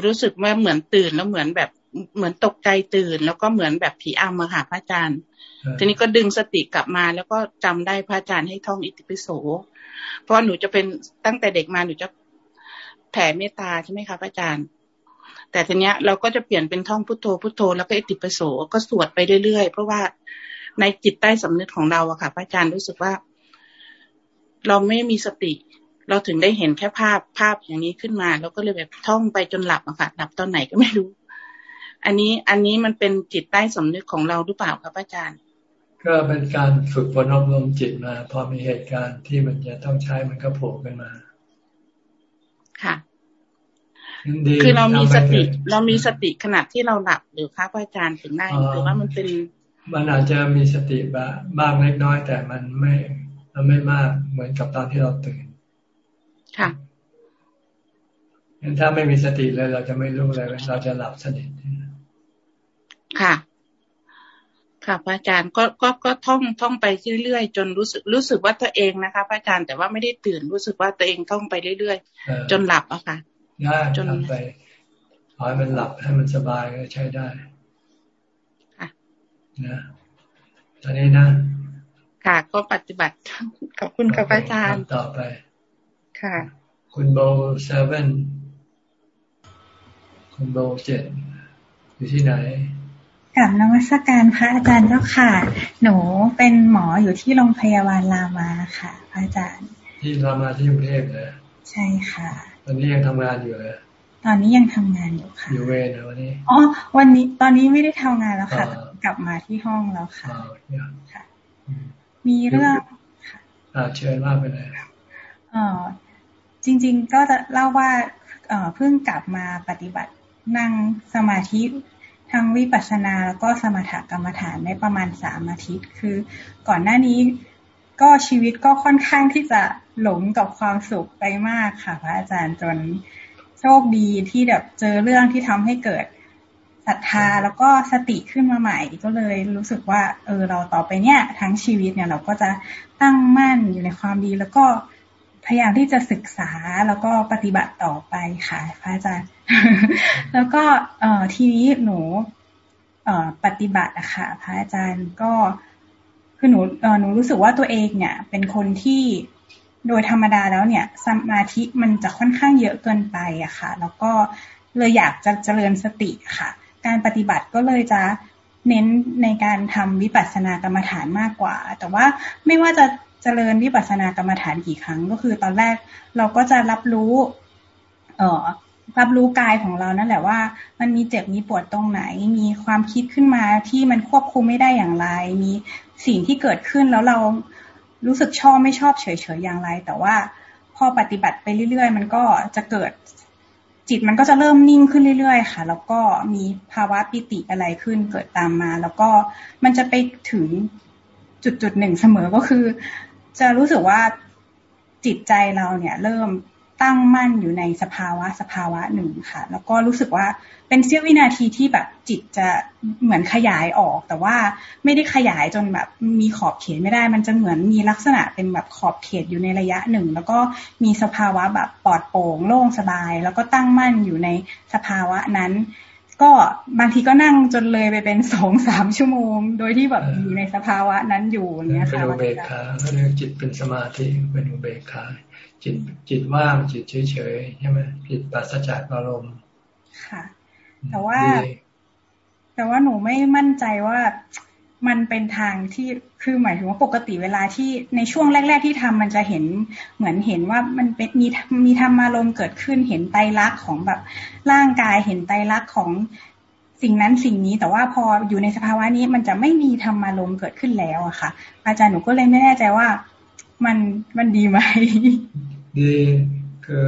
รู้สึกว่าเหมือนตื่นแล้วเหมือนแบบเหมือนตกใจตื่น แล้วก็เหมือนแบบผีอำมาค่ะพระอาจารย์ ทีนี้ก็ดึงสติกลับมา แล้วก็จำได้พระอาจารย์ให้ท่องอิติปิโส เพราะหนูจะเป็นตั้งแต่เด็กมาหนูจะแผ่เมตตาใช่ไหมคะพระอาจารย์ แต่ทีเนี้ยเราก็จะเปลี่ยนเป็นท่องพุทโธพุทโธแล้วก็อิติปิโสก็สวดไปเรื่อยๆ เพราะว่าในจิตใต้สำนึกของเราอะค่ะพระอาจารย์รู้สึกว่า เราไม่มีสติ เราถึงได้เห็นแค่ภาพภาพอย่างนี้ขึ้นมาแล้วก็เลยแบบท่องไปจนหลับอะค่ะหลับตอนไหนก็ไม่รู้ อันนี้อันนี้มันเป็นจิตใต้สำนึกของเราหรือเปล่าครับอาจารย์ ก็เป็นการฝึกฝนอบรมจิตมา พอมีเหตุการณ์ที่มันจะต้องใช้มันก็โผล่ขึ้นมา ค่ะคือเรามีสติเรามีสติขณะที่เราหลับหรือคะอาจารย์ถึงได้หรือว่ามันเป็น มันอาจจะมีสติบ้างเล็กน้อยแต่มันไม่มันไม่มากเหมือนกับตอนที่เราตื่น ค่ะถ้าไม่มีสติเลย เราจะไม่รู้เลยเราจะหลับสนิทค่ะ ค่ะพระอาจารย์ก็ก็ก็ท่องท่องไปเรื่อยๆจนรู้สึกรู้สึกว่าตัวเองนะคะพระอาจารย์แต่ว่าไม่ได้ตื่นรู้สึกว่าตัวเองท่องไปเรื่อยๆ จนหลับอะค่ะได้จนไปขอให้มันหลับให้มันสบายก็ใช้ได้ค่ะนะตอนนี้นะ ค่ะก็ปฏิบัติขอบคุณค่ะพระอาจารย์ต่อไป ค่ะ คุณโบเซเว่นคุณโบเจ็ดอยู่ที่ไหนกับนวัตการพระอาจารย์เจ้าค่ะ หนูเป็นหมออยู่ที่โรงพยาบาลรามาค่ะ พระอาจารย์ ที่รามาที่กรุงเทพเลยใช่ค่ะ ตอนนี้ยังทำงานอยู่เลยตอนนี้ยังทำงานอยู่ค่ะ อยู่เวรนะวันนี้อ๋อวันนี้ตอนนี้ไม่ได้ทำงานแล้วค่ะ กลับมาที่ห้องแล้วค่ะค่ะ มีเรื่องค่ะเชิญว่าไปเลยเออ จริง ๆ ก็จะเล่าว่าเพิ่งกลับมาปฏิบัตินั่งสมาธิทั้งวิปัสสนาแล้วก็สมถกรรมฐานได้ประมาณสามอาทิตย์ คือก่อนหน้านี้ก็ชีวิตก็ค่อนข้างที่จะหลงกับความสุขไปมากค่ะ พระอาจารย์จนโชคดีที่แบบเจอเรื่องที่ทำให้เกิดศรัทธาแล้วก็สติขึ้นมาใหม่ ก็เลยรู้สึกว่า เออเราต่อไปเนี่ย ทั้งชีวิตเนี่ยเราก็จะตั้งมั่นอยู่ในความดีแล้วก็ พยายามที่จะศึกษาแล้วก็ปฏิบัติต่อไปค่ะพระอาจารย์ แล้วก็เออทีนี้หนูเออปฏิบัติอะค่ะพระอาจารย์ก็คือหนูเออหนูรู้สึกว่าตัวเองเนี่ย เป็นคนที่โดยธรรมดาแล้วเนี่ย สมาธิมันจะค่อนข้างเยอะเกินไปอะค่ะ แล้วก็เลยอยากจะเจริญสติค่ะ การปฏิบัติก็เลยจะเน้นในการทำวิปัสสนากรรมฐานมากกว่า แต่ว่าไม่ว่าจะ เจริญวิปัสสนากรรมฐานกี่ครั้ง ก็คือตอนแรกเราก็จะรับรู้ เอ่อรับรู้กายของเรานั่นแหละว่า มันมีเจ็บมีปวดตรงไหน มีความคิดขึ้นมาที่มันควบคุมไม่ได้อย่างไร มีสิ่งที่เกิดขึ้นแล้วเรารู้สึกชอบไม่ชอบเฉยๆอย่างไร แต่ว่าพอปฏิบัติไปเรื่อยๆ มันก็จะเกิดจิตมันก็จะเริ่มนิ่งขึ้นเรื่อยๆ ค่ะ แล้วก็มีภาวะปิติอะไรขึ้นเกิดตามมา แล้วก็มันจะไปถึงจุดจุดหนึ่งเสมอก็คือ จะรู้สึกว่าจิตใจเราเนี่ยเริ่มตั้งมั่นอยู่ในสภาวะสภาวะหนึ่งค่ะ แล้วก็รู้สึกว่าเป็นเสี้ยววินาทีที่แบบจิตจะเหมือนขยายออก แต่ว่าไม่ได้ขยายจนแบบมีขอบเขตไม่ได้ มันจะเหมือนมีลักษณะเป็นแบบขอบเขตอยู่ในระยะหนึ่ง แล้วก็มีสภาวะแบบปลอดโปร่งโล่งสบาย แล้วก็ตั้งมั่นอยู่ในสภาวะนั้น ก็ก็บางทีก็นั่งจนเลยไปเป็นสองสามชั่วโมง โดยที่แบบอยู่ในสภาวะนั้นอยู่เนี้ยค่ะเป็นอุเบกขาเขาเรียกจิตเป็นสมาธิเป็นอุเบกขาจิตจิตว่างจิตเฉยๆใช่ไหมจิตปราศจากอารมณ์ค่ะ แต่ว่า แต่ว่าหนูไม่มั่นใจว่า มันเป็นทางที่คือหมายถึงว่าปกติเวลาที่ในช่วงแรก ๆ ที่ทำมันจะเห็นเหมือนเห็นว่ามันเป็นมีมีธรรมารมเกิดขึ้นเห็นไตรลักษณ์ของแบบร่างกายเห็นไตรลักษณ์ของสิ่งนั้นสิ่งนี้แต่ว่าพออยู่ในสภาวะนี้มันจะไม่มีธรรมารมเกิดขึ้นแล้วอะค่ะ อาจารย์หนูก็เลยไม่แน่ใจว่ามันมันดีไหมดีคือ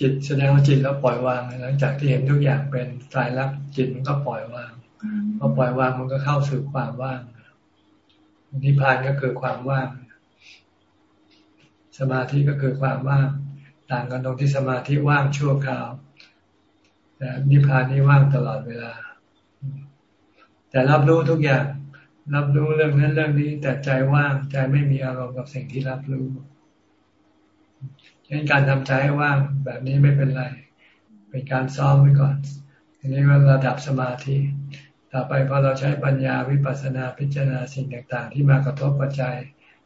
จิตแสดงว่าจิตแล้วปล่อยวางหลังจากที่เห็นทุกอย่างเป็นตายรักจิตมันก็ปล่อยวาง พอปล่อยวางมันก็เข้าสู่ความว่างนิพพานก็คือความว่าง สมาธิก็คือความว่าง ต่างกันตรงที่สมาธิว่างชั่วคราว แต่นิพพานนี่ว่างตลอดเวลา แต่รับรู้ทุกอย่าง รับรู้เรื่องนั้นเรื่องนี้ แต่ใจว่างใจไม่มีอารมณ์กับสิ่งที่รับรู้ฉะนั้นการทำใจให้ว่างแบบนี้ไม่เป็นไร เป็นการซ้อมไว้ก่อนอันนี้ว่าระดับสมาธิ ต่อไปพอเราใช้ปัญญาวิปัสสนาพิจารณาสิ่งต่าง ๆ ที่มากระทบปัจจัย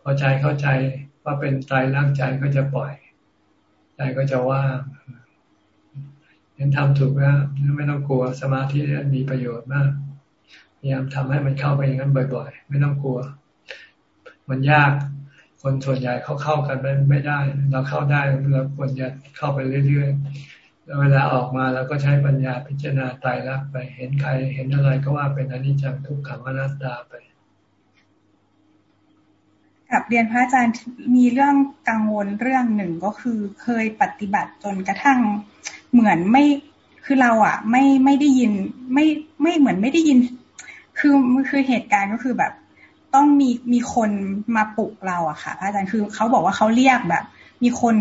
พอใจเข้าใจว่าเป็นตายร่างใจก็จะปล่อย ใจก็จะว่างเห็นทำถูกแล้วไม่ต้องกลัวสมาธินี้มีประโยชน์มากพยายามทำให้มันเข้าไปอย่างนั้นบ่อย ๆ ไม่ต้องกลัว มันยากคนส่วนใหญ่เขาเข้ากันไม่ได้ เราเข้าได้เราควรจะเข้าไปเรื่อยๆ แล้วเวลาออกมาเราก็ใช้ปัญญาพิจารณาตายรักไป เห็นใคร เห็นอะไรก็ว่าเป็นอนิจจังทุกขังอนัตตาไปกับเรียนพระอาจารย์มีเรื่องกังวลเรื่องหนึ่งก็คือเคยปฏิบัติจนกระทั่งเหมือนไม่คือเราอะไม่ไม่ได้ยินไม่ไม่เหมือนไม่ได้ยิน คือคือเหตุการณ์ก็คือแบบ ต้องมีมีคนมาปลุกเราอะค่ะพระอาจารย์คือเขาบอกว่าเขาเรียกแบบ มีคน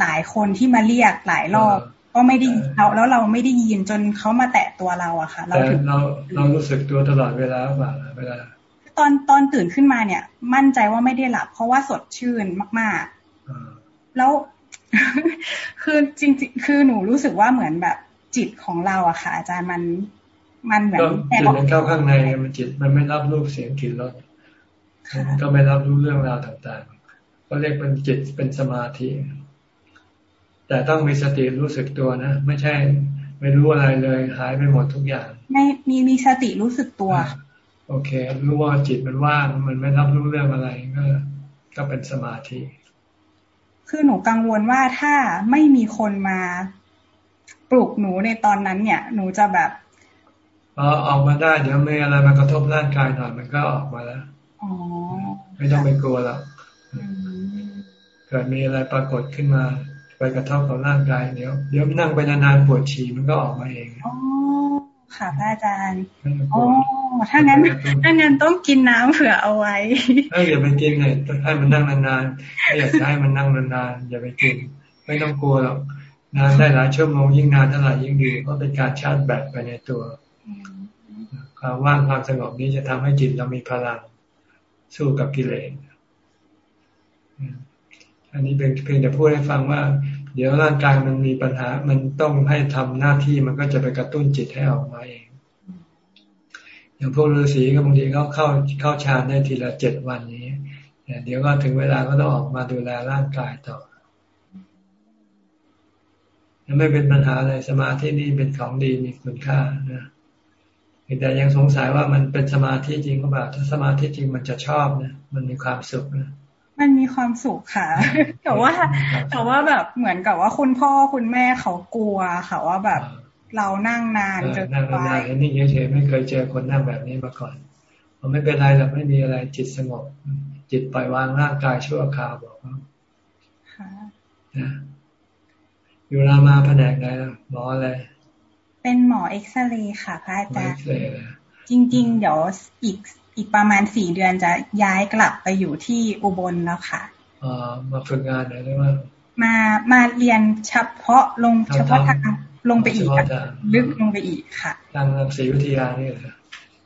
หลายคนที่มาเรียกหลายรอบ ก็ไม่ได้เราแล้วเราไม่ได้ยินจนเขามาแตะตัวเราอะค่ะ เราเราเรารู้สึกตัวตลอดเวลาเปล่าเวลาตอนตอนตื่นขึ้นมาเนี่ย มั่นใจว่าไม่ได้หลับ เพราะว่าสดชื่นมากๆ แล้วคือจริงๆคือหนูรู้สึกว่าเหมือนแบบจิตของเราอะค่ะ อาจารย์มันมันเหมือนจิตมันเข้าข้างในมันจิตมันไม่รับรูปเสียงกลิ่นรสก็ไม่รับรู้เรื่องราวต่างๆก็เรียกเป็นจิตเป็นสมาธิ แต่ต้องมีสติรู้สึกตัวนะ ไม่ใช่ ไม่รู้อะไรเลย หายไปหมดทุกอย่าง ไม่มีมีสติรู้สึกตัว โอเค รู้ว่าจิตมันว่างมันไม่รับรู้เรื่องอะไรก็ก็เป็นสมาธิ คือหนูกังวลว่าถ้าไม่มีคนมาปลุกหนูในตอนนั้นเนี่ย หนูจะแบบอออกมาได้เดี๋ยวมีอะไรมากระทบร่างกายหน่อยมันก็ออกมาแล้วไม่ต้องไปกลัวหรอกเกิดมีอะไรปรากฏขึ้นมา ไปกระทบกับร่างกายเดี๋ยวเดี๋ยวนั่งไปนานๆปวดฉี่มันก็ออกมาเองอ๋อค่ะพระอาจารย์อ๋อถ้างั้นถ้างั้นต้องกินน้ำเผื่อเอาไว้เอออย่าไปกินเลยให้มันนั่งนานๆถ้าอยากให้มันนั่งนานๆอย่าไปกิน ไม่ต้องกลัวหรอกนานได้หลายชั่วโมงยิ่งนานเท่าไหร่ยิ่งดีเพราะเป็นการชาร์จแบตไปในตัวความว่างความสงบนี้จะทำให้จิตเรามีพลังสู้กับกิเลส อันนี้เป็นเพียงแต่พูดให้ฟังว่า เดี๋ยวร่างกายมันมีปัญหา มันต้องให้ทำหน้าที่มันก็จะไปกระตุ้นจิตให้ออกมาเอง อย่างพวกฤาษีก็บางทีเขาเข้าเข้าฌานได้ทีละเจ็ดวันนี้เดี๋ยวก็ถึงเวลาก็ต้องออกมาดูแลร่างกายต่อยังไม่เป็นปัญหาอะไรสมาธินี่เป็นของดีมีคุณค่านะแต่ยังสงสัยว่ามันเป็นสมาธิจริงหรือเปล่าถ้าสมาธิจริงมันจะชอบนะมันมีความสุขนะ มันมีความสุขค่ะ แต่ว่า แต่ว่าแบบเหมือนกับว่าคุณพ่อคุณแม่เขากลัวค่ะว่าแบบเรานั่งนานจนนั่งนานนี่เฉยๆไม่เคยเจอคนนั่งแบบนี้มาก่อนมันไม่เป็นไรหรอกไม่มีอะไรจิตสงบ จิตปล่อยวางร่างกายชั่วคราวบอกว่าอยู่รามาแผนกไหนหมออะไรเป็นหมอเอ็กซเรย์ค่ะพระอาจารย์จริง ๆ เดี๋ยวอีก อีกประมาณสี่เดือนจะย้ายกลับไปอยู่ที่อุบลแล้วค่ะอ๋อมาฝึกงานหรือว่ามามาเรียนเฉพาะลงเฉพาะทางลงไปอีกลึกลงไปอีกค่ะทางรังสีวิทยานี่เหรอ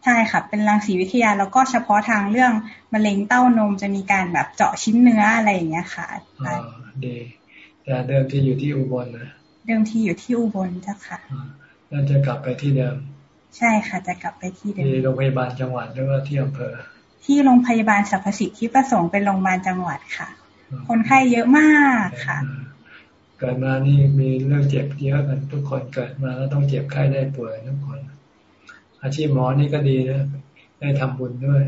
ใช่ค่ะ เป็นรังสีวิทยาแล้วก็เฉพาะทางเรื่องมะเร็งเต้านมจะมีการแบบเจาะชิ้นเนื้ออะไรอย่างเงี้ยค่ะอ๋อดีแต่เดิมที่อยู่ที่อุบลนะเดิมที่อยู่ที่อุบลจ้ะค่ะแล้วจะกลับไปที่เดิม ใช่ค่ะ จะกลับไปที่เดิมที่โรงพยาบาลจังหวัดหรือว่าที่อำเภอ ที่โรงพยาบาลสรรพสิทธิประสงค์เป็นโรงพยาบาลจังหวัดค่ะ คนไข้เยอะมากค่ะ เกิดมานี่มีเรื่องเจ็บเยอะกันทุกคนเกิดมาแล้วต้องเจ็บไข้ได้ป่วยทุกคน อาชีพหมอนี่ก็ดีนะได้ทำบุญด้วย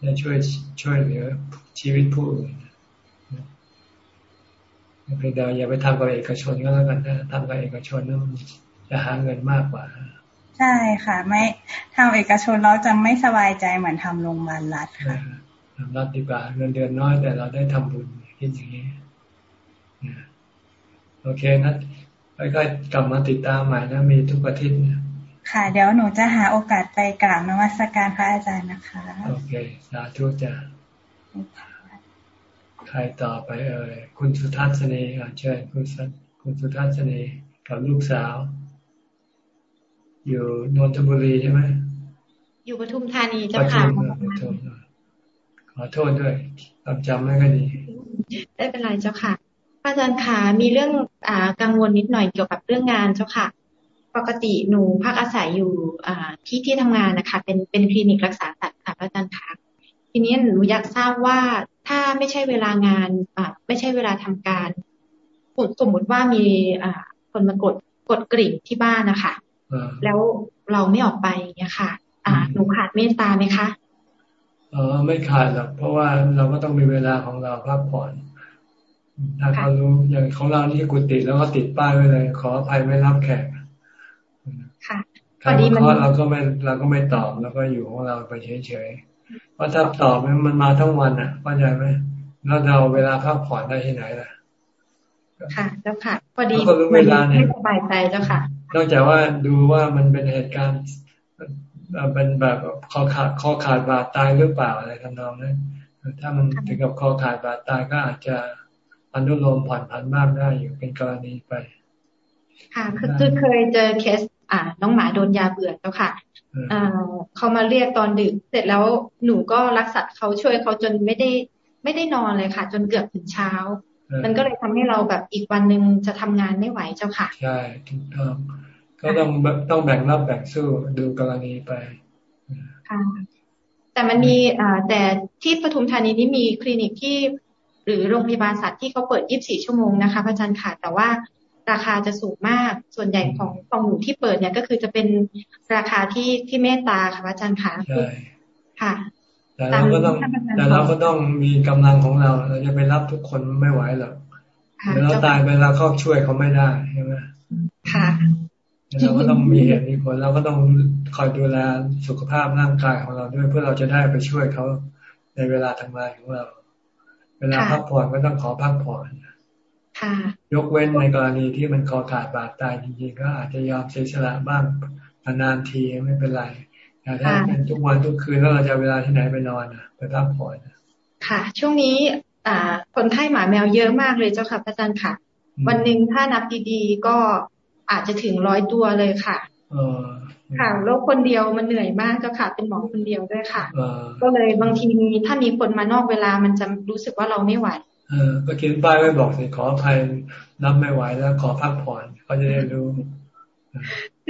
ได้ช่วยช่วยเหลือชีวิตผู้อื่นเพียงแต่อย่าไปทำกับเอกชนก็แล้วกันนะทำกับเอกชนนั้น จะหาเงินมากกว่า ใช่ค่ะ ไม่ทำเอกชนเราจะไม่สบายใจเหมือนทำโรงพยาบาลรัฐค่ะทำรัฐดีกว่าเงินเดือนน้อยแต่เราได้ทำบุญคิดอย่างนี้โอเคนะค่อยๆกลับมาติดตามใหม่นะมีทุกอาทิตย์ค่ะ เดี๋ยวหนูจะหาโอกาสไปกราบนมัสการพระอาจารย์นะคะ โอเค สาธุจ้ะใครต่อไปเอ่ยคุณสุทัศนีเชิญคุณคุณสุทัศนีกับลูกสาว อยู่นนทบุรีใช่ไหมอยู่ปทุมธานีเจ้าค่ะขอโทษด้วยจำจำไม่ก็ดีได้เป็นไรเจ้าค่ะอาจารย์ขามีเรื่องอ่ากังวลนิดหน่อยเกี่ยวกับเรื่องงานเจ้าค่ะ ปกติหนูพักอาศัยอยู่อ่าที่ที่ทำงานนะคะ เป็นเป็นคลินิกรักษาสัตว์ค่ะอาจารย์คะทีนี้หนูอยากทราบว่าถ้าไม่ใช่เวลางานอ่าไม่ใช่เวลาทำการสมมุติว่ามีอ่าคนมากดกดกริ่งที่บ้านนะคะ แล้วเราไม่ออกไปเนี่ยค่ะ อ่าหนูขาดเมตตาไหมคะเออไม่ขาดหรอกเพราะว่าเราก็ต้องมีเวลาของเราพักผ่อนถ้าเขารู้อย่างของเราที่กุฏิแล้วก็ติดป้ายไว้เลย ขออภัยไม่รับแขกค่ะใครมาขอเราก็ไม่เราก็ไม่ตอบแล้วก็อยู่ของเราไปเฉยๆเพราะถ้าตอบมันมาทั้งวันอะเข้าใจไหมแล้วเราเวลาพักผ่อนได้ที่ไหนล่ะค่ะเจ้าค่ะ พอดีก็รู้เวลาเนี่ยสบายใจเจ้าค่ะ นอกจากว่าดูว่ามันเป็นเหตุการณ์เป็นแบบคอขาดคอขาดบาดตายหรือเปล่าอะไรทำนองนั้นถ้ามันถึงกับคอขาดบาดตายก็อาจจะอนุโลมผ่อนผันมากได้อยู่เป็นกรณีไป ค่ะคือเคยเจอเคส อ่า น้องหมาโดนยาเบื่อแล้วค่ะอ่าเขามาเรียกตอนดึก เสร็จแล้วหนูก็รักษาเขาช่วยเขาจนไม่ได้ไม่ได้นอนเลยค่ะ จนเกือบถึงเช้า มันก็เลยทำให้เราแบบอีกวันหนึ่งจะทำงานไม่ไหวเจ้าค่ะ ใช่ถูกต้อง ก็ต้องต้องแบ่งรับแบ่งสู้ดูกรณีไปค่ะแต่มันมีอ่าแต่ที่ปทุมธานีนี้มีคลินิกที่ หรือโรงพยาบาลสัตว์ที่เขาเปิด 24 ชั่วโมงนะคะพระอาจารย์ค่ะแต่ว่าราคาจะสูงมาก ส่วนใหญ่ของของหนูที่เปิดเนี่ยก็คือจะเป็นราคาที่ที่เมตตาค่ะพระอาจารย์ค่ะใช่ค่ะ แต่เราก็ต้องแต่เราก็ต้องมีกำลังของเรา เราจะไปรับทุกคนไม่ไหวหรอกเดี๋ยวเราตายไปเราเข้าช่วยเขาไม่ได้ใช่ไหมค่ะเราก็ต้องมีเหตุมีผลเราก็ต้องคอยดูแลสุขภาพร่างกายของเราด้วยเพื่อเราจะได้ไปช่วยเขาในเวลาทำงานของเรา เวลาพักผ่อนก็ต้องขอพักผ่อนยกเว้นในกรณีที่มันคอขาดบาดตายจริงๆก็อาจจะยอมเสียสละบ้างนานทีไม่เป็นไร แต่ถ้าเป็นทุกวันทุกคืนแล้วเราจะเวลาที่ไหนไปนอนอะไปพักผ่อนค่ะ ช่วงนี้อ่าคนไข้หมาแมวเยอะมากเลยเจ้าค่ะพระอาจารย์ค่ะ วันหนึ่งถ้านับดีๆก็อาจจะถึงร้อยตัวเลยค่ะค่ะโรคคนเดียวมันเหนื่อยมากเจ้าค่ะ เป็นหมอคนเดียวด้วยค่ะก็เลยบางทีมีถ้ามีคนมานอกเวลามันจะรู้สึกว่าเราไม่ไหวเออก็เขียนป้ายไว้บอกสิขออภัยรับไม่ไหวแล้วขอพักผ่อนเขาจะได้รู้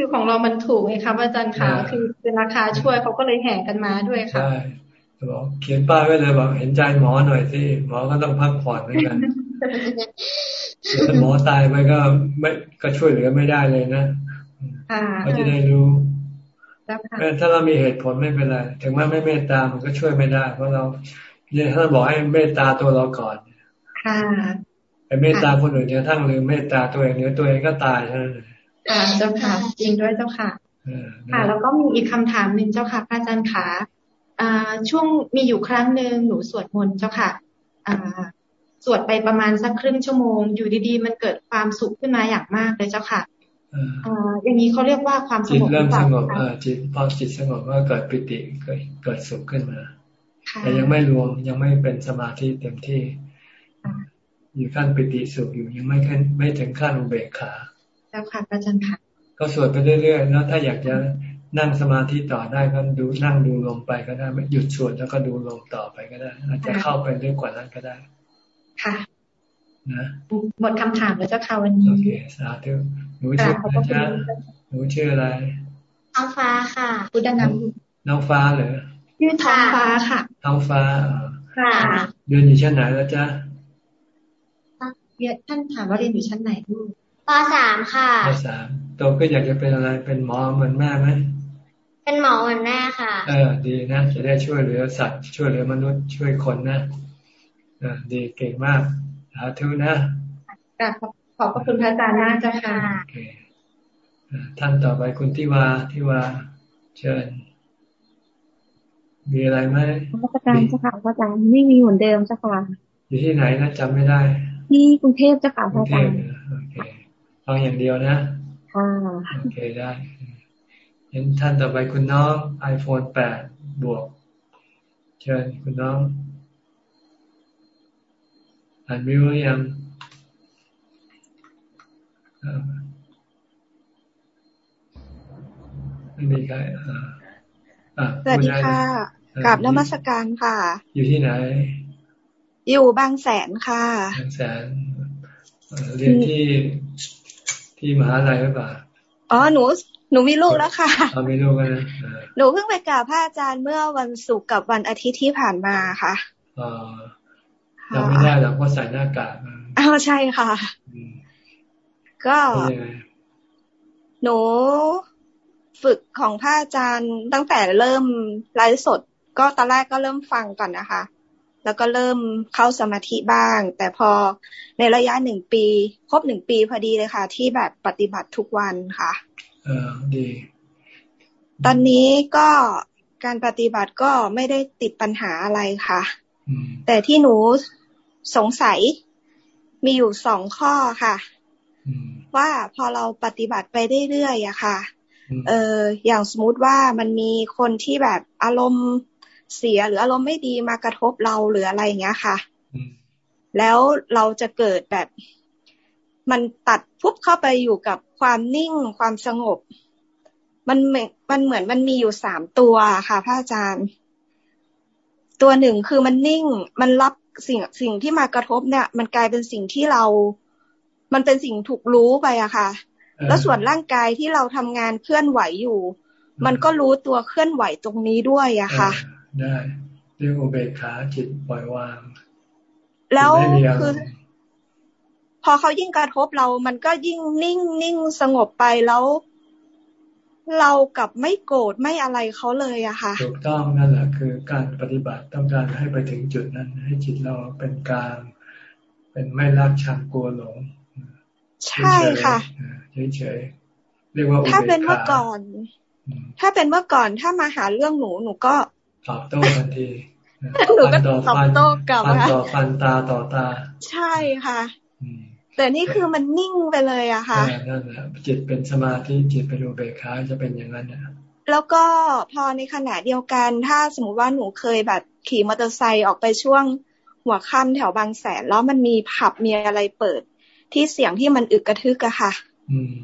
คือของเรามันถูกไงครับอาจารย์ค่ะคือเป็นราคาช่วยเขาก็เลยแห่กันมาด้วยค่ะใช่บอกเขียนป้ายไว้เลยบอกเห็นใจหมอหน่อยสิหมอก็ต้องพักผ่อนเหมือนกันถ้าหมอตายไปก็ไม่ก็ช่วยเหลือไม่ได้เลยนะเขาจะได้รู้ถ้าเรามีเหตุผลไม่เป็นไร ถึงแม้ไม่เมตตามันก็ช่วยไม่ได้ เพราะเราเนี่ยถ้าบอกให้เมตตาตัวเราก่อนค่ะไปเมตตาคนอื่นเนี่ยทั้งลืมเมตตาตัวเองเดี๋ยวตัวเองก็ตายเท่านั้นค่ะ เจ้าค่ะ จริงด้วยเจ้าค่ะค่ะ แล้วก็มีอีกคำถามหนึ่งเจ้าค่ะพระอาจารย์ขาช่วงมีอยู่ครั้งหนึ่งหนูสวดมนต์เจ้าค่ะสวดไปประมาณสักครึ่งชั่วโมง อยู่ดีๆ มันเกิดความสุขขึ้นมาอย่างมากเลยเจ้าค่ะอย่างนี้เขาเรียกว่าความสงบจิตเริ่มสงบจิตพอจิตสงบก็เกิดปิติเกิดเกิดสุขขึ้นมา แต่ยังไม่รวมยังไม่เป็นสมาธิเต็มที่ อยู่ขั้นปิติสุขอยู่ยังไม่ขั้นไม่ถึงขั้นอุเบกขา แล้วค่ะอาจารย์ค่ะ ก็สวดไปเรื่อยๆแล้วถ้าอยากจะนั่งสมาธิต่อได้ก็ดูนั่งดูลมไปก็ได้ไม่หยุดสวดแล้วก็ดูลมต่อไปก็ได้ อาจจะเข้าไปเรื่อยกว่านั้นก็ได้ ค่ะนะหมดคำถามแล้วเจ้าค่ะวันนี้โอเคสาธุหนูชื่ออะไรจ๊ะหนูชื่ออะไรน้องฟ้าค่ะพุทธนันน้องฟ้าเหรอชื่อท้องฟ้าค่ะท้องฟ้าค่ะเรียนอยู่ชั้นไหนแล้วจ๊ะเรียนท่านถามว่าเรียนอยู่ชั้นไหนลูก ปสามค่ะปสามโตก็อยากจะเป็นอะไรเป็นหมอเหมือนแม่ไหมเป็นหมอเหมือนแม่ค่ะ เออ ดีนะจะได้ช่วยเหลือสัตว์ช่วยเหลือมนุษย์ช่วยคนนะเออดีเก่งมากสาธุนะขอบขอบคุณพระอาจารย์นะเจ้าค่ะท่านต่อไปคุณทิวาทิวาเชิญมีอะไรไหมพระอาจารย์เจ้าค่ะพระอาจารย์ไม่มีเหมือนเดิมเจ้าค่ะอยู่ที่ไหนนะจำไม่ได้ ที่กรุงเทพเจ้าค่ะพระอาจารย์โอเค ฟังอย่างเดียวนะค่ะโอเคได้เห็นท่านต่อไปคุณน้องไอโฟนแปดบวก เชิญคุณน้องอ่านวิวยังไม่มีใครสวัสดีค่ะกลับนมัสการค่ะ อยู่ที่ไหน อยู่บางแสนค่ะบางแสนเรียนที่ ที่มหาลัยหรือเปล่าอ๋อหนูหนูมีลูกแล้วค่ะเอามีลูกแล้วหนูเพิ่งไปกราบพระอาจารย์เมื่อวันศุกร์กับวันอาทิตย์ที่ผ่านมาค่ะอ๋อจำไม่ได้หรอกเพราะใส่หน้ากากอ้าวใช่ค่ะ ก็หนูฝึกของพระอาจารย์ตั้งแต่เริ่มไลฟ์สด ก็ตอนแรกก็เริ่มฟังก่อนนะคะ แล้วก็เริ่มเข้าสมาธิบ้าง แต่พอในระยะหนึ่งปี ครบหนึ่งปีพอดีเลยค่ะ ที่แบบปฏิบัติทุกวันค่ะเออดีตอนนี้ก็การปฏิบัติก็ไม่ได้ติดปัญหาอะไรค่ะ แต่ที่หนูสงสัยมีอยู่สองข้อค่ะ ว่าพอเราปฏิบัติไปเรื่อยๆอะค่ะ เอออย่างสมมติว่ามันมีคนที่แบบอารมณ์ เสียหรืออารมณ์ไม่ดีมากระทบเราหรืออะไรเงี้ยค่ะ แล้วเราจะเกิดแบบมันตัดพุบเข้าไปอยู่กับความนิ่งความสงบ มันมันเหมือนมันมีอยู่สามตัวค่ะพระอาจารย์ ตัวหนึ่งคือมันนิ่ง มันรับสิ่งสิ่งที่มากระทบเนี่ย มันกลายเป็นสิ่งที่เรา มันเป็นสิ่งถูกรู้ไปอะค่ะ แล้วส่วนร่างกายที่เราทำงานเคลื่อนไหวอยู่ มันก็รู้ตัวเคลื่อนไหวตรงนี้ด้วยอะค่ะ ได้เรียกอุเบกขาจิตปล่อยวาง แล้วคือพอเขายิ่งกระทบเรา มันก็ยิ่งนิ่งนิ่งสงบไปแล้ว เรากับไม่โกรธไม่อะไรเขาเลยอะค่ะ ถูกต้องนั่นแหละคือการปฏิบัติต้องการให้ไปถึงจุดนั้น ให้จิตเราเป็นกลางเป็นไม่รักชังกลัวหลง ใช่ค่ะเฉยๆเรียกว่าถ้าเป็นเมื่อก่อน ถ้าเป็นเมื่อก่อนถ้ามาหาเรื่องหนูหนูก็ ตอบโต้ทันทีหนูก็ตอบโต้กลับค่ะต่อฟันตาต่อตา ใช่ค่ะแต่นี่คือมันนิ่งไปเลยอะค่ะนั่นแหละจิตเป็นสมาธิจิตเป็นอุเบกขาจะเป็นอย่างนั้นนะแล้วก็พอในขณะเดียวกัน ถ้าสมมติว่าหนูเคยแบบขี่มอเตอร์ไซค์ออกไปช่วงหัวค่ำแถวบางแสน แล้วมันมีผับมีอะไรเปิด ที่เสียงที่มันอึกกระทึกอะค่ะอืม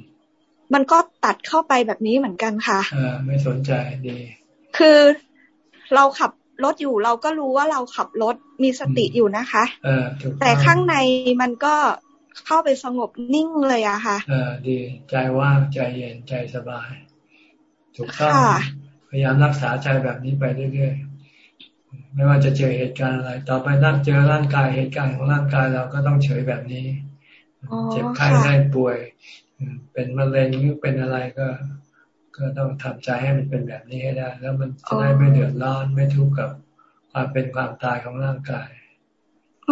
มันก็ตัดเข้าไปแบบนี้เหมือนกันค่ะอ่าไม่สนใจดี คือ เราขับรถอยู่เราก็รู้ว่าเราขับรถมีสติอยู่นะคะแต่ข้างในมันก็เข้าไปสงบนิ่งเลยอะค่ะเออดีใจว่างใจเย็นใจสบาย ถูกต้องพยายามรักษาใจแบบนี้ไปเรื่อยๆ ไม่ว่าจะเจอเหตุการณ์อะไร ต่อไปนั่งเจอร่างกายเหตุการณ์ของร่างกายเราก็ต้องเฉยแบบนี้ เจ็บไข้ได้ป่วย เป็นมะเร็งหรือเป็นอะไรก็ ก็ต้องทำใจให้มันเป็นแบบนี้ให้ได้ แล้วมันจะได้ไม่เดือดร้อนไม่ทุกข์กับความเป็นความตายของร่างกาย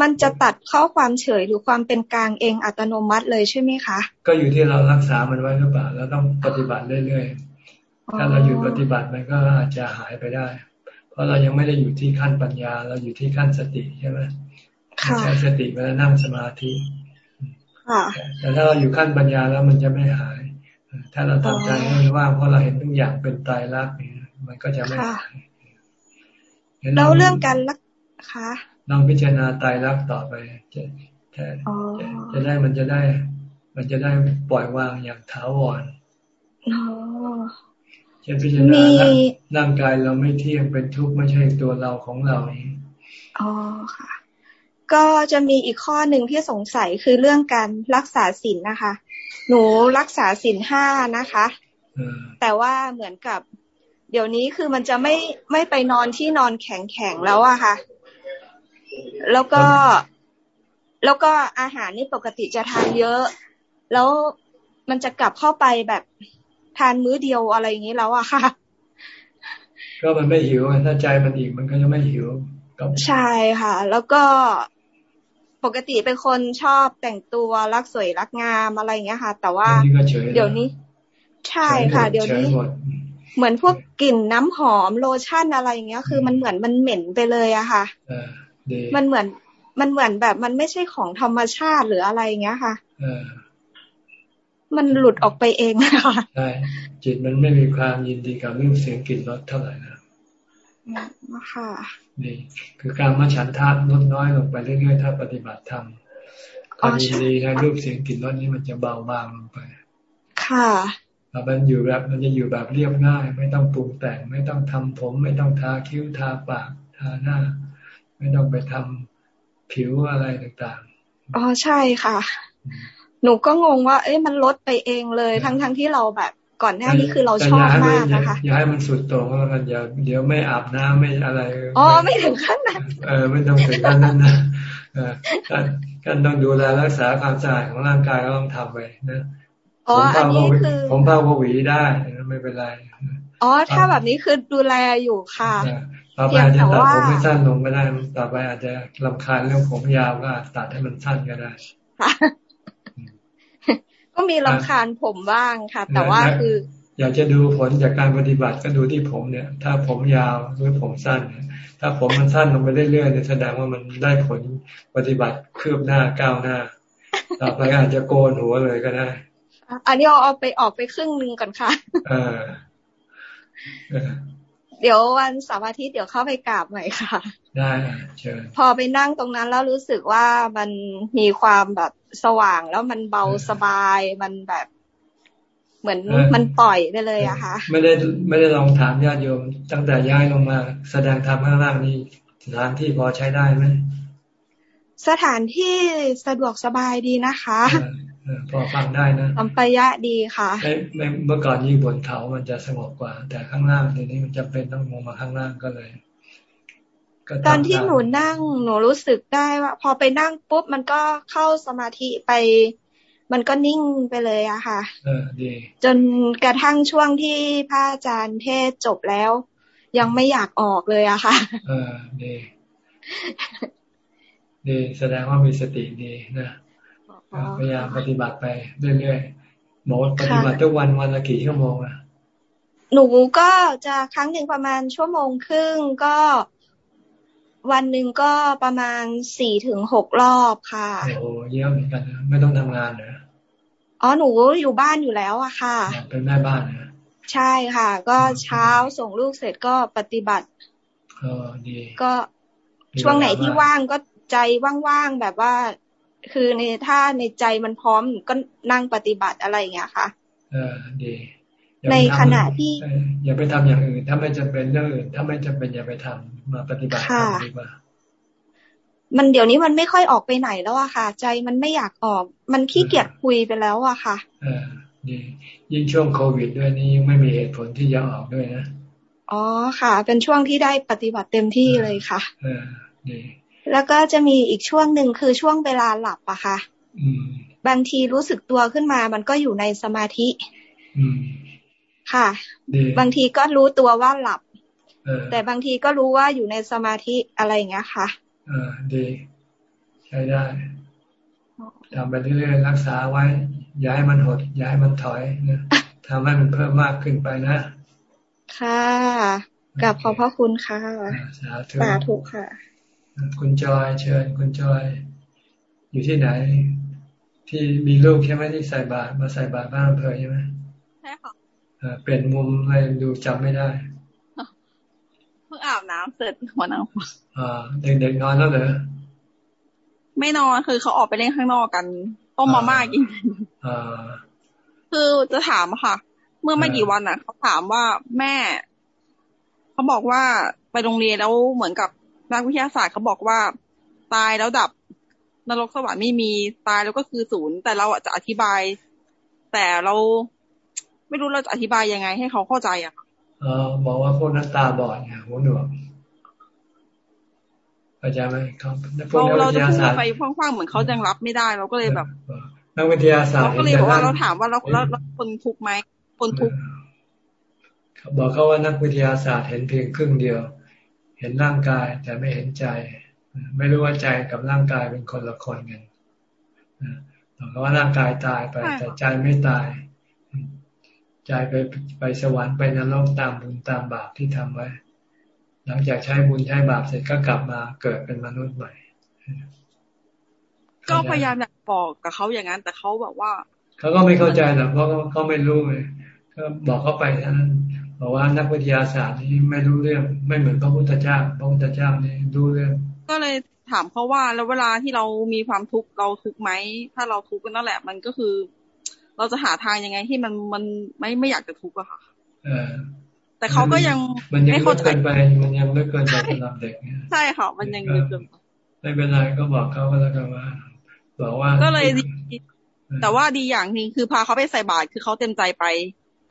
มันจะตัดข้อความเฉยหรือความเป็นกลางเองอัตโนมัติเลยใช่ไหมคะ ก็อยู่ที่เรารักษามันไว้หรือเปล่าแล้วต้องปฏิบัติเรื่อยๆ ถ้าเราหยุดปฏิบัติมันก็อาจจะหายไปได้ เพราะเรายังไม่ได้อยู่ที่ขั้นปัญญา เราอยู่ที่ขั้นสติใช่ไหมใช้สติเวลานั่งสมาธิแต่ถ้าเราอยู่ขั้นปัญญาแล้วมันจะไม่หาย ถ้าเราทำใจให้ว่างเพราะเราเห็นทุกอย่างเป็นตายรักเนี่ยมันก็จะไม่หายแล้วเรื่องการรักคะลองพิจารณาตายรักต่อไปจะจะจะได้มันจะได้ มันจะได้ปล่อยวางอย่างถาวรจะพิจารณาร่างกายเราไม่เที่ยงเป็นทุกข์ไม่ใช่ตัวเราของเรานี้อ๋อค่ะ ก็จะมีอีกข้อหนึ่งที่สงสัยคือเรื่องการรักษาศีลนนะคะ หนูรักษาศีลห้านะคะแต่ว่าเหมือนกับ เดี๋ยวนี้คือมันจะไม่ไม่ไปนอนที่นอนแข็งแข็งแล้วอะค่ะ แล้วก็แล้วก็อาหารนี่ปกติจะทานเยอะ แล้วมันจะกลับเข้าไปแบบทานมื้อเดียวอะไรอย่างนี้แล้วอะค่ะ ก็มันไม่หิวถ้าใจมันอีกมันก็จะไม่หิวใช่ค่ะ แล้วก็ ปกติเป็นคนชอบแต่งตัวรักสวยรักงามอะไรอย่างเงี้ยค่ะ แต่ว่าเดี๋ยวนี้ ใช่ค่ะ เดี๋ยวนี้ เหมือนพวกกลิ่นน้ำหอมโลชั่นอะไรอย่างเงี้ย คือมันเหมือนมันเหม็นไปเลยอะค่ะมันเหมือนมันเหมือนแบบมันไม่ใช่ของธรรมชาติหรืออะไรอย่างเงี้ยค่ะมันหลุดออกไปเองค่ะใช่จิตมันไม่มีความยินดีกับรูปเสียงกลิ่นรสเท่าไหร่นะ ค่ะนี่คือการมาฉันทาลดน้อยลงไปเรื่อยๆถ้าปฏิบัติธรรมความยินดีในรูปเสียงกลิ่นรสนี้มันจะเบาบางลงไป ค่ะมันอยู่แบบมันจะอยู่แบบเรียบง่าย ไม่ต้องปรุงแต่ง ไม่ต้องทำผม ไม่ต้องทาคิ้วทาปากทาหน้า ไม่ต้องไปทำผิวอะไรต่างๆ อ๋อใช่ค่ะ หนูก็งงว่า เอ้ยมันลดไปเองเลย ทั้งทั้งที่เราแบบ ก่อนหน้านี้คือเราชอบมากนะคะอย่าให้มันสุดโต่งแล้วกันอย่าเดี๋ยวไม่อาบน้ำไม่อะไรอ๋อไม่ถึงขั้นนั้นเออไม่ต้องถึงขั้นนั้นนะการการต้องดูแลรักษาความสะอาดของร่างกายก็ต้องทำไปนะอ๋ออันนี้คือผมผ้าวหวีได้ไม่เป็นไรอ๋อถ้าแบบนี้คือดูแลอยู่ค่ะต่อไปอาจจะตัดผมไม่สั้นลงก็ได้ ต่อไปอาจจะลำคาญเรื่องผมยาวก็ตัดให้มันสั้นก็ได้ ก็มีลำคาญผมบ้างค่ะ แต่ว่าคือ อยากจะดูผลจากการปฏิบัติก็ดูที่ผมเนี่ย ถ้าผมยาวหรือผมสั้น ถ้าผมมันสั้นลงไปเรื่อยๆเนี่ยแสดงว่ามันได้ผลปฏิบัติคืบหน้าก้าวหน้า ต่อไปอาจจะโกนหัวเลยก็ได้ อันนี้เอาเอาไปออกไปครึ่งหนึ่งก่อนค่ะ เดี๋ยววันเสาร์อาทิตย์เดี๋ยวเข้าไปกราบใหม่ค่ะ ได้เชิญพอไปนั่งตรงนั้นแล้วรู้สึกว่ามันมีความแบบสว่างแล้วมันเบาสบายมันแบบ เหมือนมันปล่อยไปเลยอะค่ะ ไม่ได้ไม่ได้ลองถามญาติโยม ตั้งแต่ย้ายลงมา แสดงธรรมข้างล่างนี้สถานที่พอใช้ได้ไหมสถานที่สะดวกสบายดีนะคะ พอฟังได้นะสัมปยะดีค่ะไม่เมื่อก่อนยี่บนเขามันจะสงบกว่า แต่ข้างล่างทีนี้มันจะเป็นต้องลงมาข้างล่างก็เลยตอนที่หนูนั่งหนูรู้สึกได้ว่า พอไปนั่งปุ๊บมันก็เข้าสมาธิไป มันก็นิ่งไปเลยอะค่ะเออดีจนกระทั่งช่วงที่พระอาจารย์เทศจบแล้ว ยังไม่อยากออกเลยอะค่ะเออดีดีแสดงว่ามีสติดีนะ พยายามปฏิบัติไปเรื่อยๆหมดปฏิบัติทุกวันวันละกี่ชั่วโมงอะหนูก็จะครั้งหนึ่งประมาณชั่วโมงครึ่งก็วันหนึ่งก็ประมาณสี่ถึงหกรอบค่ะโอ้เยี่ยมเหมือนกันนะไม่ต้องทำงานเหรออ๋อหนูอยู่บ้านอยู่แล้วอะค่ะ เป็นแม่บ้านนะใช่ค่ะ ก็เช้าส่งลูกเสร็จก็ปฏิบัติเออดีก็ช่วงไหนที่ว่างก็ใจว่างๆแบบว่า คือในถ้าในใจมันพร้อมก็นั่งปฏิบัติอะไรอย่างเงี้ยค่ะเออดีในขณะที่ อย่าไปทำอย่างอื่น ถ้าไม่จำเป็นเรื่องอื่น ถ้าไม่จำเป็นอย่าไปทำมาปฏิบัติดีกว่ามันเดี๋ยวนี้มันไม่ค่อยออกไปไหนแล้วอะค่ะ ใจมันไม่อยากออก มันขี้เกียจคุยไปแล้วอะค่ะเออดียิ่งช่วงโควิดด้วยนี่ยังไม่มีเหตุผลที่จะออกด้วยนะอ๋อค่ะ เป็นช่วงที่ได้ปฏิบัติเต็มที่เลยค่ะ เออดี แล้วก็จะมีอีกช่วงหนึ่งคือช่วงเวลาหลับอะค่ะอืมบางทีรู้สึกตัวขึ้นมา มันก็อยู่ในสมาธิอืมค่ะ บางทีก็รู้ตัวว่าหลับ แต่บางทีก็รู้ว่าอยู่ในสมาธิอะไรอย่างเงี้ยค่ะอ่าดีใช้ได้ทำไปเรื่อยๆรักษาไว้ ย้ายมันหด ย้ายมันถอยนะทำให้มันเพิ่มมากขึ้นไปนะ ค่ะกับขอบพระคุณค่ะ สาธุสาธุค่ะ คุณจอยเชิญ คุณจอย อยู่ที่ไหน ที่มีลูกใช่ไหมที่ใส่บาตรมาใส่บาตรบ้านอำเภอใช่ไหมใช่ค่ะเปลี่ยนมุมอะไรดูจำไม่ได้เพิ่งอาบน้ำเสร็จหัวน้ำอ่าเด็กๆนอนแล้วเหรอไม่นอนคือเขาออกไปเล่นข้างนอกกันต้มมาม่ากินอ่าคือจะถามค่ะ เมื่อไม่กี่วันอะเขาถามว่าแม่ เขาบอกว่าไปโรงเรียนแล้วเหมือนกับ นักวิทยาศาสตร์เขาบอกว่า ตายแล้วดับนรกสวรรค์ไม่มีตายแล้วก็คือศูนย์ แต่เราจะอธิบาย แต่เราไม่รู้เราจะอธิบายยังไง ให้เขาเข้าใจอะเออบอกว่าพวกนั้นตาบอดไงหูหนวกเข้าใจไหมครับพวกเราจะพูดไปฟังๆเหมือนเขายังรับไม่ได้ เราก็เลยแบบนักวิทยาศาสตร์เราก็เลยบอกว่าเราถามว่าเราเราคนทุกไหมคนทุกบอกเขาว่านักวิทยาศาสตร์เห็นเพียงครึ่งเดียว เห็นร่างกายแต่ไม่เห็นใจ ไม่รู้ว่าใจกับร่างกายเป็นคนละคนกันบอกเขาว่าร่างกายตายไปแต่ใจไม่ตาย ใจไปไปสวรรค์ไปนรกตามบุญตามบาปที่ทำไว้ หลังจากใช้บุญใช้บาปเสร็จก็กลับมาเกิดเป็นมนุษย์ใหม่ ก็พยายามอยากบอกกับเขาอย่างนั้น แต่เขาแบบว่า เขาก็ไม่เข้าใจหรอกเพราะเขาไม่รู้เลยก็บอกเขาไปท่านั้น บอกว่านักวิทยาศาสตร์นี่ไม่รู้เรื่องไม่เหมือนพระพุทธเจ้าพระพุทธเจ้านี่รู้เรื่อง ก็เลยถามเขาว่าแล้วเวลาที่เรามีความทุกข์เราทุกข์ไหมถ้าเราทุกข์ก็นั่นแหละ มันก็คือ เราจะหาทางยังไงที่มันมันไม่ไม่อยากจะทุกข์อะค่ะเออแต่เขาก็ยังมันยังไม่เกินไป มันยังไม่เกินไปสำหรับเด็กเนี่ยใช่ค่ะมันยังเกินไม่เป็นไรก็บอกเขาก็แล้วกันว่าบอกว่า ก็เลยดีแต่ว่าดีอย่างหนึ่งคือพาเขาไปใส่บาตรคือเขาเต็มใจไป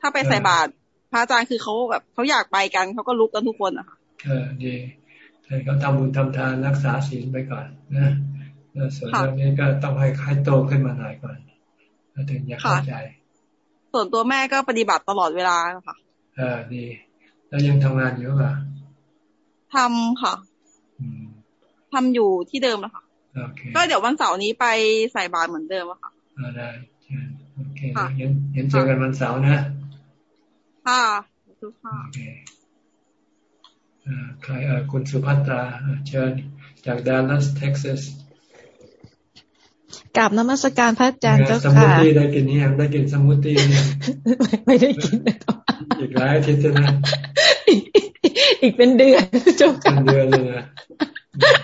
ถ้าไปใส่บาตร พระอาจารย์คือเขาแบบเขาอยากไปกันเขาก็ลุกกันทุกคนอะค่ะเออดีให้เขาทำบุญทำทานรักษาศีลไปก่อนนะแล้วส่วนเรื่องนี้ก็ต้องให้ให้โตขึ้นมาหน่อยก่อนถึงจะเข้าใจ ส่วนตัวแม่ก็ปฏิบัติตลอดเวลาค่ะเออดี แล้วยังทำงานอยู่ป่ะทำค่ะทำอยู่ที่เดิมนะคะก็เดี๋ยววันเสาร์นี้ไปใส่บาตรเหมือนเดิมอะค่ะได้โอเคเห็นเจอกันวันเสาร์นะ ค่ะทุกค่ะใครคุณสุภัตราเชิญจากดัลลัสเท็กซัสกราบนมัสการพระอาจารย์เจ้าค่ะสมุตีได้กินนี่ยังได้กินสมุตีนี่ไม่ได้กินอีกหลายอาทิตย์นะอีกเป็นเดือนเจ้าค่ะเป็นเดือนเลยนะ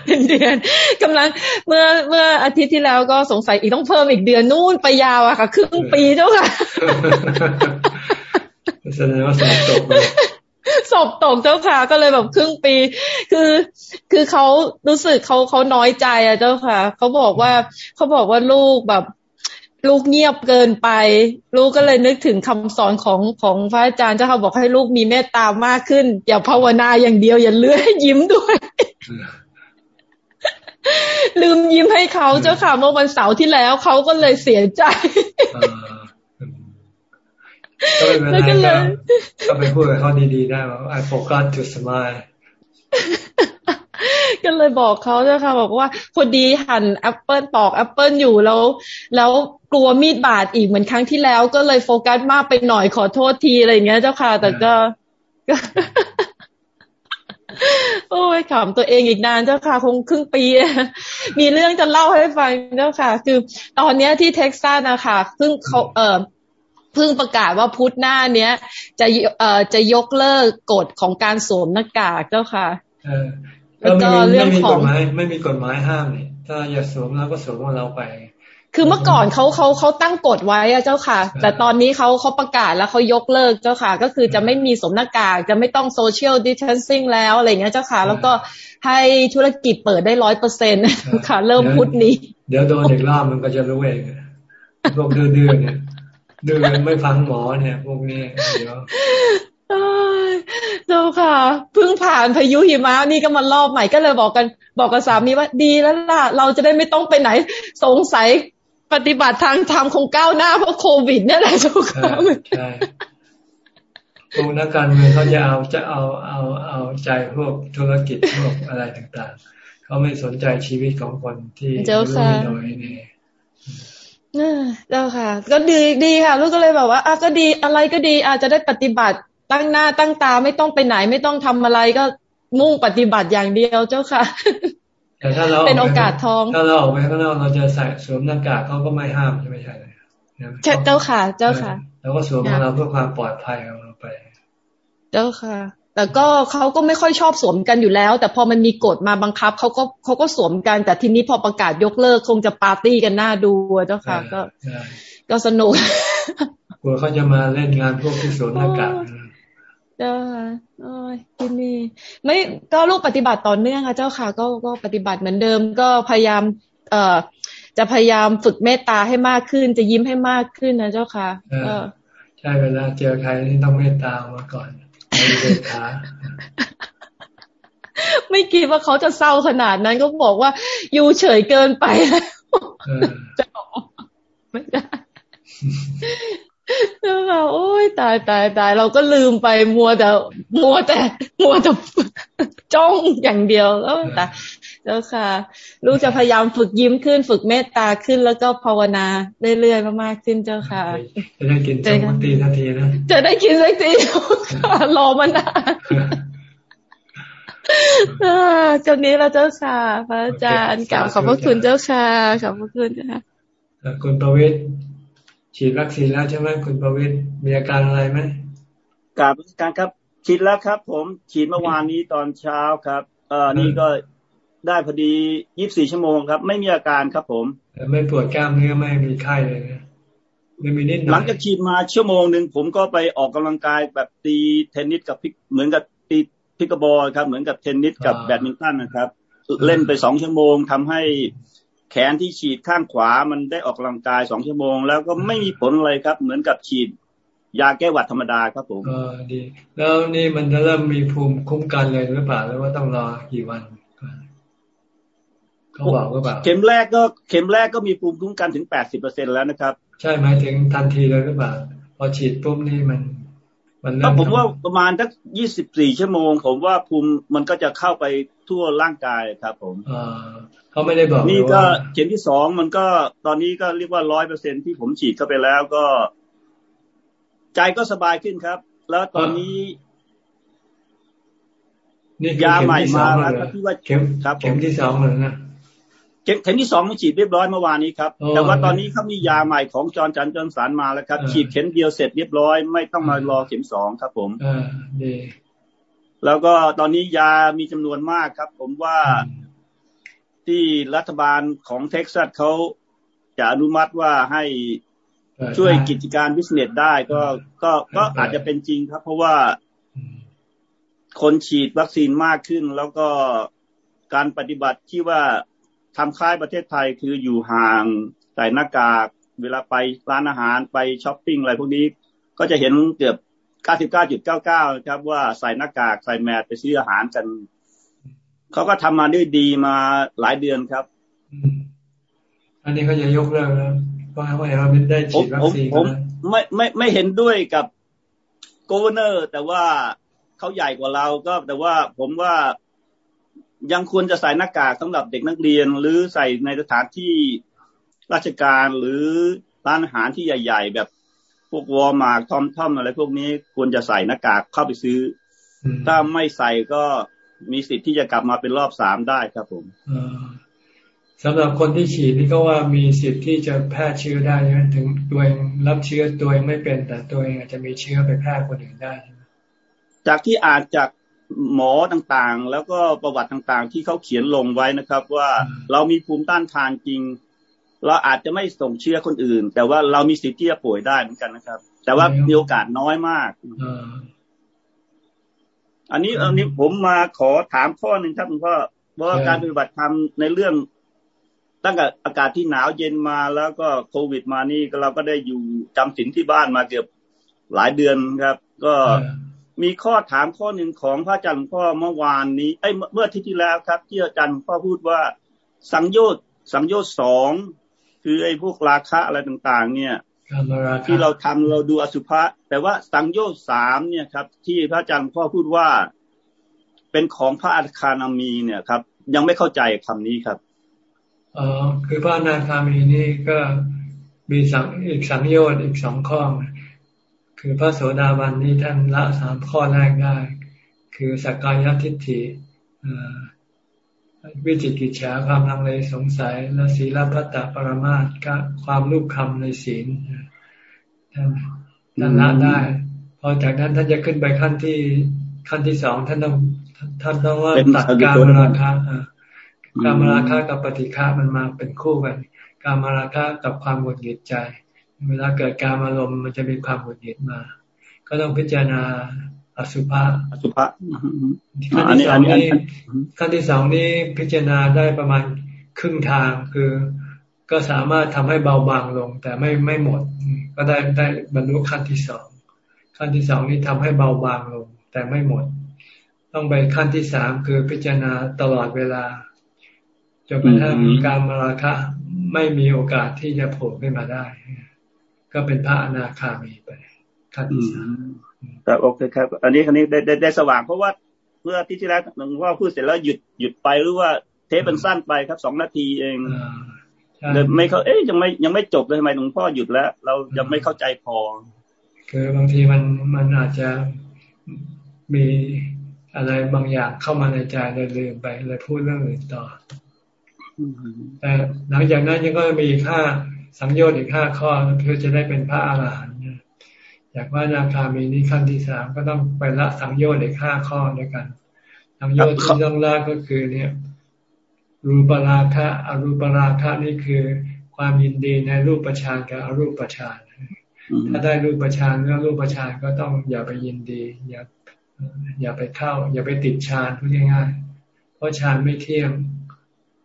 เป็นเดือนกำลังเมื่อเมื่ออาทิตย์ที่แล้วก็สงสัยอีกต้องเพิ่มอีกเดือนนู่นไปยาวอะค่ะครึ่งปีเจ้าค่ะ แสดงว่าสอบตกเลยสอบตกเจ้าค่ะก็เลยแบบครึ่งปี คือ คือเขารู้สึกเขาเขาน้อยใจอะเจ้าค่ะ เขาบอกว่าเขาบอกว่าลูกแบบ ลูกเงียบเกินไป ลูกก็เลยนึกถึงคำสอนของของพระอาจารย์เจ้าค่ะบอกให้ลูกมีเมตตามากขึ้น อย่าภาวนาอย่างเดียวอย่าเลื่อยยิ้มด้วย ลืมยิ้มให้เขาเจ้าค่ะเมื่อวันเสาร์ที่แล้วเขาก็เลยเสียใจ ก็ไม่เป็นไรก็ไปพูดกับเขาดีๆได้ว่า I forgot to smile ก็เลยบอกเขาเจ้าค่ะบอกว่าพอดีหั่นแอปเปิลปอกแอปเปิลอยู่แล้ว แล้วกลัวมีดบาดอีกเหมือนครั้งที่แล้วก็เลยโฟกัสมากไปหน่อยขอโทษทีอะไรอย่างเงี้ยเจ้าค่ะ แต่ก็ โอ้ยขำตัวเองอีกนานเจ้าค่ะ คงครึ่งปี มีเรื่องจะเล่าให้ฟังเจ้าค่ะ คือ ตอนเนี้ยที่เท็กซัสนะคะเพิ่งเขาเออ เพิ่งประกาศว่าพุธหน้าเนี้ย จะเอ่อจะยกเลิกกฎของการสวมหน้ากากเจ้าค่ะแล้วก็เรื่องของไม่มีกฎหมายห้ามนี่ถ้าอยากสวมเราก็สวมของเราไป คือเมื่อก่อนเขาเขาเขาตั้งกฎไว้อะเจ้าค่ะ แต่ตอนนี้เขาเขาประกาศแล้วเขายกเลิกเจ้าค่ะ ก็คือจะไม่มีสวมหน้ากากจะไม่ต้อง social distancing แล้วอะไรเงี้ยเจ้าค่ะ แล้วก็ให้ธุรกิจเปิดได้ร้อยเปอร์เซ็นต์ค่ะ เริ่มพุธนี้ เดี๋ยวโดนเด็กล่ามันก็จะรู้เองพวกดื้อๆเนี่ย ดื้อไม่ฟังหมอเนี่ย พวกนี้เดี๋ยวเจ้าค่ะเพิ่งผ่านพายุหิมะนี่ก็มารอบใหม่ก็เลยบอกกัน บอกกับสามีว่าดีแล้วล่ะ เราจะได้ไม่ต้องไปไหน สงสัยปฏิบัติทางธรรมคงก้าวหน้าเพราะโควิดนี่แหละเจ้าค่ะใช่พวกนักการเมืองเขาจะเอาจะเอาเอาเอาใจพวกธุรกิจพวกอะไรต่างๆ เขาไม่สนใจชีวิตของคนที่รู้น้อยนี่ เจ้าค่ะ ก็ดีดีค่ะ ลูกก็เลยแบบว่าอะก็ดีอะไรก็ดี อาจจะได้ปฏิบัติตั้งหน้าตั้งตาไม่ต้องไปไหนไม่ต้องทำอะไรก็มุ่งปฏิบัติอย่างเดียวเจ้าค่ะ แต่ถ้าเราเป็นโอกาสทองถ้าเราออกไปข้างนอกเราจะใส่สวมหน้ากากเขาก็ไม่ห้ามใช่ไหมใช่เลยเจ้าค่ะ เจ้าค่ะ แล้วก็สวมของเราเพื่อความปลอดภัยของเราไป เจ้าค่ะ แต่ก็เขาก็ไม่ค่อยชอบสวมกันอยู่แล้ว แต่พอมันมีกฎมาบังคับเขาก็เขาก็สวมกัน แต่ทีนี้พอประกาศยกเลิกคงจะปาร์ตี้กันหน้าดูเจ้าค่ะ ก็ก็สนุกกลัวเขาจะมาเล่นงานพวกที่สวมหน้ากากเจ้าค่ะที่นี่ไม่ก็ลูกปฏิบัติต่อเนื่องค่ะ เจ้าค่ะ ก็ก็ปฏิบัติเหมือนเดิม ก็พยายาม เอ่อ จะพยายามฝึกเมตตาให้มากขึ้น จะยิ้มให้มากขึ้นนะเจ้าค่ะก็ใช่เวลาเจอใครนี่ต้องเมตตามาก่อน ไม่เด็ดขาไม่คิดว่าเขาจะเศร้าขนาดนั้นก็บอกว่า อยู่เฉยเกินไปแล้วจะบอกไม่ได้แล้วเราโอ้ยตายตายตายเราก็ลืมไปมัวแต่ มัวแต่ มัวแต่จ้องอย่างเดียวแล้วแต่ เจ้าค่ะ ลูกจะพยายามฝึกยิ้มขึ้น ฝึกเมตตาขึ้นแล้วก็ภาวนาเรื่อยๆมากๆขึ้นเจ้าค่ะ จะได้กินสักทีนาทีนะจะได้กินสักทีรอมานานเจ้านี้เราเจ้าค่ะพระอาจารย์กล่าวขอบพระคุณเจ้าค่ะขอบพระคุณค่ะคุณประวิทย์ฉีดวัคซีนแล้วใช่ไหมคุณประวิทย์มีอาการอะไรไหมกราบการครับฉีดแล้วครับ ผมฉีดเมื่อวานนี้ตอนเช้าครับ เอ่อนี่ก็ ได้พอดียี่สิบสี่ชั่วโมงครับ ไม่มีอาการครับผม ไม่ปวดกล้ามเนื้อไม่มีไข้เลยนะไม่มีนิดหน่อยหลังจากฉีดมาชั่วโมงหนึ่งผมก็ไปออกกำลังกายแบบตีเทนนิสกับ pick เหมือนกับตี pickleball ครับ เหมือนกับเทนนิสกับแบดมินตันนะครับ เล่นไปสองชั่วโมงทำให้แขนที่ฉีดข้างขวามันได้ออกกำลังกายสองชั่วโมง แล้วก็ไม่มีผลอะไรครับ เหมือนกับฉีดยาแก้หวัดธรรมดาครับผมก็ดี แล้วนี่มันจะเริ่มมีภูมิคุ้มกันเลยหรือเปล่าหรือว่าต้องรอกี่วัน เขาบอกหรือเปล่าเข็มแรกก็เข็มแรกก็มีภูมิคุ้มกันถึงแปดสิบเปอร์เซ็นแล้วนะครับ ใช่ไหมถึงทันทีเลยหรือเปล่าพอฉีดปุ๊บนี่มัน มันก็ผมว่าประมาณสักยี่สิบสี่ชั่วโมง ผมว่าภูมิมันก็จะเข้าไปทั่วร่างกายครับ ผมเขาไม่ได้บอกนี่ก็เข็มที่สองมันก็ตอนนี้ก็เรียกว่าร้อยเปอร์เซ็นที่ผมฉีดเข้าไปแล้วก็ ใจก็สบายขึ้นครับ แล้วตอนนี้ยาใหม่มาแล้วที่ว่าเข็มครับเข็มที่สองเลยนะ เข็มที่สองมันฉีดเรียบร้อยเมื่อวานนี้ครับแต่ว่าตอนนี้เขามียาใหม่ของจอร์จันจอร์สานมาแล้วครับ ฉีดเข็มเดียวเสร็จเรียบร้อย ไม่ต้องมารอเข็มสองครับ ผมอ่าดีแล้วก็ตอนนี้ยามีจำนวนมากครับ ผมว่าที่รัฐบาลของเท็กซัสเขาจะอนุมัติว่าให้ช่วยกิจการบิสเนสได้ก็ก็ก็อาจจะเป็นจริงครับ เพราะว่าคนฉีดวัคซีนมากขึ้น แล้วก็การปฏิบัติที่ว่า ทำคล้ายประเทศไทยคืออยู่ห่างใส่หน้ากากเวลาไปร้านอาหารไปช้อปปิ้งอะไรพวกนี้ ก็จะเห็นเกือบ 99.99ครับว่าใส่หน้ากากใส่แมสไปซื้ออาหารกัน เขาก็ทำมาด้วยดีมาหลายเดือนครับ อันนี้เขาจะยกเลิกแล้วเพราะว่าเราไม่ได้ฉีดวัคซีนผมไม่ไม่ไม่เห็นด้วยกับ governor แต่ว่าเขาใหญ่กว่าเราก็แต่ว่าผมว่า ยังควรจะใส่หน้ากากสำหรับเด็กนักเรียน หรือใส่ในสถานที่ราชการหรือร้านอาหารที่ใหญ่ ๆ แบบพวกวอลมาร์ทอมทอมอะไรพวกนี้ควรจะใส่หน้ากากเข้าไปซื้อ ถ้าไม่ใส่ก็มีสิทธิ์ที่จะกลับมาเป็นรอบสามได้ครับผมสำหรับคนที่ฉีดนี่ก็ว่ามีสิทธิ์ที่จะแพร่เชื้อได้นะถึงตัวเองรับเชื้อตัวเองไม่เป็น แต่ตัวเองอาจจะมีเชื้อไปแพร่คนอื่นได้ จากที่อ่านจาก หมอต่างๆ แล้วก็ประวัติต่างๆ ที่เขาเขียนลงไว้นะครับ ว่าเรามีภูมิต้านทานจริง เราอาจจะไม่ส่งเชื้อคนอื่น แต่ว่าเรามีสิทธิ์ที่จะป่วยได้เหมือนกันนะครับ แต่ว่ามีโอกาสน้อยมากอันนี้อันนี้ผมมาขอถามข้อหนึ่งครับคุณพ่อว่าการปฏิบัติธรรมในเรื่องตั้งแต่อากาศที่หนาวเย็นมาแล้วก็โควิดมานี่เราก็ได้อยู่จำศีลที่บ้านมาเกือบหลายเดือนครับ ก็ มีข้อถามข้อหนึ่งของพระอาจารย์พ่อเมื่อวานนี้ไอ้เมื่อที่ที่แล้วครับ ที่อาจารย์พ่อพูดว่า สังโยชน์สังโยชน์สองคือไอ้พวกราคะอะไรต่าง ๆ เนี่ยที่เราทำเราดูอสุภะแต่ว่าสังโยชน์สามเนี่ยครับ ที่พระอาจารย์พ่อพูดว่า เป็นของพระอาคานามีเนี่ยครับ ยังไม่เข้าใจคำนี้ครับอ๋อคือพระอนาคามีนี่ก็มีสังอีกสังโยชน์อีกสองข้อ คือพระโสดาบันนี้ท่านละสามข้อแรกได้ คือสักกายทิฏฐิวิจิกิจฉาความลังเลสงสัย และศีลพัตตปรมาตก็ความรูปคำในศีลท่านท่านละได้ พอจากนั้นท่านจะขึ้นไปขั้นที่ขั้นที่สองท่านต้องท่านต้องว่าตัดการมราคะการมราคะกับปฏิฆามันมาเป็นคู่กัน การมราคะกับความหงุดหงิดใจ เวลาเกิดการอารมณ์มันจะมีความหงุดหงิดมา ก็ต้องพิจารณาอสุภะอสุภะขั้นที่สองนี้ขั้นที่สองนี้พิจารณาได้ประมาณครึ่งทางคือ ก็สามารถทำให้เบาบางลง แต่ไม่ไม่หมด ก็ได้ได้บรรลุขั้นที่สองขั้นที่สองนี้ทำให้เบาบางลง แต่ไม่หมด ต้องไปขั้นที่สามคือพิจารณาตลอดเวลาจนกระทั่งการมราคะไม่มีโอกาสที่จะโผล่ขึ้นมาได้ ก็เป็นพระอนาคามีไปขั้นที่สามครับโอเคครับ อันนี้คันนี้ได้ได้ได้สว่างเพราะว่าเพื่อที่ที่แรกหลวงพ่อพูดเสร็จแล้วหยุดหยุดไปหรือว่าเทปมันสั้นไปครับสองนาทีเองเลยไม่เขาเอ๊ยยังไม่ยังไม่จบเลยทำไมหลวงพ่อหยุดแล้ว เรายังไม่เข้าใจพอ คือบางทีมันมันอาจจะมีอะไรบางอย่างเข้ามาในใจเลยลืมไปเลยพูดเรื่องอื่นต่อแต่หลังจากนั้นยังก็มีค่า สังโยชน์อีกห้าข้อเพื่อจะได้เป็นพระอาหารหันต์อยากว่านาคามีนี้ขั้นที่สามก็ต้องไปละสังโยชน์อีกห้าข้อด้วยกัน สังโยชน์ที่ต้องละก็คือเนี่ย รูปราคะอรูปราคะนี่คือความยินดีในรูปประชานกับอรูปประชานถ้าได้รูปประชานแล้วรูปประชานก็ต้องอย่าไปยินดี อย่าอย่าไปเข้า อย่าไปติดฌานพูดง่ายๆเพราะฌานไม่เที่ยง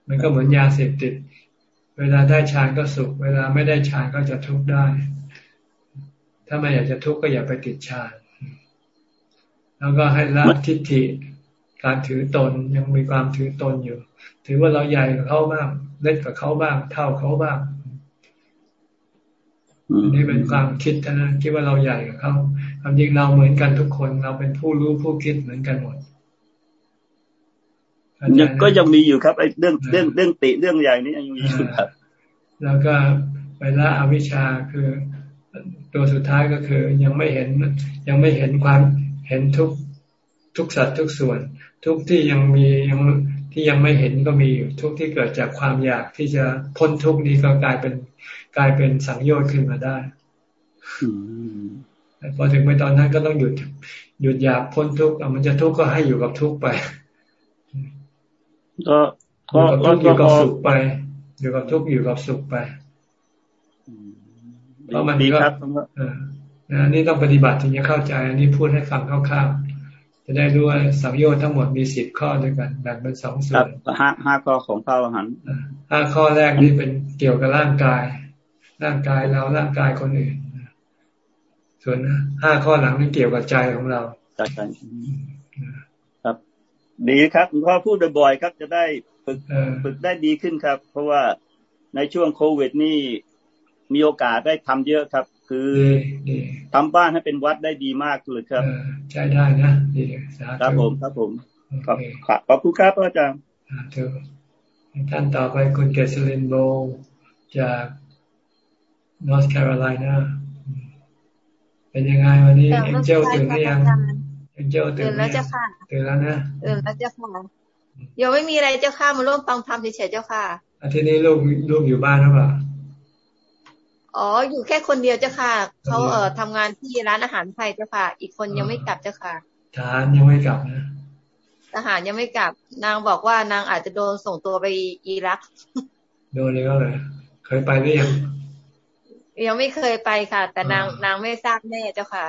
มันก็เหมือนยาเสพติด เวลาได้ฌานก็สุข เวลาไม่ได้ฌานก็จะทุกข์ได้ ถ้าไม่อยากจะทุกข์ก็อย่าไปติดฌานแล้วก็ให้ละทิฏฐิการถือตนยังมีความถือตนอยู่ ถือว่าเราใหญ่กว่าเขาบ้างเล็กกว่าเขาบ้าง เท่าเขาบ้างอันนี้เป็นความคิดนะคิดว่าเราใหญ่กว่าเขาความจริงเราเหมือนกันทุกคน เราเป็นผู้รู้ผู้คิดเหมือนกันหมด ยังก็ยังมีอยู่ครับไอ้เรื่องเรื่องเรื่องติเรื่องใหญ่นี้ยังมีอยู่ครับ แล้วก็ไปละอวิชชาคือ ตัวสุดท้ายก็คือ ยังไม่เห็นยังไม่เห็นความเห็นทุกทุกสัตว์ทุกส่วน ทุกที่ยังมียังที่ยังไม่เห็นก็มีอยู่ทุกที่เกิดจากความอยากที่จะพ้นทุกนี้ก็กลายเป็นกลายเป็นสังโยชน์ขึ้นมาได้พอถึงไปตอนนั้นก็ต้องหยุดหยุดอยากพ้นทุกข์มันจะทุกข์ก็ให้อยู่กับทุกข์ไป ก็ก็อยู่กับสุขไป อยู่กับทุกข์อยู่กับสุขไปเพราะมันก็อันนี้ต้องปฏิบัติถึงจะเข้าใจ อันนี้พูดให้ฟังคร่าวๆจะได้รู้ว่าสังโยชน์ทั้งหมดมีสิบข้อด้วยกันแบ่งเป็นสองส่วนห้าห้าข้อของพระอรหันต์ห้าข้อแรกนี่เป็นเกี่ยวกับร่างกาย ร่างกายเราร่างกายคนอื่นส่วนห้าข้อหลังนี่เกี่ยวกับใจของเราใจ ดีครับคุณพ่อพูดบ่อยๆครับ จะได้ฝึกฝึกได้ดีขึ้นครับ เพราะว่าในช่วงโควิดนี่มีโอกาสได้ทำเยอะครับ คือทำบ้านให้เป็นวัดได้ดีมากเลยครับใช่ได้นะดีครับผมครับผมครับขอบคุณครับอาจารย์ท่านต่อไปคุณเกษรินโบจากนอร์ทแคโรไลนาเป็นยังไงวันนี้เอ็นเจลตื่นหรือยัง เอ็นเจลตื่นแล้วจ้าค่ะตื่นแล้วนะตื่นแล้วเจ้าค่ะเดี๋ยวไม่มีอะไรเจ้าค่ะมาร่วมฟังธรรมเฉยๆเจ้าค่ะอาทิตย์นี้ลูกลูกอยู่บ้านหรือเปล่าอ๋ออยู่แค่คนเดียวเจ้าค่ะเขาเอ่อทำงานที่ร้านอาหารไทยเจ้าค่ะ อีกคนยังไม่กลับเจ้าค่ะทหารยังไม่กลับนะทหารยังไม่กลับ นางบอกว่านางอาจจะโดนส่งตัวไปอิรัก โดนเลยก็เลยเคยไปหรือยังยังไม่เคยไปค่ะ แต่นางนางไม่ทราบแน่เจ้าค่ะ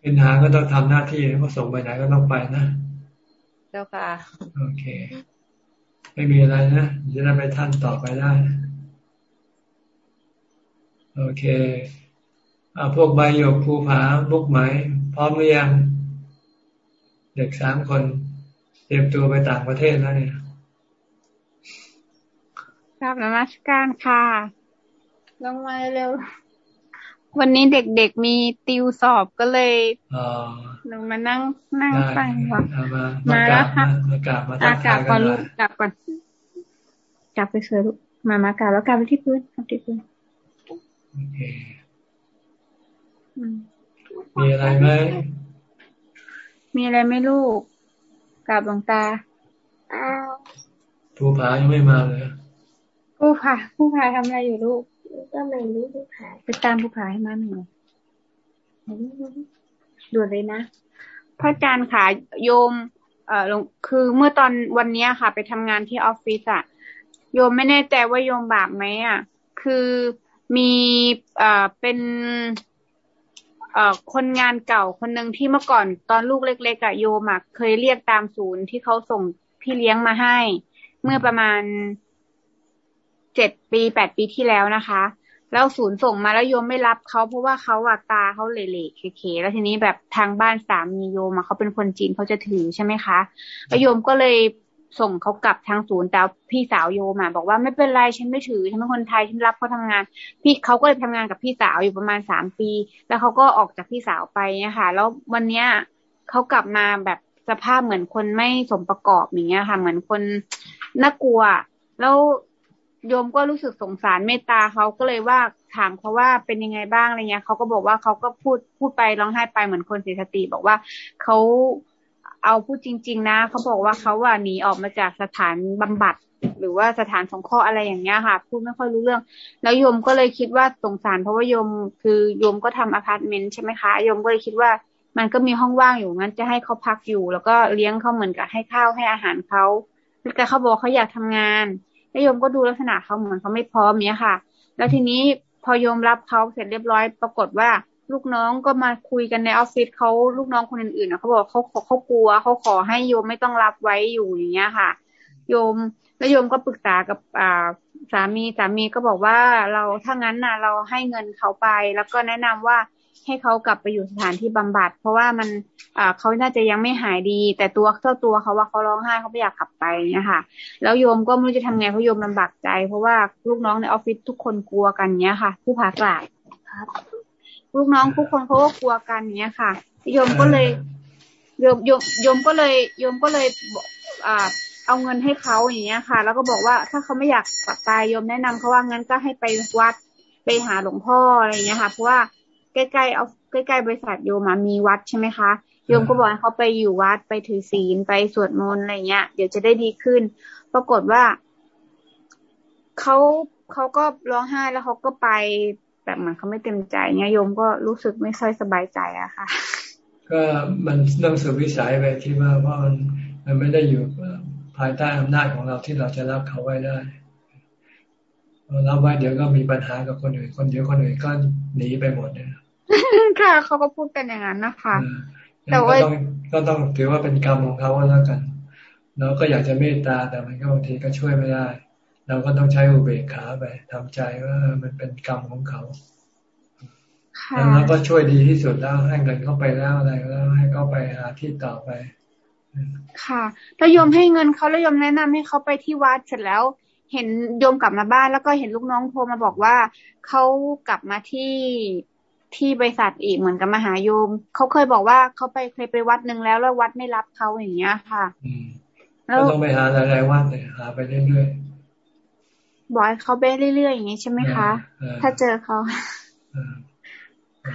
เป็นทหารก็ต้องทำหน้าที่เขาส่งไปไหนก็ต้องไปนะเจ้าค่ะ โอเค ไม่มีอะไรนะจะได้ไปท่านต่อไปได้ โอเคเอาพวกใบหยกภูผาบุกไหม พร้อมหรือยัง เด็กสามคนเตรียมตัวไปต่างประเทศแล้วเนี่ยครับนมัสการค่ะ ลงมาเร็ว วันนี้เด็กๆมีติวสอบก็เลยลงมานั่งนั่งฟังว่ามาแล้วค่ะอากาศก่อนลูกกลับก่อนกลับไปเสือลูกมามากลับแล้วกลับไปที่พื้นกลับที่พื้นมีอะไรไหมมีอะไรไม่ลูกกลับหลวงตาผู้พายังไม่มาเลยผู้พาผู้พาทำอะไรอยู่ลูก ก็ไม่รู้ผู้ขายไปตามผู้ขายมาหน่อยดูเลยนะพระอาจารย์ค่ะโยม เอ่อคือเมื่อตอนวันนี้ค่ะ ไปทำงานที่ออฟฟิศอะโยมไม่แน่ใจว่าโยมบาปไหมอะคือมีเอ่อเป็น เอ่อคนงานเก่าคนหนึ่งที่เมื่อก่อนตอนลูกเล็กๆอะโยมอะเคยเรียกตามศูนย์ที่เขาส่งพี่เลี้ยงมาให้ เมื่อประมาณ เจ็ดปีแปดปีที่แล้วนะคะ แล้วศูนย์ส่งมาแล้วโยมไม่รับเขาเพราะว่าเขาอะตาเขาเหล่ๆเคๆแล้วทีนี้แบบทางบ้านสามีโยมเขาเป็นคนจีนเขาจะถือใช่ไหมคะแล้วโยมก็เลยส่งเขากลับทางศูนย์แต่พี่สาวโยมบอกว่าไม่เป็นไรฉันไม่ถือฉันเป็นคนไทยฉันรับเขาทำงาน พี่เขาก็เลยทำงานกับพี่สาวอยู่ประมาณสามปี แล้วเขาก็ออกจากพี่สาวไปเนี่ยค่ะแล้ววันเนี้ยเขากลับมาแบบสภาพเหมือนคนไม่สมประกอบอย่างเงี้ยค่ะ เหมือนคนน่ากลัว แล้ว โยมก็รู้สึกสงสารเมตตาเขาก็เลยว่าถามเขาว่าเป็นยังไงบ้างอะไรเงี้ยเขาก็บอกว่าเขาก็พูดพูดไปร้องไห้ไปเหมือนคนเสียสติ บอกว่าเขาเอาพูดจริง ๆ นะเขาบอกว่าเขาว่าหนีออกมาจากสถานบำบัด หรือว่าสถานสงเคราะห์อะไรอย่างเงี้ยค่ะ พูดไม่ค่อยรู้เรื่อง แล้วโยมก็เลยคิดว่าสงสาร เพราะว่าโยมคือโยมก็ทำอพาร์ตเมนต์ใช่ไหมคะโยมก็เลยคิดว่ามันก็มีห้องว่างอยู่งั้นจะให้เขาพักอยู่ แล้วก็เลี้ยงเขาเหมือนกับให้ข้าวให้อาหารเขาแต่เขาบอกเขาอยากทำงาน แล้วโยมก็ดูลักษณะเขาเหมือนเขาไม่พร้อมเนี้ยค่ะ แล้วทีนี้พอโยมรับเขาเสร็จเรียบร้อย ปรากฏว่าลูกน้องก็มาคุยกันในออฟฟิศเขาลูกน้องคนอื่นๆเขาบอกเขาเขากลัวเขาขอให้โยมไม่ต้องรับไว้อยู่อย่างเงี้ยค่ะ โยมแล้วโยมก็ปรึกษากับอ่าสามีสามีก็บอกว่าเราถ้างั้นนะเราให้เงินเขาไป แล้วก็แนะนำว่า ให้เขากลับไปอยู่สถานที่บำบัด เพราะว่ามันอ่าเขาน่าจะยังไม่หายดี แต่ตัวเจ้าตัวเขาว่าเขาร้องไห้เขาไม่อยากกลับไปเนี่ยค่ะ แล้วโยมก็ไม่รู้จะทำไงเพราะโยมลำบากใจ เพราะว่าลูกน้องในออฟฟิศทุกคนกลัวกันเนี้ยค่ะ ผู้ผ่ากลาดครับ ลูกน้องทุกคนเขาก็กลัวกันเนี้ยค่ะโยมก็เลยโยมโยมโยมก็เลยโยมก็เลยอ่าเอาเงินให้เขาอย่างเงี้ยค่ะ แล้วก็บอกว่าถ้าเขาไม่อยากปักตายโยมแนะนำเขาว่างั้นก็ให้ไปวัดไปหาหลวงพ่ออะไรเงี้ยค่ะ เพราะว่า ใกล้ๆเอาใกล้ๆบริษัทโยมมีวัดใช่ไหมคะโยมก็บอกให้เขาไปอยู่วัดไปถือศีลไปสวดมนต์อะไรเงี้ย เดี๋ยวจะได้ดีขึ้น ปรากฏว่าเขาเขาก็ร้องไห้แล้วเขาก็ไปแบบเหมือนเขาไม่เต็มใจเนี่ยโยมก็รู้สึกไม่ค่อยสบายใจอะค่ะ ก็มันเรื่องสุดวิสัยไปที่ว่าว่ามันมันไม่ได้อยู่ภายใต้อำนาจของเราที่เราจะรับเขาไว้ได้รับไว้เดี๋ยวก็มีปัญหากับคนอื่น คนเดียวคนอื่นก็หนีไปหมดเนี่ย ค่ะเขาก็พูดกันอย่างนั้นนะคะ แต่ว่าก็ต้องถือว่าเป็นกรรมของเขาแล้วกัน เราก็อยากจะเมตตาแต่มันก็บางทีก็ช่วยไม่ได้ เราก็ต้องใช้อุเบกขาไปทำใจว่ามันเป็นกรรมของเขาแล้วก็ช่วยดีที่สุดแล้วให้เงินเข้าไปแล้วอะไรแล้วให้เขาไปหาที่ต่อไป ค่ะแล้วยมให้เงินเขาแล้วยมแนะนำให้เขาไปที่วัดเสร็จแล้ว เห็นโยมกลับมาบ้านแล้วก็เห็นลูกน้องโทรมาบอกว่าเขากลับมาที่ ที่บริษัทอีกเหมือนกับมาหาโยมเขาเคยบอกว่าเขาไปเคยไปวัดหนึ่งแล้วแล้ววัดไม่รับเขาอย่างเงี้ยค่ะแล้วต้องไปหาหลายๆวัดเลยหาไปเรื่อยๆบอกให้เขาไปเรื่อยๆอย่างนี้ใช่ไหมคะ ถ้าเจอเขา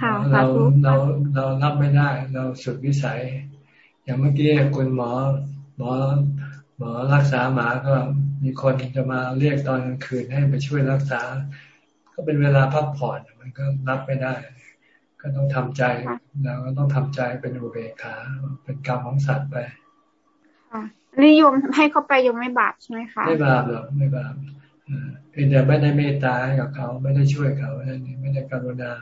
ค่ะเราเราเรารับไม่ได้ เราสุดวิสัย อย่างเมื่อกี้คุณหมอหมอหมอรักษาหมาก็มีคนจะมาเรียกตอนกลางคืนให้ไปช่วยรักษา ก็เป็นเวลาพักผ่อนมันก็รับไม่ได้ ก็ต้องทำใจเราก็ต้องทำใจเป็นอุเบกขาเป็นกรรมของสัตว์ไปค่ะนิยมให้เขาไปยมไม่บาปใช่ไหมคะไม่บาปหรอกไม่บาปเพียงแต่ไม่ได้เมตตาให้กับเขาไม่ได้ช่วยเขาอันนี้ไม่ได้กรุณา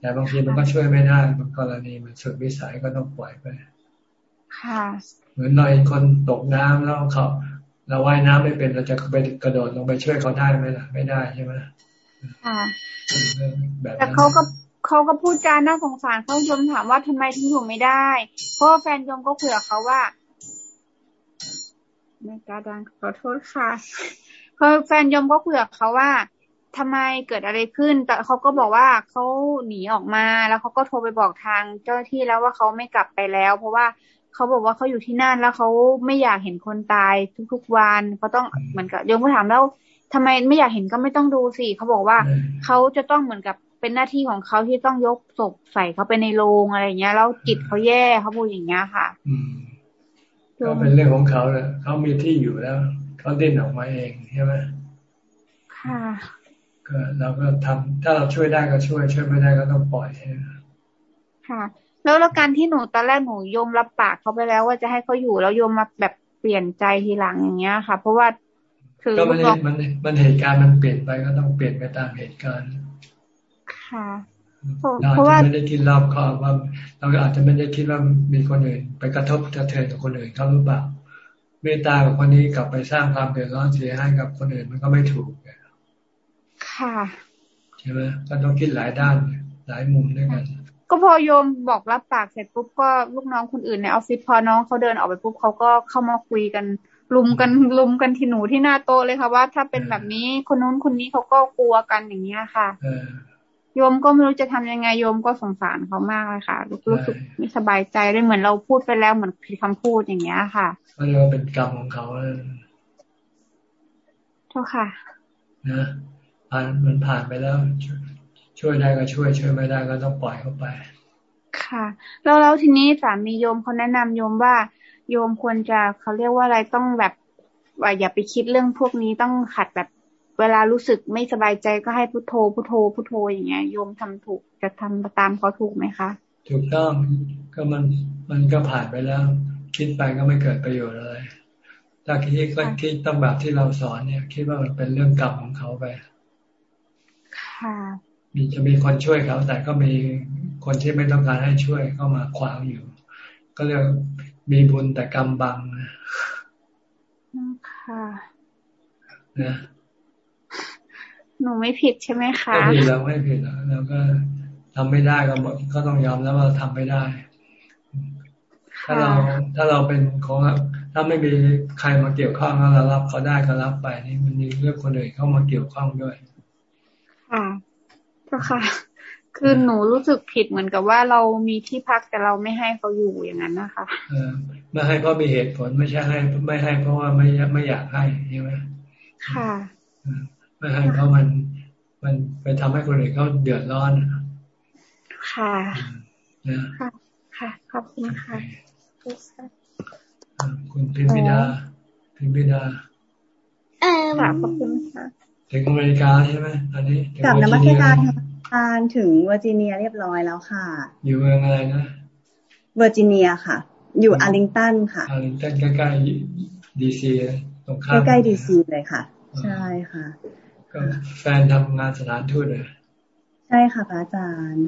แต่บางทีมันก็ช่วยไม่ได้บางกรณีมันสุดวิสัยก็ต้องปล่อยไป ค่ะ เหมือนเราคนตกน้ำแล้วเขาเราว่ายน้ำไม่เป็นเราจะไปกระโดดลงไปช่วยเขาได้ไหมล่ะ ไม่ได้ใช่ไหมค่ะแต่เขาก็ เขาก็พูดจาน่าสงสารเขายมถามว่าทำไมถึงอยู่ไม่ได้ เพราะแฟนยมก็เผื่อเขาว่าไม่กล้าดังขอโทษค่ะพอแฟนยมก็คุยกับเขาว่าทำไมเกิดอะไรขึ้น แต่เขาก็บอกว่าเขาหนีออกมาแล้วเขาก็โทรไปบอกทางเจ้าที่แล้วว่าเขาไม่กลับไปแล้ว เพราะว่าเขาบอกว่าเขาอยู่ที่นั่นแล้วเขาไม่อยากเห็นคนตายทุกๆวันเขาต้องเหมือนกับโยมก็ถามแล้วทำไมไม่อยากเห็นก็ไม่ต้องดูสิเขาบอกว่าเขาจะต้องเหมือนกับ เป็นหน้าที่ของเขาที่ต้องยกศพใส่เขาไปในโรงอะไรเงี้ยแล้วจิตเขาแย่เขาพูดอย่างเงี้ยค่ะ อืมก็เป็นเรื่องของเขาเลยเขามีที่อยู่แล้วเขาดิ้นออกมาเองใช่ไหมค่ะก็เราก็ทำถ้าเราช่วยได้ก็ช่วย ช่วยไม่ได้ก็ต้องปล่อยค่ะ แล้วแล้วการที่หนูตอนแรกหนูโยมรับปากเขาไปแล้วว่าจะให้เขาอยู่แล้วโยมมาแบบเปลี่ยนใจทีหลังอย่างเงี้ยค่ะ เพราะว่าคือก็มันมันมันเหตุการณ์มันเปลี่ยนไปก็ต้องเปลี่ยนไปตามเหตุการณ์ ค่ะเราอาจจะไม่ได้คิดรอบคอบว่า เราอาจจะไม่ได้คิดว่ามีคนอื่น ไปกระทบกระเทือนกับคนอื่นเขาหรือเปล่าเมตตากับคนนี้กลับไปสร้างความเดือดร้อนเสียให้กับคนอื่นมันก็ไม่ถูกค่ะใช่ไหมก็ต้องคิดหลายด้านหลายมุมด้วยกัน ก็พอโยมบอกรับปากเสร็จปุ๊บก็ลูกน้องคนอื่นในออฟฟิศพอน้องเขาเดินออกไปปุ๊บเขาก็เข้ามาคุยกันลุมกันลุมกันที่หนูที่หน้าโต๊ะเลยค่ะว่าถ้าเป็นแบบนี้คนนู้นคนนี้เขาก็กลัวกันอย่างเงี้ยค่ะ โยมก็ไม่รู้จะทำยังไงโยมก็สงสารเขามากเลยค่ะรู้สึกไม่สบายใจเลยเหมือนเราพูดไปแล้วเหมือนคือคำพูดอย่างเงี้ยค่ะก็เรียกว่าเป็นกรรมของเขาเท่าค่ะนะผ่านมันผ่านไปแล้ว ช่วยได้ก็ช่วยช่วยไม่ได้ก็ต้องปล่อยเขาไป ค่ะ แล้วแล้วทีนี้สามีโยมเขาแนะนำโยมว่า โยมควรจะเขาเรียกว่าอะไรต้องแบบว่าอย่าไปคิดเรื่องพวกนี้ต้องขัดแบบ เวลารู้สึกไม่สบายใจก็ให้พุโทโธพุโทโธพุโทโธอย่างเงี้ยโยมทำถูกจะทำตามเขาถูกไหมคะถูกต้องก็มันมันก็ผ่านไปแล้ว คิดไปก็ไม่เกิดประโยชน์อะไรถ้าคิดก็คิดต้องแบบที่เราสอนเนี่ย คิดว่ามันเป็นเรื่องกรรมของเขาไปค่ะมีจะมีคนช่วยเขา แต่ก็มีคนที่ไม่ต้องการให้ช่วยเข้ามาขวางอยู่ ก็เรียกมีบุญแต่กรรมบังนะค่ะนะ หนูไม่ผิดใช่ไหมคะไม่ผิดเราไม่ผิดเราก็ทำไม่ได้ก็ก็ต้องยอมแล้วว่าทำไม่ได้ ถ้าเราถ้าเราเป็นของถ้าไม่มีใครมาเกี่ยวข้องแล้วเรารับเขาได้ก็รับไปนี่มันมีเรื่องคนอื่นเข้ามาเกี่ยวข้องด้วยค่ะเจ้าค่ะ คือหนูรู้สึกผิดเหมือนกับว่าเรามีที่พักแต่เราไม่ให้เขาอยู่อย่างนั้นนะคะเออไม่ให้เพราะมีเหตุผลไม่ใช่ให้ ไม่ให้เพราะว่าไม่ไม่อยากให้ใช่ไหมค่ะ ไม่ให้เพราะมันมันไปทำให้คนอื่นเขาเดือดร้อน ค่ะค่ะค่ะ ขอบคุณค่ะ คุณพิมพิดาพิมพิดา เออขอบคุณค่ะ ถึงอเมริกาใช่ไหมตอนนี้กลับนมัสการทานถึงเวอร์จิเนียเรียบร้อยแล้วค่ะ อยู่เมืองอะไรนะเวอร์จิเนียค่ะ อยู่อาร์ลิงตันค่ะอาร์ลิงตันใกล้ๆดีซีตรงข้ามใกล้ๆดีซีเลยค่ะ ใช่ค่ะ ก็แฟนทำงานสถานทูตเลยใช่ค่ะพระอาจารย์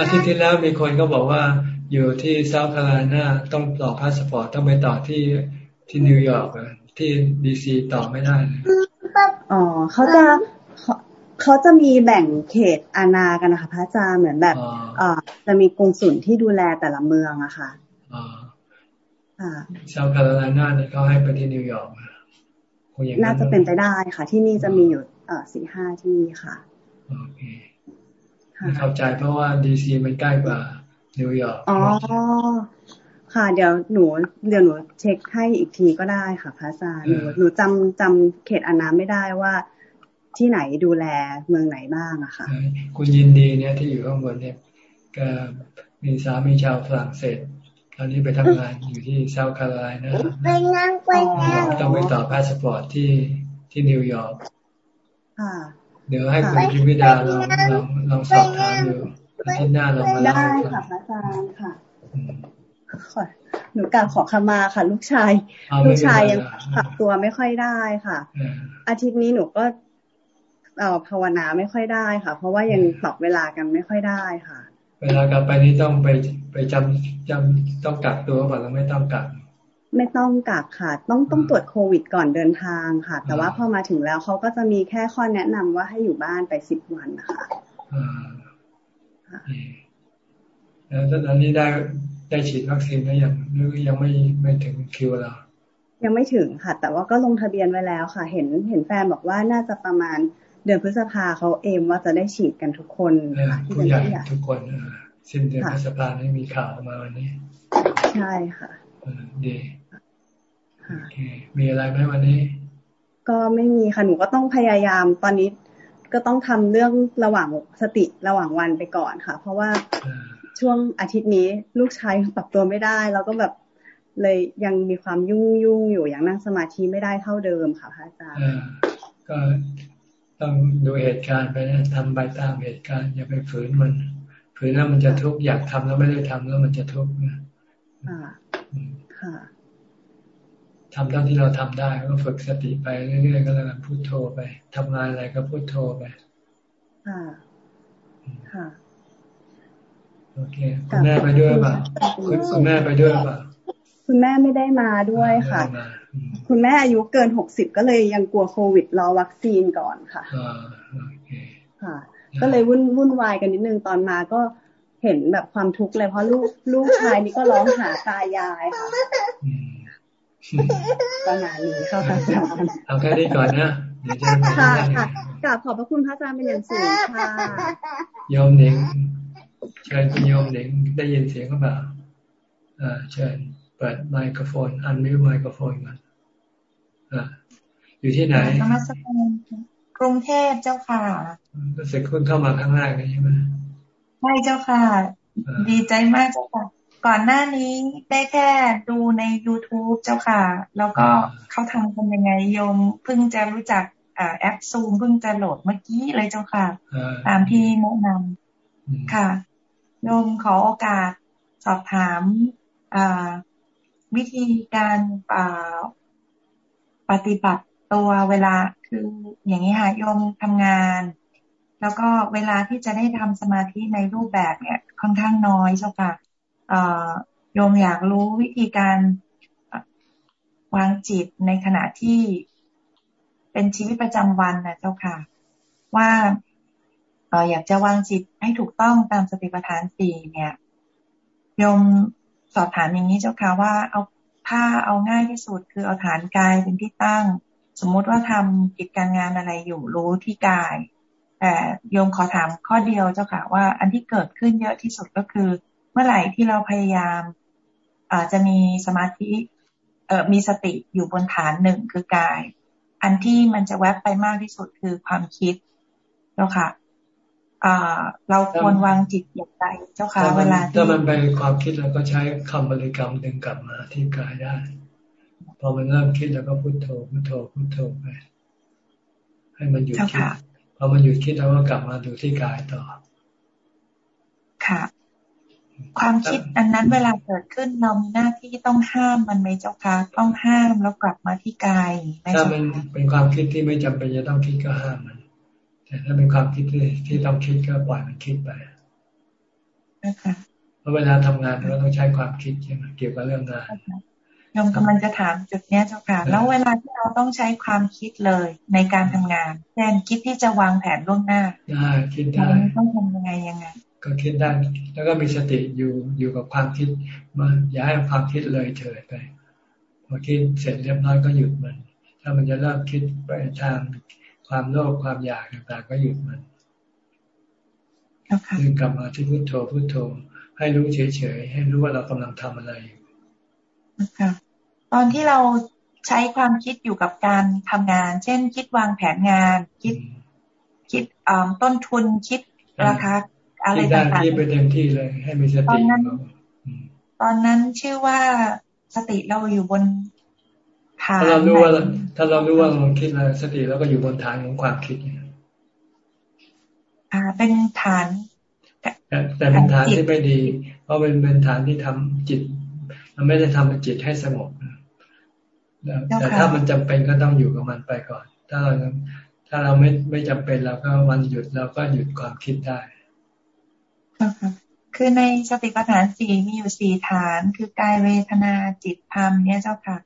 อาทิตย์ที่แล้วมีคนก็บอกว่าอยู่ที่เซาท์แคโรไลนาต้องต่อพาสปอร์ตต้องไปต่อที่ที่นิวยอร์กที่ดีซีต่อไม่ได้อ๋อเขาจะเขาจะมีแบ่งเขตอาณากันนะคะพระอาจารย์เหมือนแบบอ่าจะมีกงสุลที่ดูแลแต่ละเมืองอะค่ะอ่าเซาท์แคโรไลนาเนี่ยเขาให้ไปที่นิวยอร์ก น่าจะเป็นไปได้ค่ะ ที่นี่จะมีอยู่เอ่อสี่ห้าที่ค่ะโอเคเข้าใจเพราะว่าดีซีมันใกล้กว่านิวยอร์กอ๋อค่ะเดี๋ยวหนูเดี๋ยวหนูเช็คให้อีกทีก็ได้ค่ะพระอาจารย์หนูหนูจำจำเขตอาณาไม่ได้ว่า ที่ไหนดูแลเมืองไหนบ้างอะค่ะ คุณยินดีเนี่ยที่อยู่ข้างบนเนี่ยก็มีสามีชาวฝรั่งเศส ตอนนี้ไปทำงานอยู่ที่เซาท์แคโรไลนาไปนั่งไปนั่งต้องไปต่อพาสปอร์ตที่ที่นิวยอร์กเดี๋ยวให้คุณพิมิดาลองลองลองสอบถามดูที่หน้าเรามาได้ค่ะอาจารย์ค่ะหนูกราบขอขมาค่ะ ลูกชาย ลูกชายยังปรับตัวไม่ค่อยได้ค่ะ อาทิตย์นี้หนูก็เอ่อภาวนาไม่ค่อยได้ค่ะ เพราะว่ายังปรับเวลากันไม่ค่อยได้ค่ะ เวลากลับไปนี้ต้องไปไปจำจำต้องกักตัวก่อนหรือไม่ต้องกักไม่ต้องกักค่ะ ต้องต้องตรวจโควิดก่อนเดินทางค่ะ แต่ว่าพอมาถึงแล้วเขาก็จะมีแค่ข้อแนะนำว่าให้อยู่บ้านไปสิบวันนะคะแล้วตอนนี้ได้ได้ฉีดวัคซีนแล้วยังหรือยังไม่ไม่ถึงคิวเรายังไม่ถึงค่ะ แต่ว่าก็ลงทะเบียนไว้แล้วค่ะ เห็นเห็นแฟนบอกว่าน่าจะประมาณ เดือนพฤษภาเขาเอมว่าจะได้ฉีดกันทุกคนค่ะผู้ใหญ่ทุกคนสิ้นเดือนพฤษภาไม่มีข่าวมาวันนี้ ใช่ค่ะดีโอเคมีอะไรไหมวันนี้ ก็ไม่มีค่ะหนูก็ต้องพยายามตอนนี้ก็ต้องทำเรื่องระหว่างสติระหว่างวันไปก่อนค่ะ เพราะว่าช่วงอาทิตย์นี้ลูกชายปรับตัวไม่ได้ แล้วก็แบบเลยยังมีความยุ่งยุ่งอยู่อย่างนั่งสมาธิไม่ได้เท่าเดิมค่ะพระอาจารย์ก็ ต้องดูเหตุการณ์ไปนะทำไปตามเหตุการณ์ อย่าไปฝืนมัน ฝืนแล้วมันจะทุกข์อยากทำแล้วไม่ได้ทำแล้วมันจะทุกข์นะทำเท่าที่เราทำได้ก็ฝึกสติไปเรื่อยๆก็แล้วกันพูดโทรไปทำงานอะไรก็พูดโทรไปค่ะโอเคคุณแม่ไปด้วยป่ะคุณคุณแม่ไปด้วยป่ะคุณแม่ไม่ได้มาด้วยค่ะ คุณแม่อายุเกินหกสิบก็เลยยังกลัวโควิดรอวัคซีนก่อนค่ะค่ะ ก็เลยวุ่นวุ่นวายกันนิดนึงตอนมาก็เห็นแบบความทุกข์เลยเพราะลูกลูกชายนี่ก็ร้องหาตายายค่ะประมาณนี้ค่ะอาจารย์เอาแค่นี้ก่อนนะเดี๋ยวจะค่ะค่ะกราบขอบพระคุณพระอาจารย์เป็นอย่างสูงค่ะยอมเด็งเชิญคุณโยมเด็กได้ยินเสียงก็แบบอ่าเชิญเปิดไมโครโฟนอันมิวไมโครโฟนก่อน อ่าอยู่ที่ไหนนมัสการกรุงเทพเจ้าค่ะรู้สึกคุณเข้ามาครั้งแรกเลยใช่ไหมใช่เจ้าค่ะ ดีใจมากเจ้าค่ะก่อนหน้านี้ได้แค่ดูใน youtube เจ้าค่ะ แล้วก็เขาทำกันยังไงโยม เพิ่งจะรู้จักแอปซูมเพิ่งจะโหลดเมื่อกี้เลยเจ้าค่ะ ตามที่แนะนำค่ะโยมขอโอกาสสอบถามวิธีการ ปฏิบัติตัวเวลาคืออย่างนี้ค่ะโยมทำงาน แล้วก็เวลาที่จะได้ทำสมาธิในรูปแบบเนี่ย ค่อนข้างน้อยเจ้าค่ะโยมอยากรู้วิธีการวางจิตในขณะที่เป็นชีวิตประจำวันนะเจ้าค่ะ ว่าอยากจะวางจิตให้ถูกต้องตามสติปัฏฐานสี่เนี่ยโยมสอบถามอย่างนี้เจ้าค่ะว่าเอา ถ้าเอาง่ายที่สุดคือเอาฐานกายเป็นที่ตั้ง สมมุติว่าทำกิจการงานอะไรอยู่รู้ที่กาย แต่โยมขอถามข้อเดียวเจ้าค่ะว่าอันที่เกิดขึ้นเยอะที่สุดก็คือ เมื่อไหร่ที่เราพยายามอาจจะมีสมาธิเออมีสติอยู่บนฐานหนึ่งคือกาย อันที่มันจะแวบไปมากที่สุดคือความคิดเจ้าค่ะ เราควรวางจิตอย่างไรเจ้าค่ะเวลาถ้ามันไปความคิดเราก็ใช้คำบริกรรมดึงกลับมาที่กายได้ พอมันเริ่มคิดแล้วก็พุโทโธพุโทโธพุโทโธไป ให้มันหยุดคิดพอมันหยุดคิดแล้วก็กลับมาดูที่กายต่อ ค่ะ ความคิดอันนั้นเวลาเกิดขึ้นเรามีหน้าที่ต้องห้ามมันไหมเจ้าค่ะต้องห้ามแล้วกลับมาที่กายถ้ามันเป็นความคิดที่ไม่จำเป็นจะต้องคิดก็ห้ามมัน แต่ถ้าเป็นความคิดที่ที่ต้องคิดก็ปล่อยมันคิดไปเพราะเวลาทำงานเราต้องใช้ความคิดใช่ไหมเกี่ยวกับเรื่องงานยมกำลังจะถามจุดนี้เจ้าค่ะ แล้วเวลาที่เราต้องใช้ความคิดเลยในการทำงานเช่นคิดที่จะวางแผนล่วงหน้าได้คิดได้ต้องทำยังไงยังไง ก็คิดได้ แล้วก็มีสติอยู่อยู่กับความคิดมาอย่าให้ความคิดเลยเถิดไปพอคิดเสร็จเรียบร้อยก็หยุดมัน ถ้ามันจะเริ่มคิดไปทาง ความโลภความอยากต่างๆ ก็หยุดมันดึงกลับมาที่พุโทโธพุโทโธ ให้รู้เฉยๆให้รู้ว่าเรากำลังทำอะไรอยู่ตอนที่เราใช้ความคิดอยู่กับการทำงาน เช่น คิดวางแผนงาน คิดคิดต้นทุนคิดราคาอะไรต่างๆที่ไปเต็มที่เลย ให้มีสติตอนนั้น ตอนนั้นชื่อว่าสติเราอยู่บน ถ้าเรารู้ว่าถ้าเรารู้ว่าเราคิดอะไรสติแล้วก็อยู่บนฐานของความคิดเนี่ยอ่า เป็นฐานแต่เป็นฐานที่ไม่ดี เพราะเป็นเป็นฐานที่ทำจิต มันไม่ได้ทำจิตให้สงบแต่ถ้ามันจำเป็นก็ต้องอยู่กับมันไปก่อน ถ้าเราถ้าเราไม่ไม่จำเป็นเราก็วันหยุดเราก็หยุดความคิดได้ คือในสติปัฏฐานสี่มีอยู่สี่ฐาน คือกายเวทนาจิตธรรมเนี่ยเจ้าค่ะ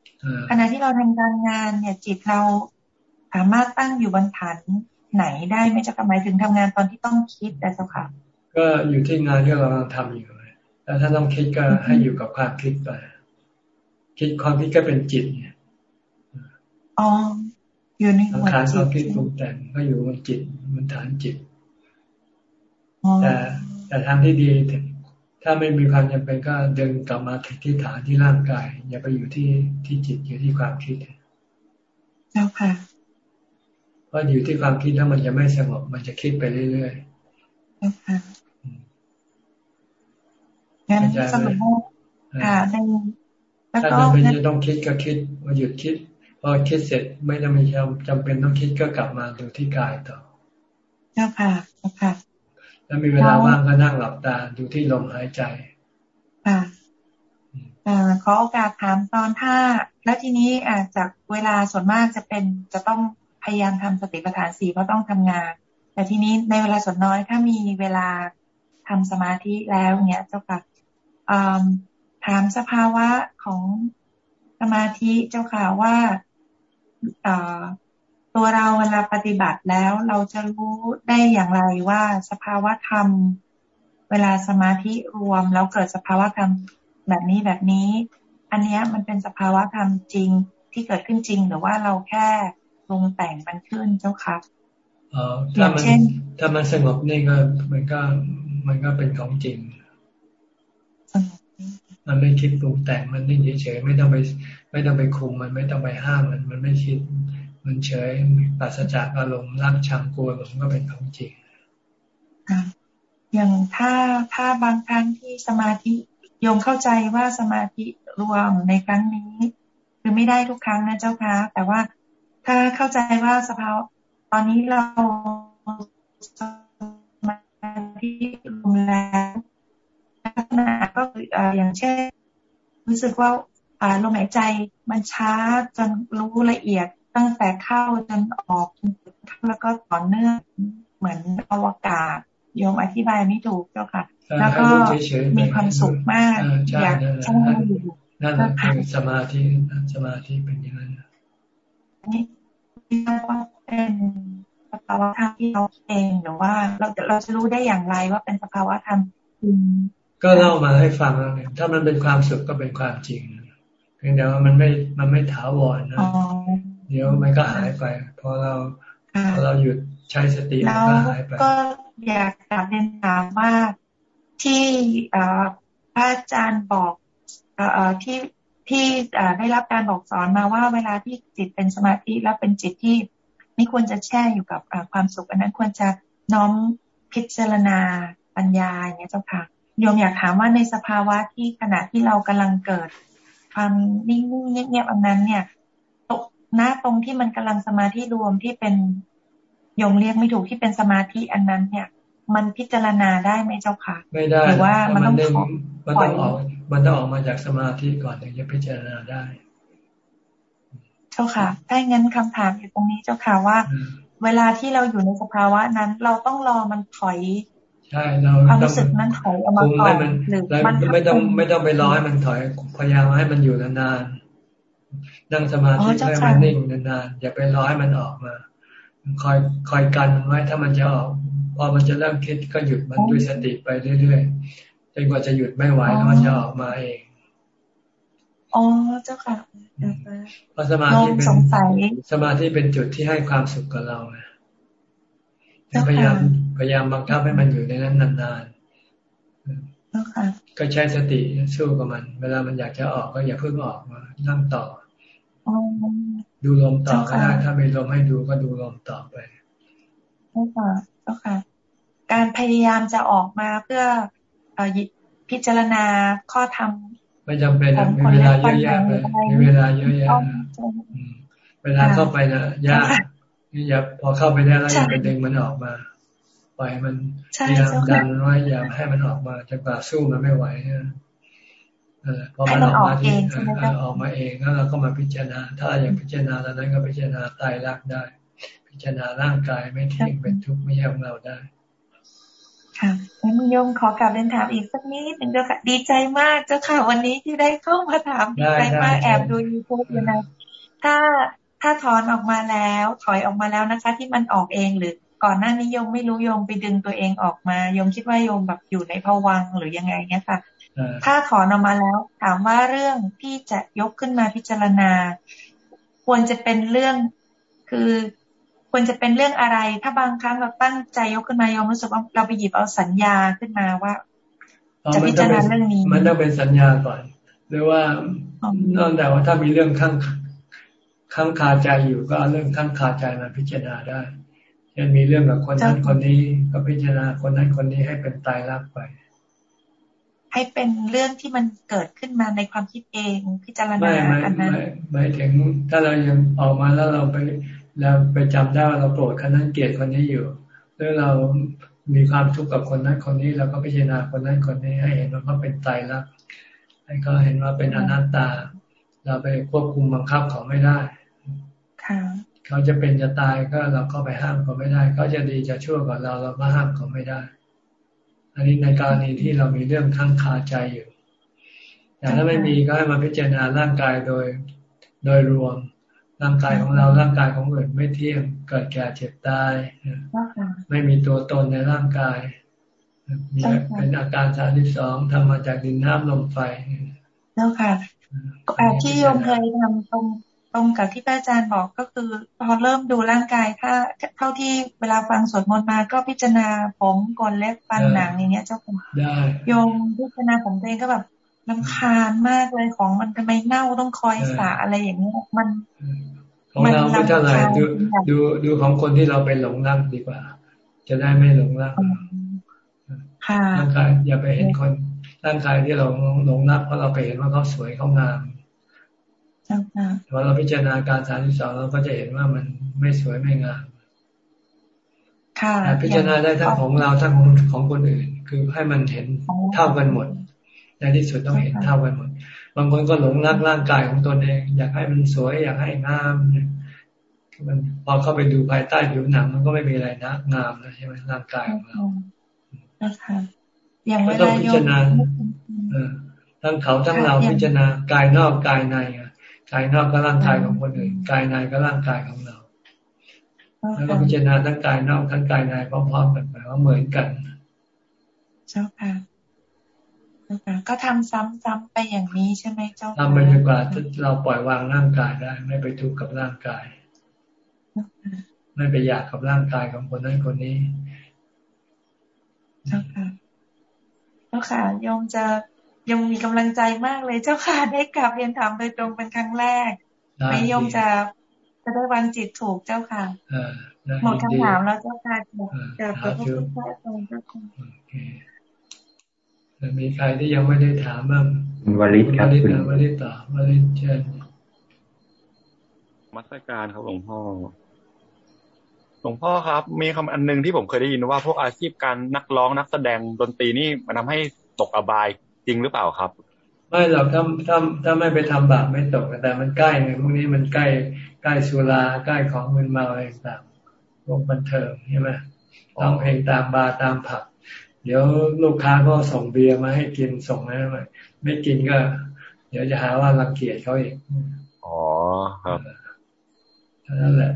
ขณะที่เราทำการงานเนี่ยจิตเราสามารถตั้งอยู่บนฐานไหนได้ไม่จะหมายถึงทำงานตอนที่ต้องคิดแต่เจ้าค่ะ ก็อยู่ที่งานที่เรากำลังทำอยู่แล้วถ้าต้องคิดก็ให้อยู่กับความคิดไปคิดความคิดก็เป็นจิตเนี่ยอ๋ออยู่ในหัวจิตความคิดปรุงแต่งก็อยู่บนจิตบนฐานจิตแต่ แต่ทางที่ดีถ้าไม่มีความจำเป็นก็เดินกลับมาที่ฐานที่ร่างกาย อย่าไปอยู่ที่ที่จิตอยู่ที่ความคิดเจ้าค่ะเพราะอยู่ที่ความคิดแล้วมันจะไม่สงบมันจะคิดไปเรื่อยๆเจ้าค่ะงั้นสรุปว่าค่ะในถ้าจำเป็นจะต้องคิดก็คิดมาหยุดคิด พอคิดเสร็จไม่จำเป็นจำเป็นต้องคิดก็กลับมาดูที่กายต่อ เจ้าค่ะเจ้าค่ะ แล้วมีเวลาว่างก็นั่งหลับตาดูที่ลมหายใจค่ะขอโอกาสถามตอนถ้า แล้วทีนี้อาจากเวลาส่วนมากจะเป็นจะต้องพยายามทำสติปัฏฐานสี่เพราะต้องทำงาน แต่ทีนี้ในเวลาส่วนน้อยถ้ามีเวลาทำสมาธิแล้วเนี่ยเจ้าค่ะถามสภาวะของสมาธิเจ้าค่ะว่า ตัวเราเวลาปฏิบัติแล้วเราจะรู้ได้อย่างไรว่าสภาวะธรรม เวลาสมาธิรวมแล้วเกิดสภาวะธรรมแบบนี้แบบนี้ อันนี้มันเป็นสภาวะธรรมจริงที่เกิดขึ้นจริง หรือว่าเราแค่ปรุงแต่งมันขึ้นเจ้าค่ะถ้ามันถ้ามันสงบนี่ก็มันก็มันก็เป็นของจริง มันไม่คิดปรุงแต่งมันนิ่งเฉยๆไม่ต้องไป ไม่ต้องไปคุมมันไม่ต้องไปห้ามมัน มันไม่คิด มันเฉยปราศจากอารมณ์รักชังกลัวหลงก็เป็นของจริงอย่างถ้าถ้าบางครั้งที่สมาธิโยมเข้าใจว่าสมาธิรวมในครั้งนี้ คือไม่ได้ทุกครั้งนะเจ้าคะแต่ว่าถ้าเข้าใจว่าสภาวะตอนนี้เราสมาธิรวมแล้วลักษณะก็คืออย่างเช่น รู้สึกว่าลมหายใจมันช้าจนรู้ละเอียด ตั้งแต่เข้าจนออกจนแล้วก็ต่อเนื่องเหมือนอวกาศโยมอธิบายไม่ถูกเจ้าค่ะ แล้วก็มีความสุขมาก อยากช่วยอยู่นั่นคือสมาธิสมาธิเป็นอย่างนั้นนี่เรียกว่าเป็นสภาวะธรรมที่เราเองหรือว่าเราเราจะรู้ได้อย่างไรว่าเป็นสภาวะธรรมก็เล่ามาให้ฟังแล้วเนี่ยถ้ามันเป็นความสุขก็เป็นความจริงเพียงแต่ว่ามันไม่มันไม่ถาวรนะ เดี๋ยวมันก็หายไปพอเราพอเราหยุดใช้สติมันก็หายไปก็อยากจะเรียนถามว่าที่พระอาจารย์บอกที่ที่ได้รับการบอกสอนมาว่าเวลาที่จิตเป็นสมาธิแล้วเป็นจิตที่ไม่ควรจะแช่อยู่กับความสุข อันนั้นควรจะน้อมพิจารณาปัญญาอย่างนี้เจ้าค่ะโยมอยากถามว่าในสภาวะที่ขณะที่เรากำลังเกิด ความนิ่งๆเงียบๆอันนั้นเนี่ยตก หน้าตรงที่มันกำลังสมาธิรวมที่เป็นโยมเรียกไม่ถูกที่เป็นสมาธิอันนั้นเนี่ย มันพิจารณาได้ไหมเจ้าค่ะไม่ได้หรือว่ามันต้องมันต้องออกมันต้องออกมาจากสมาธิก่อนถึงจะพิจารณาได้ เจ้าค่ะถ้างั้นคำถามอยู่ตรงนี้เจ้าค่ะว่า เวลาที่เราอยู่ในสภาวะนั้น เราต้องรอมันถอยใช่เราความรู้สึกนั้นถอยออกมาก่อนหรือมันไม่ต้องไม่ต้องไปรอให้มันถอยพยายามให้มันอยู่นานๆ นั่งสมาธิให้มันนิ่งนานๆอย่าไปรอให้มันออกมา คอยคอยกันไว้ถ้ามันจะออก พอมันจะเริ่มคิดก็หยุดมันด้วยสติไปเรื่อยๆจนกว่าจะหยุดไม่ไหวแล้วมันจะออกมาเองอ๋อเจ้าค่ะเพราะสมาธิเป็นสมาธิเป็นจุดที่ให้ความสุขกับเราไงพยายามพยายามบังคับให้มันอยู่ในนั้นนานๆ ก็ใช้สติสู้กับมัน เวลามันอยากจะออกก็อย่าเพิ่งออกมานั่งต่อดูลมต่อก็ได้ถ้ามีลมให้ดูก็ดูลมต่อไปใช่ค่ะเจ้าค่ะ การพยายามจะออกมาเพื่อพิจารณาข้อธรรมไม่จำเป็นมีเวลาเยอะแยะเลยมีเวลาเยอะแยะเวลาเข้าไปนะยากนี่อย่าพอเข้าไปได้แล้วอย่าไปดึงมันออกมา ปล่อยมันพยายามดันไว้อย่าให้มันออกมาจะกว่าสู้มันไม่ไหวเนี่ยพอมันออกมาที่ออกมาเองแล้วเราก็มาพิจารณา ถ้าอยากพิจารณาแล้วนั้นก็พิจารณาตายรักได้ พิจารณาร่างกายไม่เที่ยงเป็นทุกข์ไม่ใช่ของเราได้ ค่ะงั้นโยมขอกลับเรียนถามอีกสักนิดหนึ่งเจ้าค่ะดีใจมากเจ้าค่ะ วันนี้ที่ได้เข้ามาถามดีใจมากแอบดูยูทูบอยู่นะถ้าถ้าถอนออกมาแล้ว ถอยออกมาแล้วนะคะ ที่มันออกเองหรือ ก่อนหน้านี้โยมไม่รู้โยมไปดึงตัวเองออกมาโยมคิดว่าโยมแบบอยู่ในภวังหรือยังไงเนี้ยค่ะถ้าถอนออกมาแล้ว ถามว่าเรื่องที่จะยกขึ้นมาพิจารณา ควรจะเป็นเรื่องคือควรจะเป็นเรื่องอะไร ถ้าบางครั้งเราตั้งใจยกขึ้นมายอมรู้สึกว่าเราไปหยิบเอาสัญญาขึ้นมาว่าจะพิจารณาเรื่องนี้ มันต้องเป็นสัญญาก่อนหรือว่านอกจากว่าถ้ามีเรื่องข้างข้างคาใจอยู่ก็เอาเรื่องข้างคาใจมาพิจารณาได้ เช่นมีเรื่องกับคนนั้นคนนี้ ก็พิจารณาคนนั้นคนนี้ให้เป็นตายรักไป ให้เป็นเรื่องที่มันเกิดขึ้นมาในความคิดเองพิจารณาอันนั้นหมายถึงถ้าเรายังออกมาแล้วเราไปเราไปจำได้ว่าเราโกรธคนนั้นเกลียดคนนี้อยู่หรือเรามีความทุกข์กับคนนั้นคนนี้เราก็พิจารณาคนนั้นคนนี้ให้เห็นว่าเขาเป็นตายรักให้เขาเห็นว่าเป็นอนัตตา เราไปควบคุมบังคับเขาไม่ได้ เขาจะเป็นจะตายก็เราก็ไปห้ามเขาไม่ได้ เขาจะดีจะชั่วกับเราเราก็ห้ามเขาไม่ได้ อันนี้ในกรณีที่เรามีเรื่องข้างคาใจอยู่แต่ถ้าไม่มีก็ให้มาพิจารณาร่างกายโดยโดยรวม ร่างกายของเราร่างกายของอื่นไม่เที่ยงเกิดแก่เจ็บตายไม่มีตัวตนในร่างกายมีเป็นอาการสามสิบสองทำมาจากดินน้ำลมไฟเจ้าค่ะที่โยมเคยทำตรง ตรงกับที่พระอาจารย์บอกก็คือ พอเริ่มดูร่างกายถ้าเท่าที่เวลาฟังสวดมนต์มาก็พิจารณาผมกนเล็บฟันหนังอย่างเงี้ยเจ้าค่ะโยมพิจารณาผมตัวเองก็แบบลำคาญมากเลยของมันทำไมเน่าต้องคอยสาอะไรอย่างเงี้ยมันของเราไม่เท่าไหร่ดูดูดูของคนที่เราไปหลงรักดีกว่า จะได้ไม่หลงรักร่างกายอย่าไปเห็นคนร่างกายที่เราหลงรักเพราะเราไปเห็นว่าเขาสวยเขางาม พอเราพิจารณาการสารที่สองเราก็จะเห็นว่ามันไม่สวยไม่งามพิจารณาได้ทั้งของเราทั้งของคนอื่น คือให้มันเห็นเท่ากันหมดในที่สุดต้องเห็นเท่ากันหมด บางคนก็หลงรักร่างกายของตนเอง อยากให้มันสวย อยากให้งามมันพอเข้าไปดูภายใต้ผิวหนัง มันก็ไม่มีอะไรนะงามแล้วใช่ไหมร่างกายของเรานะคะอย่างเวลาพิจารณาทั้งเขาทั้งเราพิจารณากายนอกกายใน กายนอกก็ร่างกายของคนอื่นกายในก็ร่างกายของเรา แล้วก็พิจารณาทั้งกายนอกทั้งกายในพร้อมๆกันแปลว่าเหมือนกัน เจ้าค่ะก็ทำซ้ำๆไปอย่างนี้ใช่ไหมเจ้าทำไปดีกว่าเราปล่อยวางร่างกายได้ ไม่ไปทุกข์กับร่างกาย ไม่ไปอยากกับร่างกายของคนนั้นคนนี้ เจ้าค่ะเจ้าค่ะโยมจะ ยังมีกำลังใจมากเลยเจ้าค่ะได้กลับเรียนถามโดยตรงเป็นครั้งแรกไม่โยมจะจะได้วางจิตถูกเจ้าค่ะหมดคำถามแล้วเจ้าค่ะจะขอบคุณพระอาจารย์เจ้าค่ะมีใครที่ยังไม่ได้ถามบ้างวลิศครับคุณวลิศต่อวลิศเชิญมัสการครับหลวงพ่อหลวงพ่อครับ มีคำอันนึงที่ผมเคยได้ยินว่าพวกอาชีพการนักร้องนักแสดงดนตรีนี่มันทาให้ตกอบาย จริงหรือเปล่าครับ ไม่หรอกถ้าถ้าถ้าไม่ไปทำบาปไม่ตกแต่มันใกล้ไงพวกนี้มันใกล้ใกล้สุราใกล้ของมึนเมาอะไรต่างวงบันเทิงใช่ไหมต้องเพลงตามบาร์ตามผับเดี๋ยวลูกค้าก็ส่งเบียร์มาให้กินส่งอะไรมาไม่กินก็ เดี๋ยวจะหาว่ารังเกียจเขาอีกอ๋อครับนั่นแหละ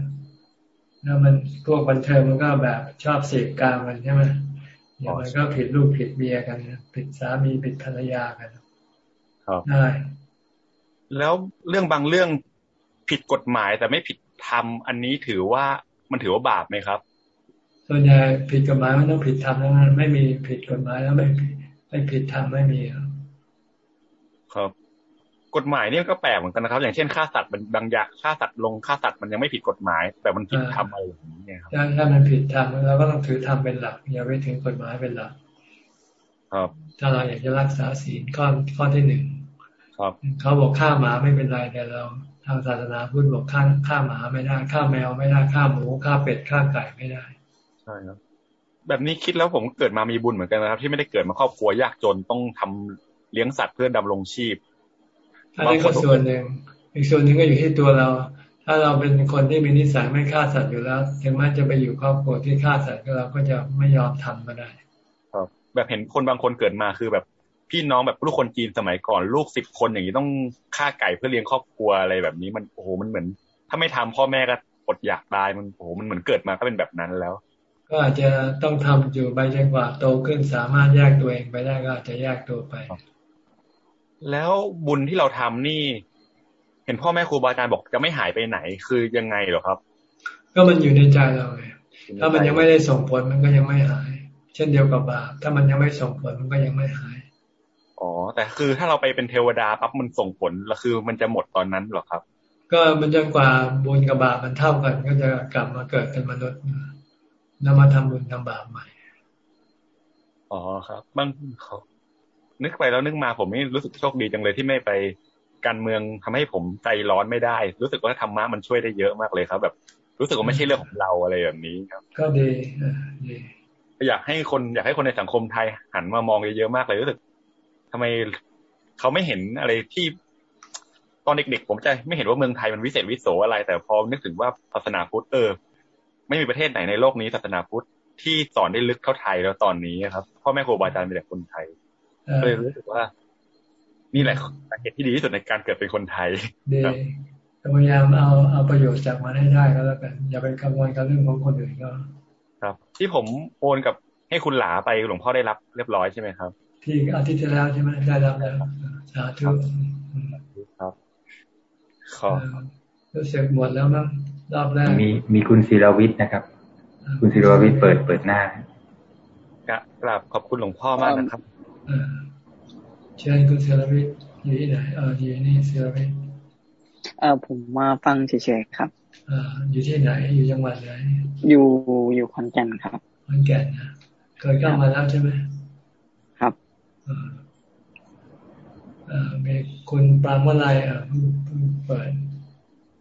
แล้วมันพวกบันเทิงมันก็แบบชอบเสพกามกันใช่ไหม เดี๋ยวมันก็ผิดลูกผิดเมียกัน ผิดสามีผิดภรรยากันครับได้ แล้วเรื่องบางเรื่องผิดกฎหมายแต่ไม่ผิดธรรมอันนี้ถือว่ามันถือว่าบาปไหมครับ ส่วนใหญ่ผิดกฎหมายมันต้องผิดธรรมแล้วมันไม่มีผิดกฎหมายแล้วไม่ไม่ผิดธรรมไม่มีครับ กฎหมายนี่ก็แปลกเหมือนกันนะครับ อย่างเช่นฆ่าสัตว์บางอย่างฆ่าสัตว์ลงฆ่าสัตว์มันยังไม่ผิดกฎหมาย แต่มันผิดธรรมอะไรอย่างนี้ครับถ้ามันผิดธรรมเราก็ต้องถือธรรมเป็นหลักอย่าไปถึงกฎหมายเป็นหลัก ครับ ถ้าเราอยากจะรักษาศีลข้อข้อที่หนึ่งครับเขาบอกฆ่าหมาไม่เป็นไรแต่เราทางศาสนาพุทธบอกฆ่าฆ่าหมาไม่ได้ฆ่าแมวไม่ได้ฆ่าหมูฆ่าเป็ดฆ่าไก่ไม่ได้ใช่ครับแบบนี้คิดแล้วผมเกิดมามีบุญเหมือนกันนะครับ ที่ไม่ได้เกิดมาครอบครัวยากจนต้องทำเลี้ยงสัตว์เพื่อดำรงชีพ อันนี้ก็ส่วนหนึ่ง อีกส่วนหนึ่งก็อยู่ที่ตัวเรา ถ้าเราเป็นคนที่มีนิสัยไม่ฆ่าสัตว์อยู่แล้ว ถึงแม้จะไปอยู่ครอบครัวที่ฆ่าสัตว์ก็เราก็จะไม่ยอมทำก็ได้ ครับ แบบเห็นคนบางคนเกิดมาคือแบบพี่น้องแบบลูกคนจีนสมัยก่อนลูกสิบคนอย่างนี้ต้องฆ่าไก่เพื่อเลี้ยงครอบครัวอะไรแบบนี้มันโอ้โหมันเหมือน ถ้าไม่ทำพ่อแม่ก็อดอยากตายมันโอ้โหมันเหมือนเกิดมาก็เป็นแบบนั้นแล้ว ก็อาจจะต้องทำอยู่ไปจนกว่าโตขึ้นสามารถแยกตัวเองไปได้ก็อาจจะแยกตัวไป แล้วบุญที่เราทำนี่ เห็นพ่อแม่ครูบาอาจารย์บอกจะไม่หายไปไหนคือยังไงเหรอครับ ก็มันอยู่ในใจเราไงถ้ามันยังไม่ได้ส่งผลมันก็ยังไม่หาย เช่นเดียวกับบาปถ้ามันยังไม่ส่งผลมันก็ยังไม่หายอ๋อแต่คือถ้าเราไปเป็นเทวดาปั๊บมันส่งผลแล้วคือ มันจะหมดตอนนั้นหรอครับ ก็มันจนกว่าบุญกับบาปมันเท่ากัน ก็จะกลับมาเกิดเป็นมนุษย์แล้วมาทำบุญทำบาปใหม่อ๋อครับบางเขา นึกไปแล้วนึกมาผมไม่รู้สึกโชคดีจังเลยที่ไม่ไปการเมืองทำให้ผมใจร้อนไม่ได้ รู้สึกว่าธรรมะมันช่วยได้เยอะมากเลยครับ แบบ รู้สึกว่าไม่ใช่เรื่องของเราอะไรแบบนี้ครับ ก็ดีดีอยากให้คนอยากให้คนในสังคมไทยหันมามองเยอะๆมากเลยรู้สึกทำไมเขาไม่เห็นอะไรที่ ตอนเด็กๆผมจะไม่เห็นว่าเมืองไทยมันวิเศษวิโสอะไร แต่พอนึกถึงว่าศาสนาพุทธเออ ไม่มีประเทศไหนในโลกนี้ศาสนาพุทธที่สอนได้ลึกเท่าไทยแล้วตอนนี้ครับพ่อแม่ครูบาอาจารย์เป็นแต่คนไทย เลยรู้สึกว่า นี่แหละสาเหตุที่ดีที่สุดในการเกิดเป็นคนไทยดีพยายามเอาเอาประโยชน์จากมันให้ได้ก็แล้วกัน อย่าไปกังวลกับเรื่องของคนอื่นก็ ครับ ที่ผมโอนกับให้คุณหลาไปหลวงพ่อได้รับเรียบร้อยใช่ไหมครับ ที่อาทิตย์ที่แล้วใช่ไหมได้รับแล้วสาธุครับขอรู้สึกหมดแล้วมั้งรอบแรกมีมีคุณศิรวิทย์นะครับ คุณศิรวิทย์เปิดเปิดหน้ากราบขอบคุณหลวงพ่อมากนะครับ เชิญคุณศิรวิทย์อยู่ที่ไหนเอออยู่นี่ศิรวิทย์เออผมมาฟังเฉยๆครับอ่าอยู่ที่ไหนอยู่จังหวัดไหนอยู่อยู่ขอนแก่นครับขอนแก่นนะเคยเข้ามาแล้วใช่ไหมครับอ่ามีคุณปรามวลัยอะเปิด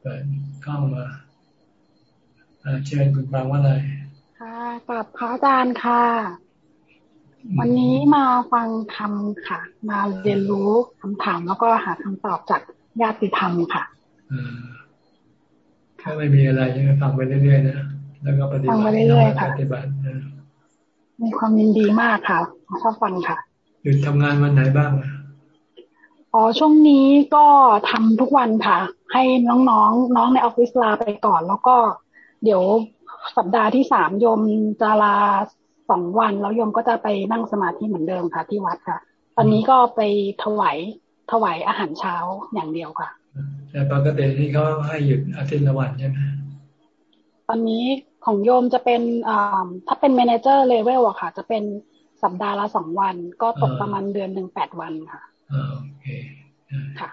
เปิดเข้ามาเชิญคุณปรามวลัยค่ะกับพระอาจารย์ค่ะ วันนี้มาฟังคำค่ะ มาเรียนรู้คำถามแล้วก็หาคำตอบจากญาติธรรมค่ะถ้าไม่มีอะไรยังฟังไปเรื่อยๆนะแล้วก็ปฏิบัติฟังไปเรื่อยๆค่ะปฏิบัติมีความยินดีมากค่ะชอบฟังค่ะหยุดทำงานวันไหนบ้างอ๋อช่วงนี้ก็ทำทุกวันค่ะ ให้น้องๆน้องในออฟฟิศลาไปก่อน แล้วก็เดี๋ยวสัปดาห์ที่สามโยมจะลา สองวันแล้วโยมก็จะไปนั่งสมาธิเหมือนเดิมค่ะที่วัดค่ะ ตอนนี้ก็ไปถวายถวายอาหารเช้าอย่างเดียวค่ะ แต่ปกติที่เขาให้หยุดอาทิตย์ละวันใช่ไหมตอนนี้ของโยมจะเป็นถ้าเป็น manager level อะค่ะ จะเป็นสัปดาห์ละสองวัน ก็ตกประมาณเดือนหนึ่งแปดวันค่ะโอเคค่ะ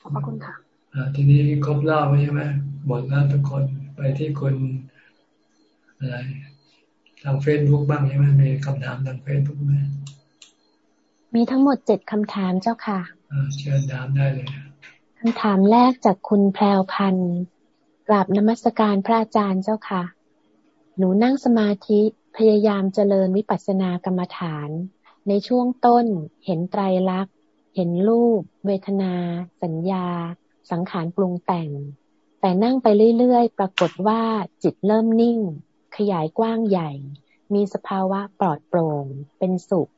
ขอบพระคุณค่ะทีนี้ครบรอบใช่ไหมหมดแล้วทุกคนไปที่คน อะไรทางเฟซบุ๊กบ้างใช่ไหมมีคำถามทางเฟซบุ๊กไหมมีทั้งหมดเจ็ดคำถามเจ้าค่ะเชิญถามได้เลยคำถามแรกจากคุณแพรวพันธ์กราบนมัสการพระอาจารย์เจ้าค่ะ หนูนั่งสมาธิพยายามเจริญวิปัสสนากรรมฐาน ในช่วงต้นเห็นไตรลักษณ์ เห็นรูป เวทนา สัญญา สังขารปรุงแต่ง แต่นั่งไปเรื่อยๆ ปรากฏว่าจิตเริ่มนิ่ง ขยายกว้างใหญ่ มีสภาวะปลอดโปร่ง เป็นสุข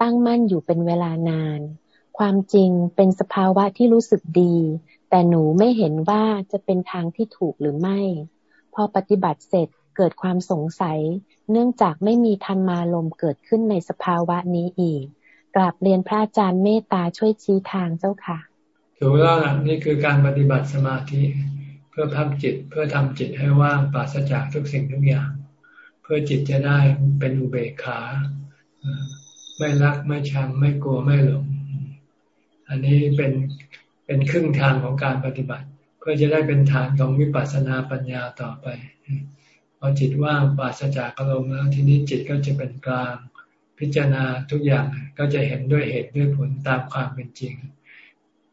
ตั้งมั่นอยู่เป็นเวลานาน ความจริงเป็นสภาวะที่รู้สึกดี แต่หนูไม่เห็นว่าจะเป็นทางที่ถูกหรือไม่ พอปฏิบัติเสร็จเกิดความสงสัย เนื่องจากไม่มีธรรมารมเกิดขึ้นในสภาวะนี้อีกกราบเรียนพระอาจารย์เมตตาช่วยชี้ทางเจ้าค่ะถูกแล้วล่ะนี่คือการปฏิบัติสมาธิ เพื่อพักจิตเพื่อทำจิตให้ว่างปราศจากทุกสิ่งทุกอย่าง พื่อจิตจะได้เป็นอุเบกขา ไม่รักไม่ชังไม่กลัวไม่หลง อันนี้เป็นเป็นครึ่งทางของการปฏิบัติ เพื่อจะได้เป็นฐานของวิปัสสนาปัญญาต่อไปพอจิตว่างปราศจากอารมณ์แล้วทีนี้จิตก็จะเป็นกลางพิจารณาทุกอย่างก็จะเห็นด้วยเหตุด้วยผลตามความเป็นจริง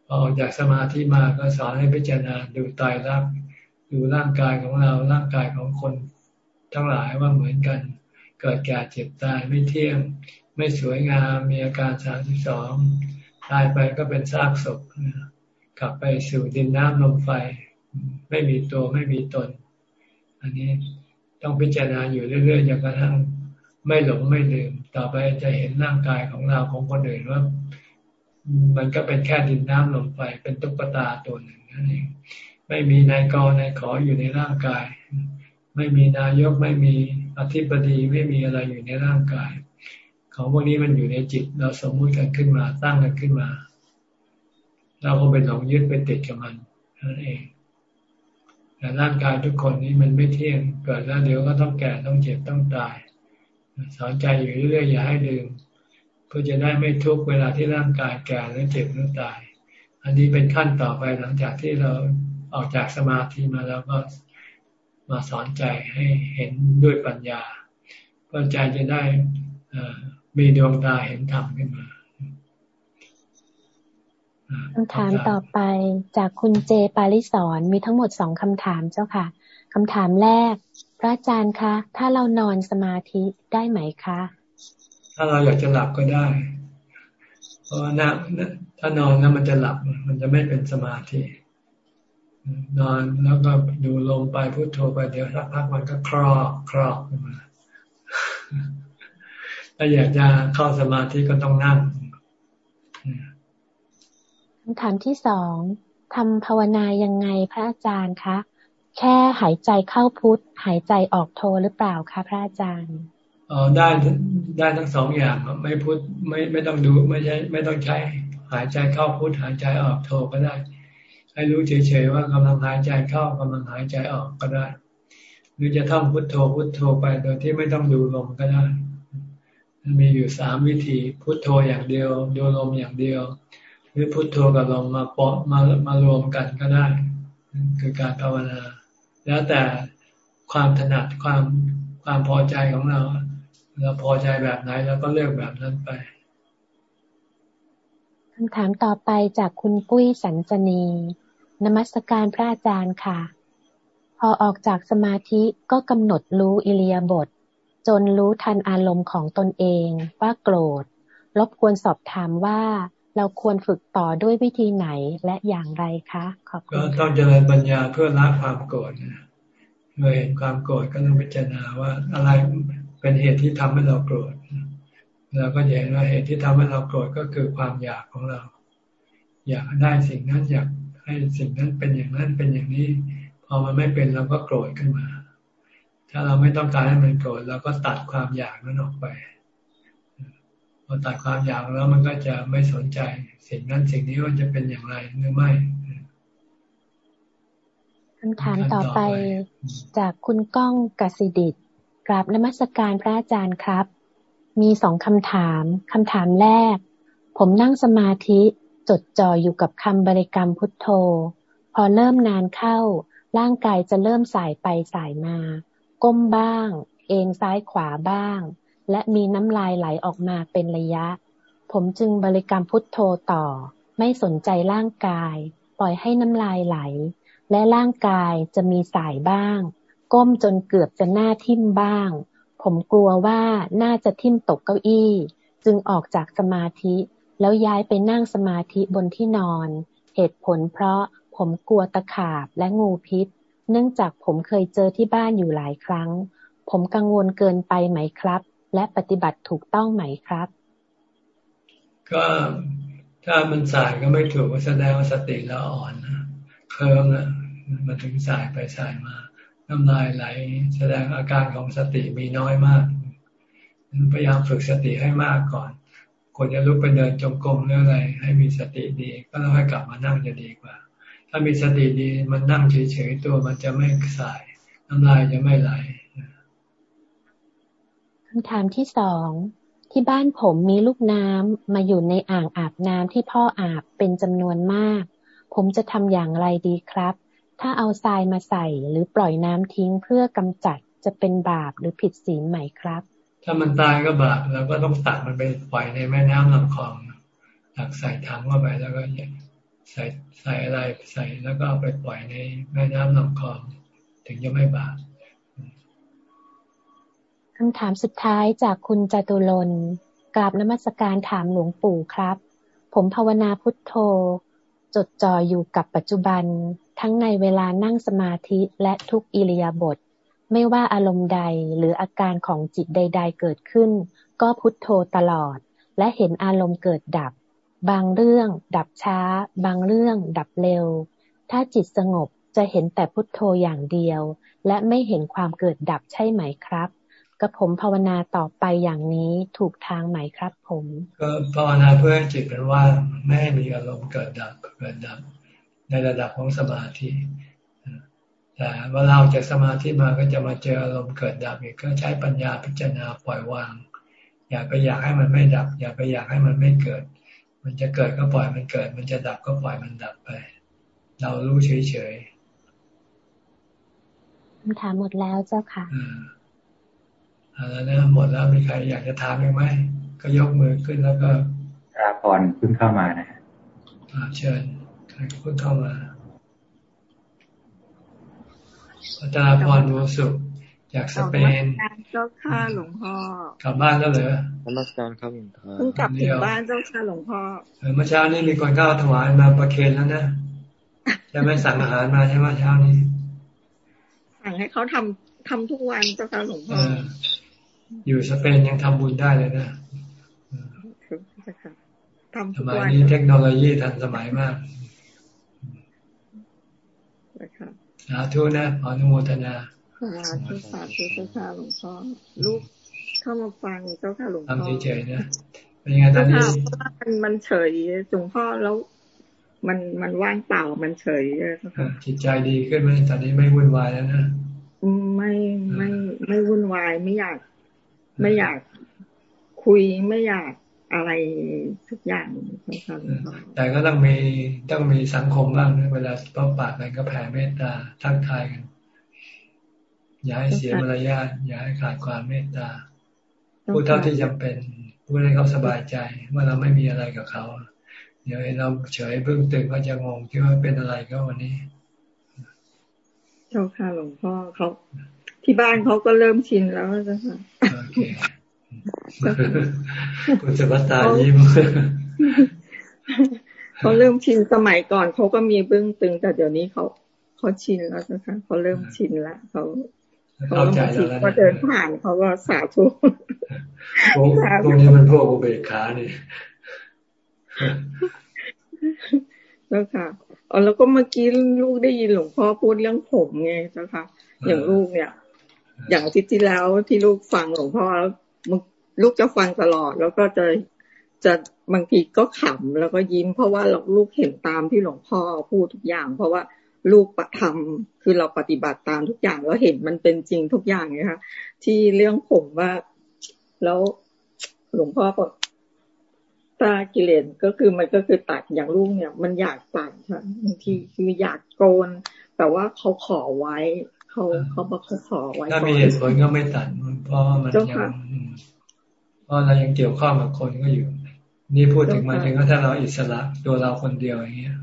พอออกจากสมาธิมาก็สอนให้พิจารณาดูตายรักดูร่างกายของเราร่างกายของคน ทั้งหลายว่าเหมือนกัน เกิดแก่เจ็บตายไม่เที่ยง ไม่สวยงามมีอาการสามสิบสองตายไปก็เป็นซากศพกลับไปสู่ดินน้ำลมไฟ ไม่มีตัวไม่มีตน อันนี้ต้องพิจารณาอยู่เรื่อยๆจนกระทั่งไม่หลงไม่ลืม ต่อไปจะเห็นร่างกายของเราของคนอื่นว่า มันก็เป็นแค่ดินน้ำลมไฟเป็นตุ๊กตาตัวหนึ่งนั่นเองไม่มีนายกนายขออยู่ในร่างกาย ไม่มีนายกไม่มีอธิบดีไม่มีอะไรอยู่ในร่างกาย ของพวกนี้มันอยู่ในจิต เราสมมุติกันขึ้นมาตั้งกันขึ้นมา เราก็ไปหลงยึดไปติดกับมันนั่นเองแต่ร่างกายทุกคนนี้มันไม่เที่ยงเกิดแล้วเดี๋ยวก็ต้องแก่ต้องเจ็บต้องตายสอนใจอยู่เรื่อยๆอย่าให้ลืมเพื่อจะได้ไม่ทุกเวลาที่ร่างกายแก่หรือเจ็บหรือตาย อันนี้เป็นขั้นต่อไปหลังจากที่เราออกจากสมาธิมาแล้วก็ มาสอนใจให้เห็นด้วยปัญญาเพื่อใจจะได้มีดวงตาเห็นธรรมขึ้นมาคำถามต่อไปจากคุณเจปาริสอนมีทั้งหมดสองคำถามเจ้าค่ะคำถามแรก พระอาจารย์คะ ถ้าเรานอนสมาธิได้ไหมคะ ถ้าเราอยากจะหลับก็ได้ เพราะว่านั่งถ้านอนแล้วมันจะหลับมันจะไม่เป็นสมาธิ นอนแล้วก็ดูลมไปพุโทโธไปเดี๋ยวสักพักมันก็คลอกคลอกขึ้นมาถ้าอยากจะเข้าสมาธิก็ต้องนั่งคำถามที่สองทำภาวนายังไงพระอาจารย์คะแค่หายใจเข้าพุทธหายใจออกโทหรือเปล่าคะพระอาจารย์อ๋อได้ได้ทั้งสองอย่างไม่พุทธไม่ไม่ต้องดูไม่ใช่ไม่ต้องใช้ หายใจเข้าพุทธหายใจออกโทก็ได้ ให้รู้เฉยๆว่ากำลังหายใจเข้ากำลังหายใจออกก็ได้ หรือจะท่องพุทโธพุทโธไปโดยที่ไม่ต้องดูลมก็ได้ มีอยู่สามวิธีพุทโธอย่างเดียวดูลมอย่างเดียว หรือพุทโธกับลมมาปะมามารวมกันก็ได้ คือการภาวนา แล้วแต่ความถนัดความความพอใจของเราเราพอใจแบบไหนเราก็เลือกแบบนั้นไปคำถามต่อไปจากคุณปุ้ยสันจนี นมัสการพระอาจารย์ค่ะ พอออกจากสมาธิก็กำหนดรู้อิเลียบท จนรู้ทันอารมณ์ของตนเองว่าโกรธ รบกวนสอบถามว่าเราควรฝึกต่อด้วยวิธีไหนและอย่างไรคะขอบคุณก็ต้องเจริญปัญญาเพื่อละความโกรธเมื่อเห็นความโกรธก็ต้องพิจารณาว่าอะไรเป็นเหตุที่ทำให้เราโกรธเราก็เห็นว่าเหตุที่ทำให้เราโกรธก็คือความอยากของเรา อยากได้สิ่งนั้นอยาก ให้สิ่งนั้นเป็นอย่างนั้นเป็นอย่างนี้ พอมันไม่เป็นเราก็โกรธขึ้นมา ถ้าเราไม่ต้องการให้มันโกรธเราก็ตัดความอยากนั้นออกไปพอตัดความอยากแล้วมันก็จะไม่สนใจ สิ่งนั้นสิ่งนี้ว่าจะเป็นอย่างไรหรือไม่คำถามต่อไปจากคุณก้องกสิดิตกราบนมัสการพระอาจารย์ครับ มีสองคำถาม คำถามแรก ผมนั่งสมาธิ จดจ่ออยู่กับคำบริกรรมพุทโธ พอเริ่มนานเข้า ร่างกายจะเริ่มสายไปสายมา ก้มบ้าง เองซ้ายขวาบ้าง และมีน้ำลายไหลออกมาเป็นระยะ ผมจึงบริกรรมพุทโธต่อ ไม่สนใจร่างกาย ปล่อยให้น้ำลายไหล และร่างกายจะมีสายบ้าง ก้มจนเกือบจะหน้าทิ่มบ้าง ผมกลัวว่าน่าจะทิ่มตกเก้าอี้ จึงออกจากสมาธิ แล้วย้ายไปนั่งสมาธิบนที่นอน เหตุผลเพราะผมกลัวตะขาบและงูพิษ เนื่องจากผมเคยเจอที่บ้านอยู่หลายครั้ง ผมกังวลเกินไปไหมครับ และปฏิบัติถูกต้องไหมครับ ก็ถ้ามันสายก็ไม่ถูกแสดงว่าสติเราอ่อนนะเคิมนะมันถึงสายไปสายมา น้ำลายไหล แสดงอาการของสติมีน้อยมาก พยายามฝึกสติให้มากก่อน ควรจะลุกไปเดินจงกรมหรืออะไร ให้มีสติดี ก็ต้องให้กลับมานั่งจะดีกว่า ถ้ามีสติดีมันนั่งเฉยๆตัวมันจะไม่สาย น้ำลายจะไม่ไหลคำถามที่สองที่บ้านผมมีลูกน้ำมาอยู่ในอ่างอาบน้ำที่พ่ออาบเป็นจำนวนมาก ผมจะทำอย่างไรดีครับ ถ้าเอาทรายมาใส่หรือปล่อยน้ำทิ้งเพื่อกำจัดจะเป็นบาปหรือผิดศีลไหมครับ ถ้ามันตายก็บาปเราก็ต้องตักมันไปปล่อยในแม่น้ำลำคลองตักใส่ถังเข้าไปแล้วก็ใส่ใส่อะไรใส่แล้วก็เอาไปปล่อยในแม่น้ำลำคลอง ถึงจะไม่บาปคำถามสุดท้ายจากคุณจตุรนกราบนมัสการถามหลวงปู่ครับ ผมภาวนาพุทโธ จดจ่ออยู่กับปัจจุบัน ทั้งในเวลานั่งสมาธิและทุกอิริยาบถ ไม่ว่าอารมณ์ใดหรืออาการของจิตใด ๆ เกิดขึ้น ก็พุทโธตลอด และเห็นอารมณ์เกิดดับ บางเรื่อง ดับช้า บางเรื่อง ดับเร็ว ถ้าจิตสงบจะเห็นแต่พุทโธอย่างเดียว และไม่เห็นความเกิดดับใช่ไหมครับกระผมภาวนาต่อไปอย่างนี้ถูกทางไหมครับผม ก็ภาวนาเพื่อให้จิตเป็นว่าไม่ให้มีอารมณ์เกิดดับเกิดดับ ในระดับของสมาธิ แต่เ่าเราจากสมาธิมาก็จะมาเจออารมณ์เกิดดับอีกก็ใช้ปัญญาพิจารณาปล่อยวาง อย่าไปอยากให้มันไม่ดับ อย่าไปอยากให้มันไม่เกิด มันจะเกิดก็ปล่อยมันเกิด มันจะดับก็ปล่อยมันดับไป เรารู้เฉยๆคำถามหมดแล้วเจ้าค่ะอ่าแล้วนะหมดแล้วมีใครอยากจะถามไหมก็ยกมือขึ้นแล้วก็ราพรเพิ่งเข้ามานะอ่าเชิญใครเพิ่งเข้ามา อาจารย์พรมูสุขจากสเปนเจ้าค่ะหลวงพ่อกลับบ้านแล้วเหรอนมัสการครับหลวงพ่อเพิ่งกลับถึงบ้านเจ้าค่ะหลวงพ่อเมื่อเช้านี้มีคนข้าวถวายมาประเคนแล้วนะใช่ไหมสั่งอาหารมาใช่ไหมเช้านี้ สั่งให้เขาทำทำทุกวันเจ้าค่ะหลวงพ่ออยู่สเปนยังทำบุญได้เลยนะทำสมัยนี้เทคโนโลยีทันสมัยมาก สาธุนะขออนุโมทนาสาธุสาธุเจ้าค่ะหลวงพ่อลูกเข้ามาฟังเจ้าค่ะหลวงพ่อทำเฉยๆนะเป็นยังไงตอนนี้มันมันเฉยหลวงพ่อแล้ว มันมันว่างเปล่ามันเฉยจิตใจดีขึ้นไหมตอนนี้ไม่วุ่นวายแล้วนะไม่ไม่ไม่วุ่นวายไม่อยาก ไม่อยาก คุยไม่อยาก อะไรทุกอย่างแต่ก็ต้องมีต้องมีสังคมบ้างนะเวลาป้าปากกันก็แผ่เมตตาทักทายกัน อย่าให้เสียมารยาทอย่าให้ขาดความเมตตาพูดเท่าที่จำเป็นพูดให้เขาสบายใจว่าเราไม่มีอะไรกับเขา เดี๋ยวเราเฉยเบื้องตึงก็จะงงคิดว่าเป็นอะไรก็วันนี้เจ้าค่ะหลวงพ่อเขาที่บ้านเขาก็เริ่มชินแล้วจ้ะค่ะโอเค คุณจะมาตายิ้มเขาเริ่มชินสมัยก่อนเขาก็มีเบื้องตึง แต่เดี๋ยวนี้เขาเขาชินแล้วนะคะเขาเริ่มชินละเขาเขาใจแล้วเขาเดินผ่านเขาก็สาธุพวกนี้มันพวกอุเบกขานี่แล้วค่ะอ๋อแล้วก็เมื่อกี้ลูกได้ยินหลวงพ่อพูดเรื่องผมไงเจ้าค่ะ อย่างลูกเนี่ย อย่างอาทิตย์ที่แล้วที่ลูกฟังหลวงพ่อแลูกจะฟังตลอด แล้วก็จะจะบางทีก็ขำแล้วก็ยิ้ม เพราะว่าลูกเห็นตามที่หลวงพ่อพูดทุกอย่าง เพราะว่าลูกประทำคือเราปฏิบัติตามทุกอย่างแล้วเห็นมันเป็นจริงทุกอย่างนะคะที่เรื่องผมว่าแล้วหลวงพ่อบอกตากิเลสก็คือมันก็คือตัดอย่างลูกเนี่ย มันอยากตัดค่ะบางทีคืออยากโกน แต่ว่าเขาขอไว้ เขาเขาบอกเขาขอไว้ถ้ามีเหตุผลก็ไม่ตัดเพราะมันยังเพราะเรายังเกี่ยวข้องกับคนก็อยู่ นี่พูดถึงมันถึงว่าถ้าเราอิสระตัวเราคนเดียวอย่างเงี้ย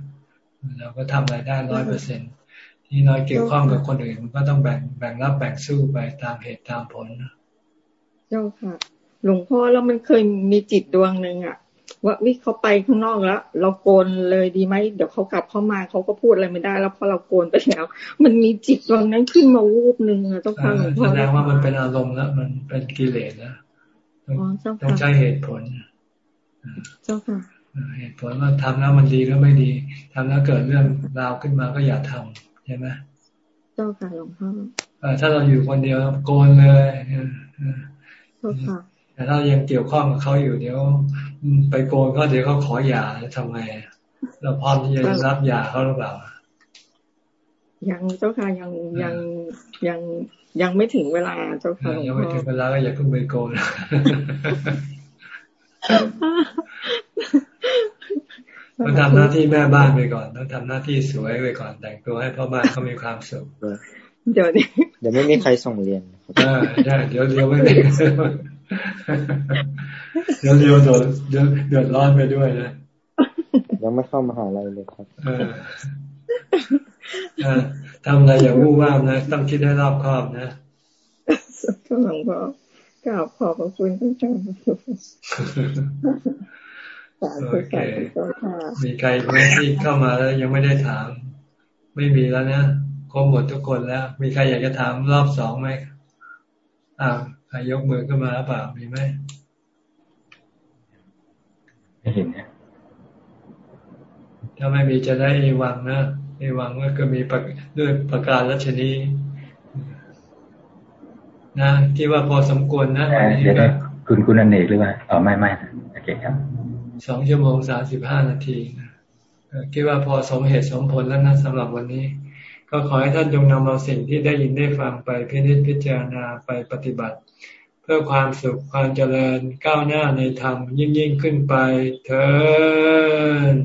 เราก็ทำอะไรได้ร้อยเปอร์เซ็นที่เราเกี่ยวข้องกับคนอื่นมันก็ต้องแบ่งแบ่งรับแบ่งสู้ไปตามเหตุตามผลเจ้าค่ะ หลวงพ่อแล้วมันเคยมีจิตดวงหนึ่งอะ ว่าวิเขาไปข้างนอกแล้ว เราโกนเลยดีไหมเดี๋ยวเขากลับเข้ามาเขาก็พูดอะไรไม่ได้ แล้วพอเราโกนไปแล้ว มันมีจิตดวงนั้นขึ้นมาวูบหนึ่งอะต้องฟังหลวงพ่อแสดงว่ามันเป็นอารมณ์แล้ว มันเป็นกิเลสแล้วต้องใช้เหตุผลเจ้าค่ะเหตุผลว่าทำแล้วมันดีก็ไม่ดีทำแล้วเกิดเรื่องราวขึ้นมาก็อย่าทำใช่ไหมเจ้าค่ะหลวงพ่อถ้าเราอยู่คนเดียวโกนเลยเจ้าค่ะ แต่ถ้ายังเกี่ยวข้องกับเขาอยู่เดี๋ยวไปโกนก็เดี๋ยวเขาขอหย่าทำไงเราพร้อมที่จะรับหย่าเขาหรือเปล่ายังเจ้าค่ะยังยังยังยังไม่ถึงเวลาเจ้าค่ะยังไม่ถึงเวลาก็อย่าเพิ่งไปโกนต้องทำหน้าที่แม่บ้านไปก่อนต้องทำหน้าที่สวยไปก่อน แต่งตัวให้พ่อบ้านเขามีความสุขเดี๋ยวนี้เดี๋ยวไม่มีใครส่งเรียนใช่เดี๋ยวเดี๋ยวไม่มี เดี๋ยวเดี๋ยวเดือดเดือดร้อนไปด้วยนะยังไม่เข้ามาหาอะไรเลยครับทำอะไรอย่างวู่ว่ามนะ ต้องคิดให้รอบคอบนะก็หลวงพ่อกราบขอบพระคุณท่านอาจารย์โอเคมีใครไหมที่เข้ามาแล้วยังไม่ได้ถาม ไม่มีแล้วนะครบหมดทุกคนแล้ว มีใครอยากจะถามรอบสองไหมอ่าใคร ยกมือขึ้นมาเปล่ามีไหมไม่เห็นเนี่ยถ้าไม่มีจะได้เอวังนะเอวังก็มีด้วยประการรัชนีนะคิดว่าพอสมควรนะเดี๋ยวคุณคุณอเนกหรือว่าอ๋อไม่ไม่โอเคครับสองชั่วโมงสามสิบห้านาทีคิดว่าพอสมเหตุสมผลแล้วนะสำหรับวันนี้ ก็ขอให้ท่านจงนำเอาสิ่งที่ได้ยินได้ฟังไปพิจิตพิจารณาไปปฏิบัติ เพื่อความสุขความเจริญก้าวหน้าในธรรมยิ่งยิ่งขึ้นไปเถิด